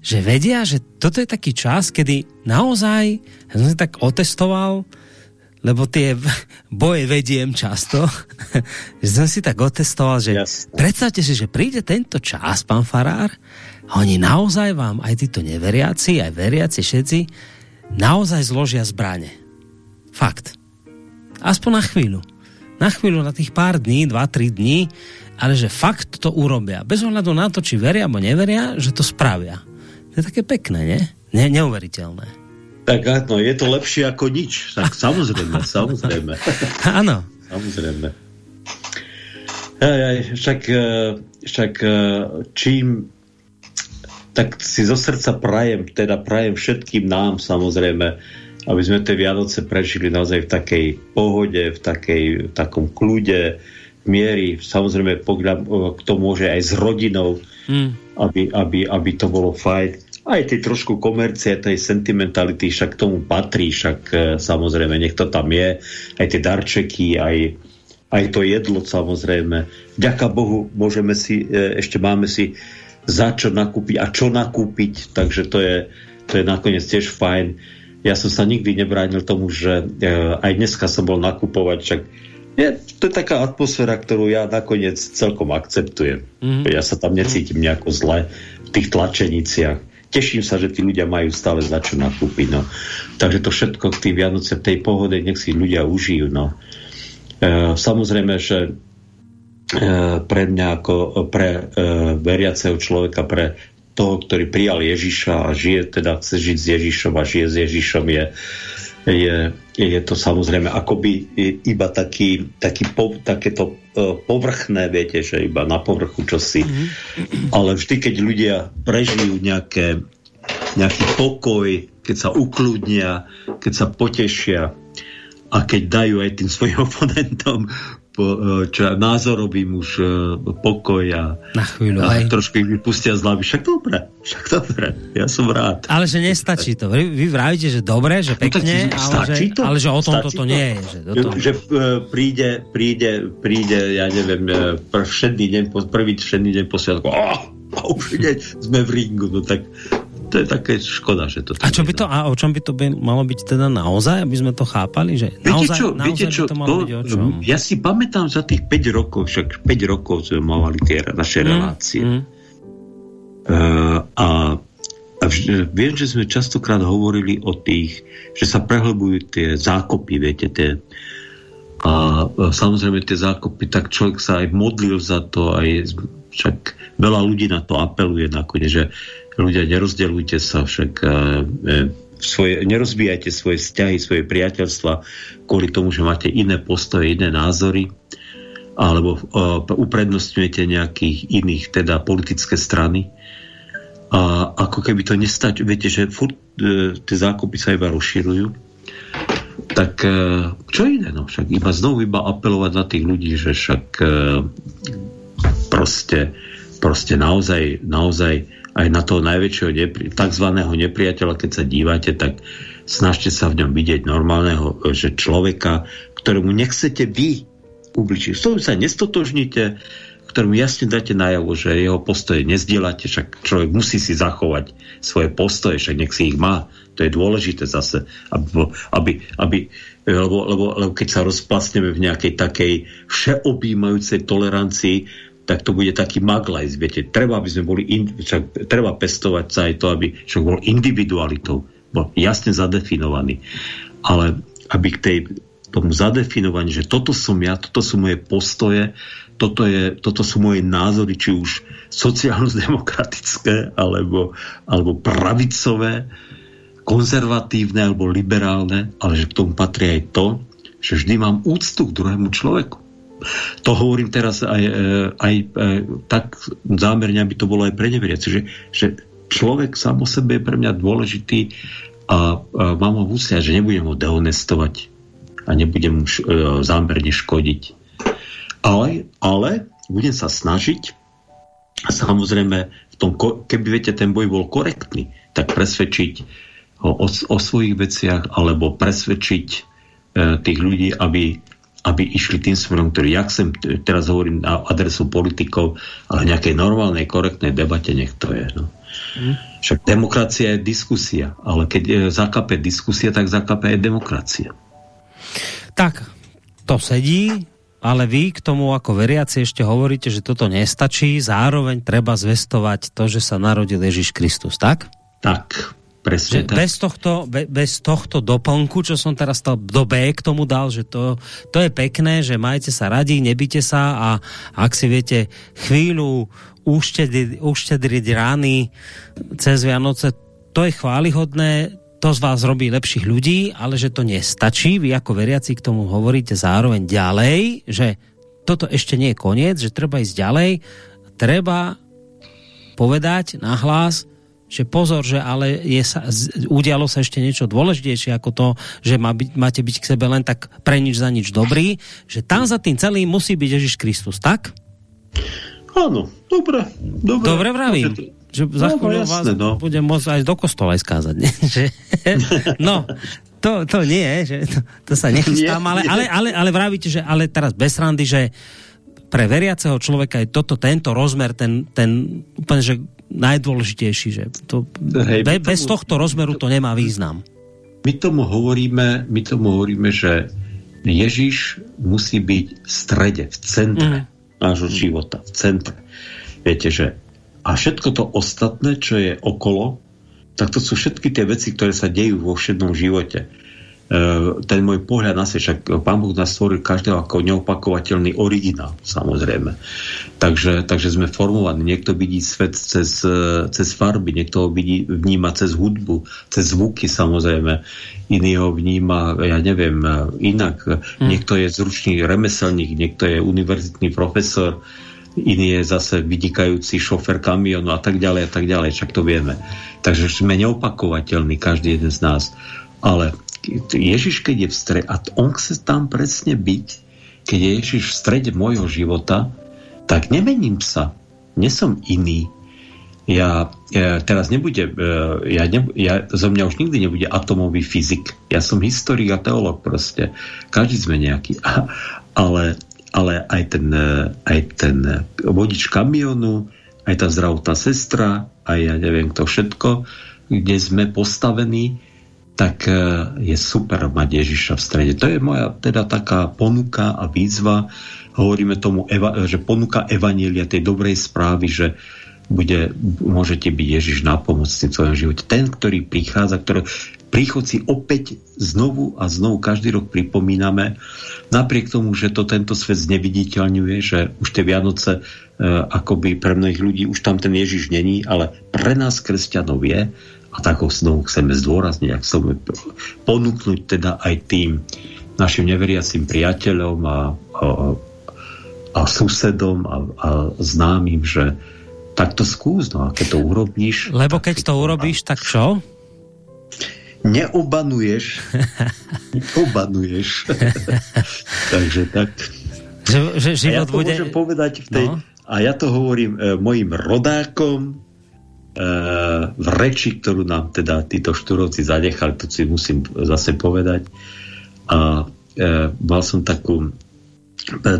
že vedia, že toto je taký čas, kedy naozaj, ja som si tak otestoval, lebo tie (laughs) boje vediem často, (laughs) že som si tak otestoval, že yes. predstavte si, že príde tento čas, pán Farár, a oni naozaj vám, aj títo neveriaci, aj veriaci všetci, naozaj zložia zbrane. Fakt. Aspoň na chvíľu. Na chvíľu, na tých pár dní, dva, tri dní, ale že fakt to urobia. Bez ohľadu na to, či veria alebo neveria, že to spravia. To je také pekné, nie? Ne, neuveriteľné. Tak áno, je to lepšie ako nič. Tak samozrejme, (laughs) samozrejme. Áno. samozrejme. Aj, aj, však, e, však e, čím tak si zo srdca prajem, teda prajem všetkým nám samozrejme, aby sme tie Vianoce prežili naozaj v takej pohode, v, takej, v takom kľude, miery, samozrejme kto môže aj s rodinou, mm. aby, aby, aby to bolo fajn. Aj tej trošku komercie, tej sentimentality, však k tomu patrí, však e, samozrejme, nech to tam je, aj tie darčeky, aj, aj to jedlo samozrejme. Ďaká Bohu, môžeme si, e, ešte máme si za čo nakúpiť a čo nakúpiť, takže to je, to je nakoniec tiež fajn. Ja som sa nikdy nebránil tomu, že e, aj dneska som bol nakupovať, však je, to je taká atmosféra, ktorú ja nakoniec celkom akceptujem. Mm. Ja sa tam necítim nejako zle v tých tlačeniciach. Teším sa, že tí ľudia majú stále za čo nakúpiť. No. Takže to všetko k tým Vianoce v tej pohode nech si ľudia užijú. No. E, samozrejme, že e, pre mňa ako pre e, veriaceho človeka, pre toho, ktorý prijal Ježiša a žije, teda chce žiť s Ježišom a žije s Ježišom, je, je je to samozrejme akoby iba taký, taký po, takéto uh, povrchné, viete, že iba na povrchu čosi. Mm -hmm. Ale vždy, keď ľudia prežijú nejaké, nejaký pokoj, keď sa ukludnia, keď sa potešia a keď dajú aj tým svojim (laughs) oponentom po, e, čo, názorovým už uh, pokoj a, Na chvíľu, a aj. trošku ich vypustia z hlavy. Však dobre, však dobre, ja som rád. Ale že nestačí to. Vy, vy vravíte, že dobre, že no pekne, no, ale, že, to? ale že o tom toto nie je. Že, do toho... že uh, príde, príde, príde, ja neviem, uh, všedný deň, prvý všedný deň po sviatku, oh, a už sme v ringu, no tak to je také škoda, že to... A, čo by to, a o čom by to by malo byť teda naozaj, aby sme to chápali? Že viete naozaj, čo, naozaj viete čo, to malo to, byť o čom? Ja si pamätám za tých 5 rokov, však 5 rokov sme mali tie naše mm, relácie. Mm. Uh, a, a vž, viem, že sme častokrát hovorili o tých, že sa prehlbujú tie zákopy, viete, tie, a, a samozrejme tie zákopy, tak človek sa aj modlil za to, aj však veľa ľudí na to apeluje nakoniec, že ľudia, nerozdelujte sa, však e, e, svoje, nerozbijajte svoje vzťahy, svoje priateľstva kvôli tomu, že máte iné postoje, iné názory alebo uh, uprednostňujete nejakých iných, teda politické strany. A ako keby to nestačí, viete, že furt tie zákupy sa iba rozširujú, tak čo iné, no však iba znovu iba apelovať na tých ľudí, že však proste, proste naozaj, naozaj aj na toho najväčšieho nepri- tzv. nepriateľa, keď sa dívate, tak snažte sa v ňom vidieť normálneho že človeka, ktorému nechcete vy ubličiť. S tom sa nestotožnite, ktorému jasne dáte najavo, že jeho postoje nezdielate, však človek musí si zachovať svoje postoje, však nech si ich má. To je dôležité zase, aby, aby, aby lebo, lebo, lebo keď sa rozplasneme v nejakej takej všeobjímajúcej tolerancii, tak to bude taký maglajs, viete. Treba, aby sme boli, in, však, treba pestovať sa aj to, aby človek bol individualitou, bol jasne zadefinovaný. Ale aby k tej, tomu zadefinovaní, že toto som ja, toto sú moje postoje, toto, je, toto sú moje názory, či už sociálno-demokratické, alebo, alebo pravicové, konzervatívne alebo liberálne, ale že k tomu patrí aj to, že vždy mám úctu k druhému človeku. To hovorím teraz aj, e, aj, aj e, tak zámerne, aby to bolo aj pre neveriaci, že, že človek sám o sebe je pre mňa dôležitý a, a mám ho v že nebudem ho dehonestovať a nebudem mu e, zámerne škodiť. Ale, ale budem sa snažiť samozrejme v tom, keby viete, ten boj bol korektný, tak presvedčiť ho o, o svojich veciach alebo presvedčiť e, tých ľudí, aby aby išli tým smerom, ktorý, ja chcem, teraz hovorím na adresu politikov, ale nejakej normálnej, korektnej debate nech to je. No. Mm. Však demokracia je diskusia, ale keď je zakape diskusia, tak zakape aj demokracia. Tak, to sedí, ale vy k tomu ako veriaci ešte hovoríte, že toto nestačí, zároveň treba zvestovať to, že sa narodil Ježiš Kristus, tak? Tak, Presne tak. Bez tohto, be, bez tohto doplnku, čo som teraz to, do B k tomu dal, že to, to je pekné, že majte sa radi, nebite sa a ak si viete chvíľu uštedriť, uštedriť rány cez Vianoce, to je chválihodné, to z vás robí lepších ľudí, ale že to nestačí. Vy ako veriaci k tomu hovoríte zároveň ďalej, že toto ešte nie je koniec, že treba ísť ďalej. Treba povedať nahlas, že pozor, že ale je sa, udialo sa ešte niečo dôležitejšie ako to, že má byť, máte byť k sebe len tak pre nič za nič dobrý, že tam za tým celým musí byť Ježiš Kristus, tak? Áno, dobre. Dobre, dobre vravím. Že za no, chvíľu vás no. budem môcť aj do kostola aj skázať. Nie? (laughs) Že, no, to, to nie, že to, to sa nechystám, ale, ale, ale, ale vravíte, že ale teraz bez randy, že pre veriaceho človeka je toto, tento rozmer, ten, ten úplne, že najdôležitejší, že to, Hej, be, tomu, bez tohto rozmeru to nemá význam. My tomu hovoríme, my tomu hovoríme, že Ježiš musí byť v strede, v centre mm. nášho života, v centre. Viete, že a všetko to ostatné, čo je okolo, tak to sú všetky tie veci, ktoré sa dejú vo všednom živote. Ten môj pohľad na svet, však Pán Boh nás stvoril každého ako neopakovateľný originál, samozrejme. Takže, takže sme formovaní. Niekto vidí svet cez, cez farby, niekto ho vidí, vníma cez hudbu, cez zvuky samozrejme. Iný ho vníma, ja neviem, inak. Hmm. Niekto je zručný remeselník, niekto je univerzitný profesor, iný je zase vynikajúci šofer kamionu a tak ďalej a tak ďalej, však to vieme. Takže sme neopakovateľní, každý jeden z nás. Ale Ježiš, keď je v strede, a on chce tam presne byť, keď je Ježiš v strede môjho života, tak nemením sa. Nesom iný. Ja, ja teraz nebude, e, ja, ne, ja, zo mňa už nikdy nebude atomový fyzik. Ja som historik a teolog proste. Každý sme nejaký. (laughs) Ale ale aj ten, e, aj ten vodič kamionu, aj tá zdravotná sestra, aj ja neviem to všetko, kde sme postavení, tak e, je super mať Ježiša v strede. To je moja teda taká ponuka a výzva. Hovoríme tomu, že ponuka Evanielia tej dobrej správy, že bude, môžete byť Ježiš na pomoc v svojom živote. Ten, ktorý prichádza, ktorý príchod si opäť znovu a znovu každý rok pripomíname, napriek tomu, že to tento svet zneviditeľňuje, že už tie Vianoce e, akoby pre mnohých ľudí už tam ten Ježiš není, ale pre nás kresťanov je a tak ho znovu chceme zdôrazniť a chceme ponúknuť teda aj tým našim neveriacim priateľom a, a, a susedom a, a známym, že tak to skús, no a keď to urobíš... Lebo keď to urobíš, tak čo? Neobanuješ. (laughs) Neobanuješ. (laughs) Takže tak. Že, že život a ja to bude... môžem povedať v tej... No. A ja to hovorím e, mojim rodákom v reči, ktorú nám teda títo štúrovci zanechali, to si musím zase povedať. A e, mal som takú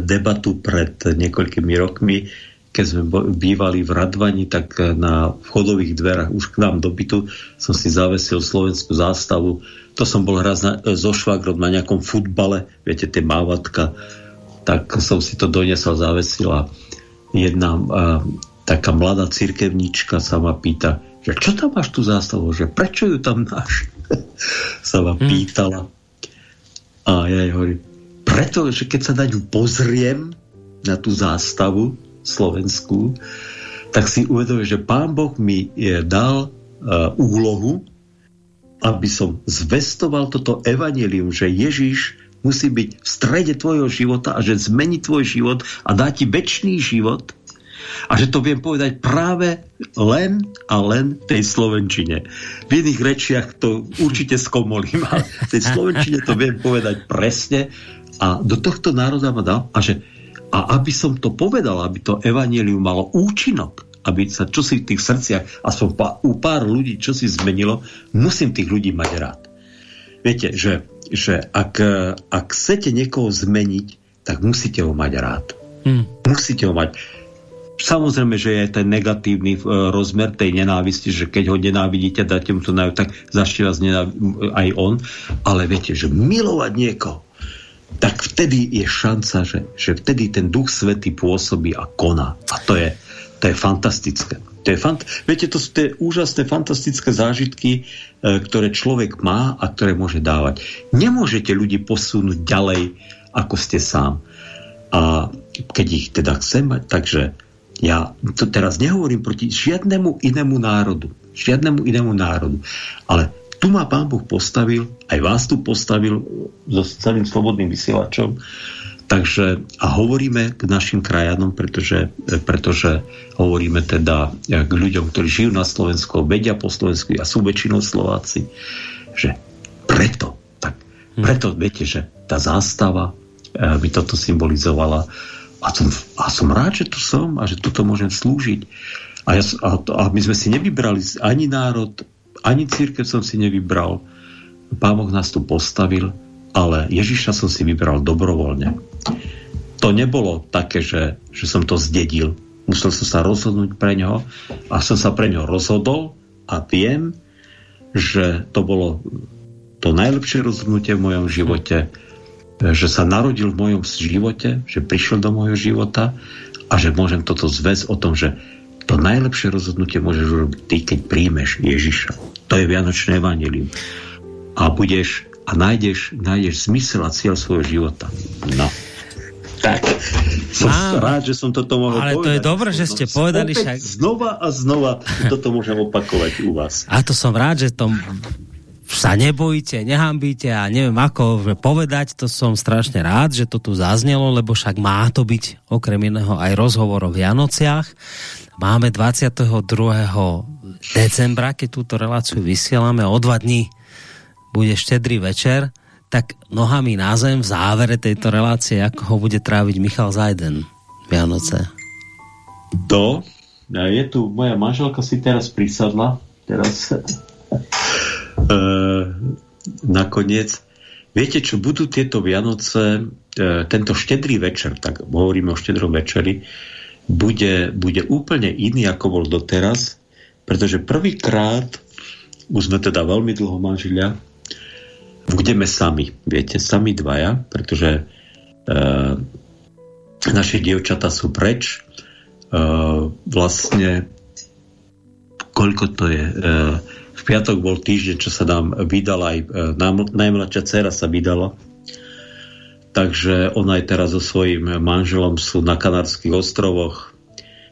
debatu pred niekoľkými rokmi, keď sme bývali v Radvani, tak eh, na vchodových dverách už k nám do bytu som si zavesil slovenskú zástavu. To som bol raz na, so švagrom na nejakom futbale, viete, tie mávatka, tak som si to doniesol, zavesil a jedna taká mladá cirkevnička sa ma pýta, že čo tam máš tú zástavu, že prečo ju tam máš? (laughs) sa ma hmm. pýtala. A ja jej hovorím, preto, že keď sa na ňu pozriem, na tú zástavu, Slovensku, tak si uvedomím, že Pán Boh mi je dal uh, úlohu, aby som zvestoval toto evanelium, že Ježiš musí byť v strede tvojho života a že zmení tvoj život a dá ti väčší život a že to viem povedať práve len a len tej Slovenčine. V iných rečiach to určite skomolím, ale v tej Slovenčine to viem povedať presne a do tohto národa ma dal a že a aby som to povedal, aby to evanílium malo účinok, aby sa čosi v tých srdciach, aspoň u pár ľudí, čo si zmenilo, musím tých ľudí mať rád. Viete, že, že ak, ak chcete niekoho zmeniť, tak musíte ho mať rád. Hmm. Musíte ho mať. Samozrejme, že je ten negatívny uh, rozmer tej nenávisti, že keď ho nenávidíte, dáte mu to najavo, tak začne vás aj on. Ale viete, že milovať niekoho, tak vtedy je šanca, že, že vtedy ten duch svety pôsobí a koná. A to je, to je fantastické. To je fant- Viete, to sú tie úžasné, fantastické zážitky, e, ktoré človek má a ktoré môže dávať. Nemôžete ľudí posunúť ďalej, ako ste sám. A keď ich teda chcem mať, takže ja to teraz nehovorím proti žiadnemu inému národu. Žiadnemu inému národu. Ale tu ma Pán Boh postavil, aj vás tu postavil so celým slobodným vysielačom. Takže a hovoríme k našim krajanom, pretože, pretože hovoríme teda k ľuďom, ktorí žijú na Slovensku, vedia po Slovensku a sú väčšinou Slováci, že preto, tak, hm. preto viete, že tá zástava eh, by toto symbolizovala a som, a som rád, že tu som a že toto môžem slúžiť. A, ja, a, a my sme si nevybrali ani národ, ani církev som si nevybral. Pán Boh nás tu postavil, ale Ježiša som si vybral dobrovoľne. To nebolo také, že, že som to zdedil. Musel som sa rozhodnúť pre ňoho a som sa pre ňoho rozhodol a viem, že to bolo to najlepšie rozhodnutie v mojom živote, že sa narodil v mojom živote, že prišiel do môjho života a že môžem toto zväz o tom, že to najlepšie rozhodnutie môžeš urobiť ty, keď príjmeš Ježiša. To je Vianočné evanelium. A budeš a nájdeš, nájdeš zmysel a cieľ svojho života. No. Tak, som Mám, rád, že som toto mohol ale povedať. Ale to je dobré, že ste povedali však... Znova a znova toto môžem opakovať u vás. A to som rád, že to sa nebojíte, nehambíte a neviem ako povedať, to som strašne rád, že to tu zaznelo, lebo však má to byť okrem iného aj rozhovor o Vianociach. Máme 22. decembra, keď túto reláciu vysielame, o dva dní bude štedrý večer tak nohami na zem v závere tejto relácie, ako ho bude tráviť Michal Zajden Vianoce. To, je tu, moja manželka si teraz prisadla, teraz nakoniec. Viete čo, budú tieto Vianoce, e, tento štedrý večer, tak hovoríme o štedrom večeri, bude, bude úplne iný, ako bol doteraz, pretože prvýkrát, už sme teda veľmi dlho manžilia, budeme sami, viete, sami dvaja, pretože e, naše dievčata sú preč. E, vlastne koľko to je? E, v piatok bol týždeň, čo sa nám vydala aj e, najmladšia dcera sa vydala. Takže ona aj teraz so svojím manželom sú na Kanárských ostrovoch.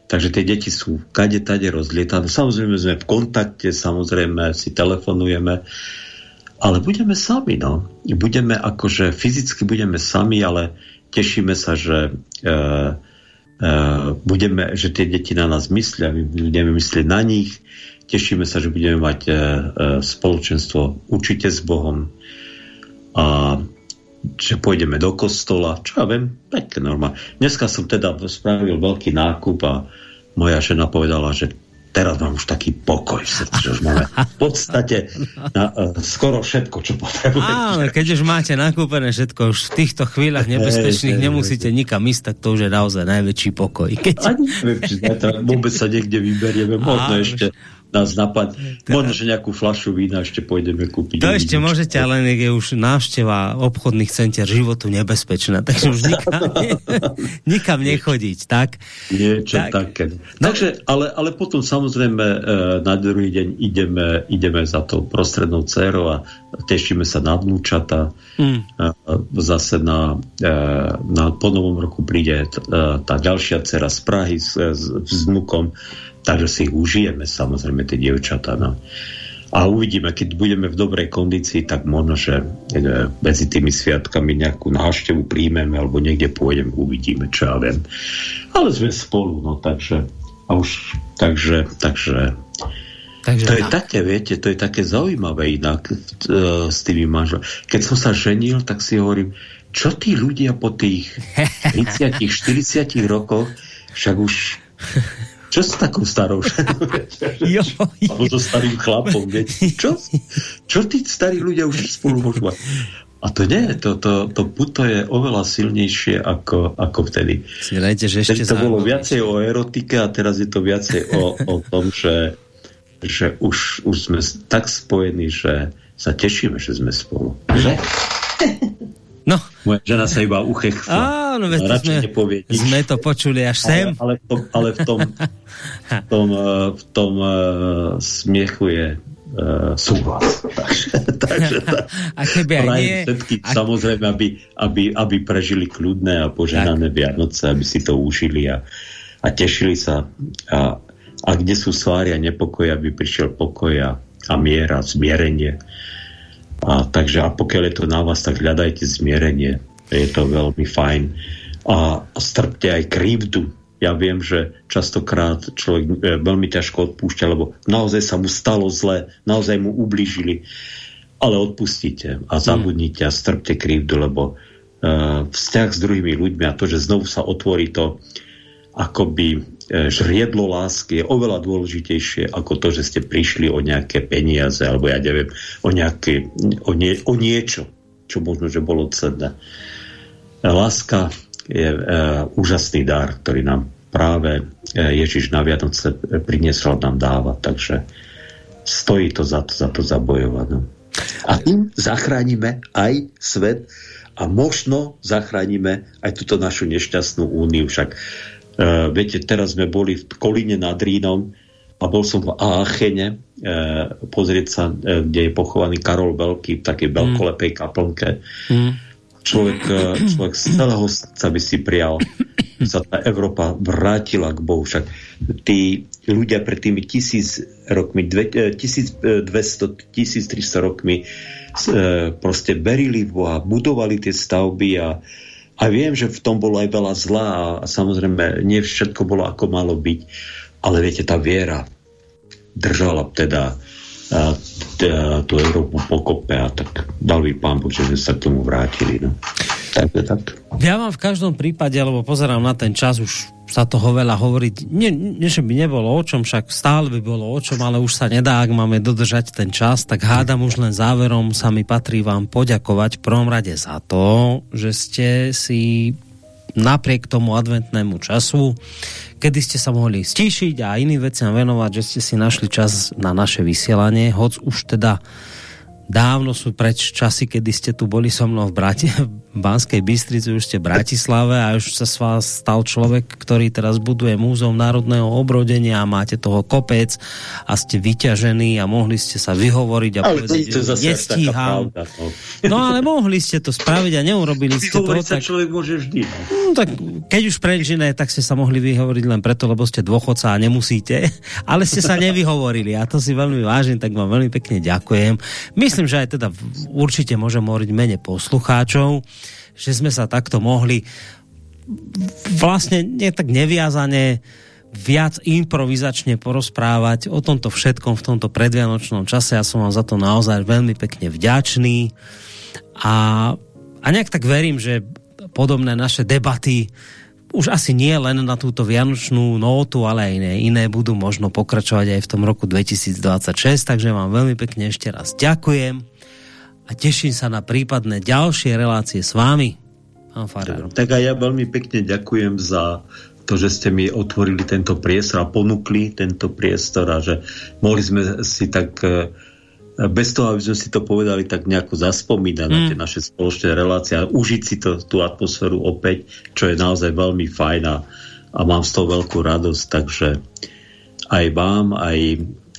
Takže tie deti sú kade tade rozlietané. Samozrejme sme v kontakte, samozrejme si telefonujeme ale budeme sami, no. Budeme akože, fyzicky budeme sami, ale tešíme sa, že e, e, budeme, že tie deti na nás myslia, my budeme myslieť na nich, tešíme sa, že budeme mať e, e, spoločenstvo určite s Bohom a že pôjdeme do kostola, čo ja viem, také normálne. Dneska som teda spravil veľký nákup a moja žena povedala, že teraz mám už taký pokoj že už máme v podstate na, uh, skoro všetko, čo potrebujeme. Áno, keď už máte nakúpené všetko, už v týchto chvíľach nebezpečných hey, nemusíte hey, nikam ísť, tak to už je naozaj najväčší pokoj. Keď... Ani neviem, či vôbec sa niekde vyberieme, možno ešte nás napad. Teda... Možno, že nejakú flašu vína ešte pôjdeme kúpiť. To ešte vína, môžete, ale je už návšteva obchodných centier životu nebezpečná, takže už nikam, (laughs) nikam nechodiť, tak? Niečo tak. také. No. Takže, ale, ale potom samozrejme e, na druhý deň ideme, ideme za tou prostrednou dcerou a tešíme sa na vnúčata. Mm. Zase na, e, na po novom roku príde tá ďalšia dcera z Prahy s, s, s vnukom Takže si užijeme, samozrejme, tie dievčatá. No. A uvidíme, keď budeme v dobrej kondícii, tak možno, že e, medzi tými sviatkami nejakú návštevu príjmeme alebo niekde pôjdem, uvidíme, čo ja viem. Ale sme spolu, no takže a už, takže, takže Takže to je také, viete, to je také zaujímavé inak e, s tými manželmi. Keď som sa ženil, tak si hovorím, čo tí ľudia po tých (laughs) 30 40 rokoch, však už (laughs) čo s takou starou (laughs) ženou? Alebo so starým chlapom, viete? Čo? Čo tí starí ľudia už spolu môžu mať? A to nie, to, to, to puto je oveľa silnejšie ako, ako vtedy. Si že ešte to bolo viacej o erotike a teraz je to viacej o, o tom, že, že už, už sme tak spojení, že sa tešíme, že sme spolu. Že? (laughs) Moja žena sa iba uchechla. Áno, veď sme, sme to počuli až sem. Ale, ale, v tom, ale v tom, v tom, eh, v tom uh, smiechu je uh, súhlas. takže, takže a keby aj nie... Všetky, a... Samozrejme, aby, aby, aby prežili kľudné a poženané tak. Vianoce, aby si to užili a, a tešili sa. A, a kde sú svári a nepokoj, aby prišiel pokoj a, a mier a zmierenie a, takže a pokiaľ je to na vás, tak hľadajte zmierenie. Je to veľmi fajn. A strpte aj krivdu. Ja viem, že častokrát človek e, veľmi ťažko odpúšťa, lebo naozaj sa mu stalo zle, naozaj mu ublížili. Ale odpustíte a zabudnite a strpte krivdu, lebo uh, vzťah s druhými ľuďmi a to, že znovu sa otvorí to akoby žriedlo lásky je oveľa dôležitejšie ako to, že ste prišli o nejaké peniaze alebo ja neviem, o, nejaké, o, nie, o niečo, čo možno, že bolo cenné. Láska je e, úžasný dar, ktorý nám práve e, Ježiš na Vianoce priniesol nám dáva, takže stojí to za to, za to zabojovať. No. A tým zachránime aj svet a možno zachránime aj túto našu nešťastnú úniu. Však Uh, viete, teraz sme boli v Kolíne nad Rínom a bol som v Aachene pozrieť sa, e, kde je pochovaný Karol Veľký v takej mm. veľkolepej kaplnke. Mm. Človek, človek z celého srdca by si prijal, sa tá Európa vrátila k Bohu. Však tí ľudia pred tými tisíc rokmi, 1200, 1300 rokmi proste verili v Boha, budovali tie stavby a a viem, že v tom bolo aj veľa zla a samozrejme nie všetko bolo ako malo byť, ale viete, tá viera držala teda tú Európu pokope a tak dal by pán Boh, že sme sa k tomu vrátili. No. Tak, tak. Ja mám v každom prípade, lebo pozerám na ten čas, už sa toho veľa hovoriť. Nie, nie, že by nebolo o čom, však stále by bolo o čom, ale už sa nedá, ak máme dodržať ten čas, tak hádam už len záverom sa mi patrí vám poďakovať v prvom rade za to, že ste si napriek tomu adventnému času, kedy ste sa mohli stíšiť a iným veciam venovať, že ste si našli čas na naše vysielanie, hoď už teda dávno sú preč časy, kedy ste tu boli so mnou v, Brati, v Banskej Bystrici, už ste v Bratislave a už sa s vás stal človek, ktorý teraz buduje múzeum národného obrodenia a máte toho kopec a ste vyťažení a mohli ste sa vyhovoriť a ale povedať, to že nestíham. Pravda, no. no ale mohli ste to spraviť a neurobili ste to. sa tak, človek môže vždy. No. No, tak keď už preč iné, tak ste sa mohli vyhovoriť len preto, lebo ste dôchodca a nemusíte, (laughs) ale ste sa nevyhovorili a to si veľmi vážim, tak vám veľmi pekne ďakujem. Myslím, myslím, že aj teda určite môžem hovoriť mene poslucháčov, že sme sa takto mohli vlastne nie tak neviazane viac improvizačne porozprávať o tomto všetkom v tomto predvianočnom čase. Ja som vám za to naozaj veľmi pekne vďačný. A, a nejak tak verím, že podobné naše debaty už asi nie len na túto vianočnú nótu, ale aj iné, iné budú možno pokračovať aj v tom roku 2026, takže vám veľmi pekne ešte raz ďakujem a teším sa na prípadné ďalšie relácie s vámi, pán Farero. Tak aj ja veľmi pekne ďakujem za to, že ste mi otvorili tento priestor a ponúkli tento priestor a že mohli sme si tak uh, bez toho, aby sme si to povedali tak nejako zaspomínať mm. na tie naše spoločné relácie a užiť si to, tú atmosféru opäť, čo je naozaj veľmi fajn a, a mám z toho veľkú radosť, takže aj vám, aj,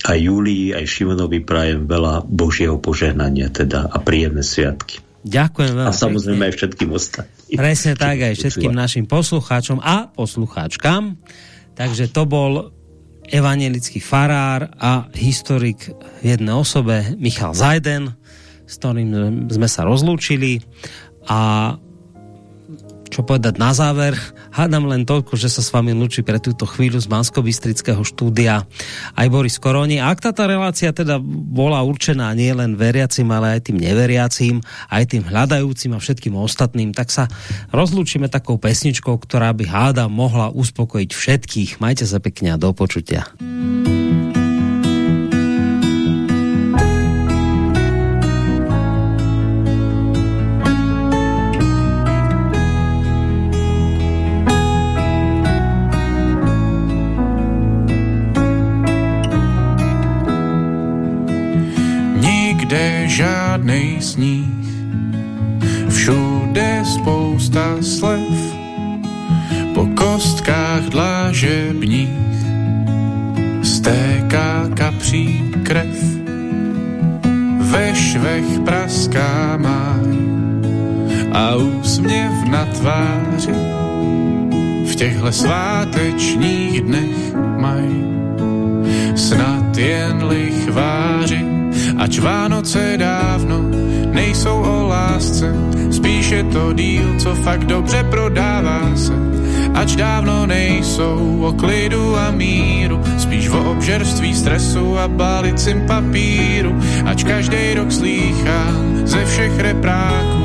aj Julii, aj Šimonovi prajem veľa Božieho požehnania teda a príjemné sviatky. Ďakujem veľmi A samozrejme pekne. aj všetkým ostatným. Presne tak, aj všetkým našim poslucháčom a poslucháčkam. Takže to bol evangelický farár a historik v jednej osobe Michal Zajden, s ktorým sme sa rozlúčili a čo povedať na záver, hádam len toľko, že sa s vami lúči pre túto chvíľu z bansko štúdia aj Boris Koroni. Ak táto relácia teda bola určená nie len veriacim, ale aj tým neveriacim, aj tým hľadajúcim a všetkým ostatným, tak sa rozlúčime takou pesničkou, ktorá by hádam mohla uspokojiť všetkých. Majte sa pekne a do počutia. Žádnej sníh. Všude spousta slev, po kostkách dlážebních stéká kapří krev. Ve švech praská máj a úsměv na tváři v těchhle svátečních dnech maj snad jen lichváři Ač Vánoce dávno nejsou o lásce, spíš je to díl, co fakt dobře prodává se. Ač dávno nejsou o klidu a míru, spíš o obžerství stresu a balicím papíru. Ač každý rok slýchám ze všech repráků,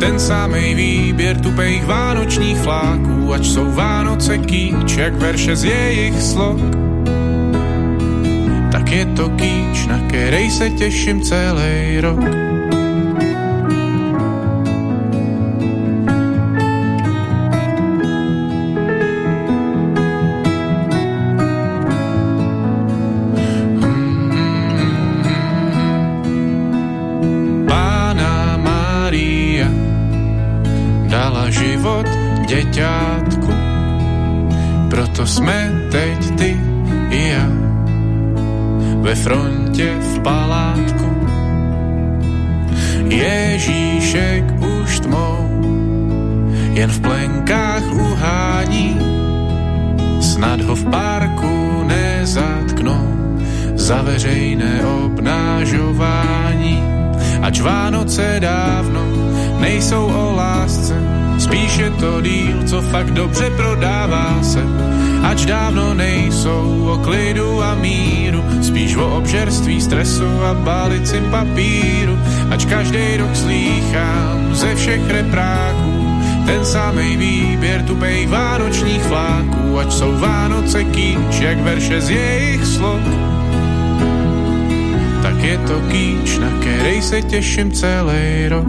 ten samej výběr tupejch vánočních fláků, ač jsou Vánoce kýč, jak verše z jejich slov tak je to kýč, na kerej se těším celý rok. Stresu a balicím papíru. Ač každý rok slýchám ze všech repráků, ten samej výběr tupej vánočních fláků, ať jsou Vánoce kýč, jak verše z jejich slov. Tak je to kýč, na který se těším celý rok.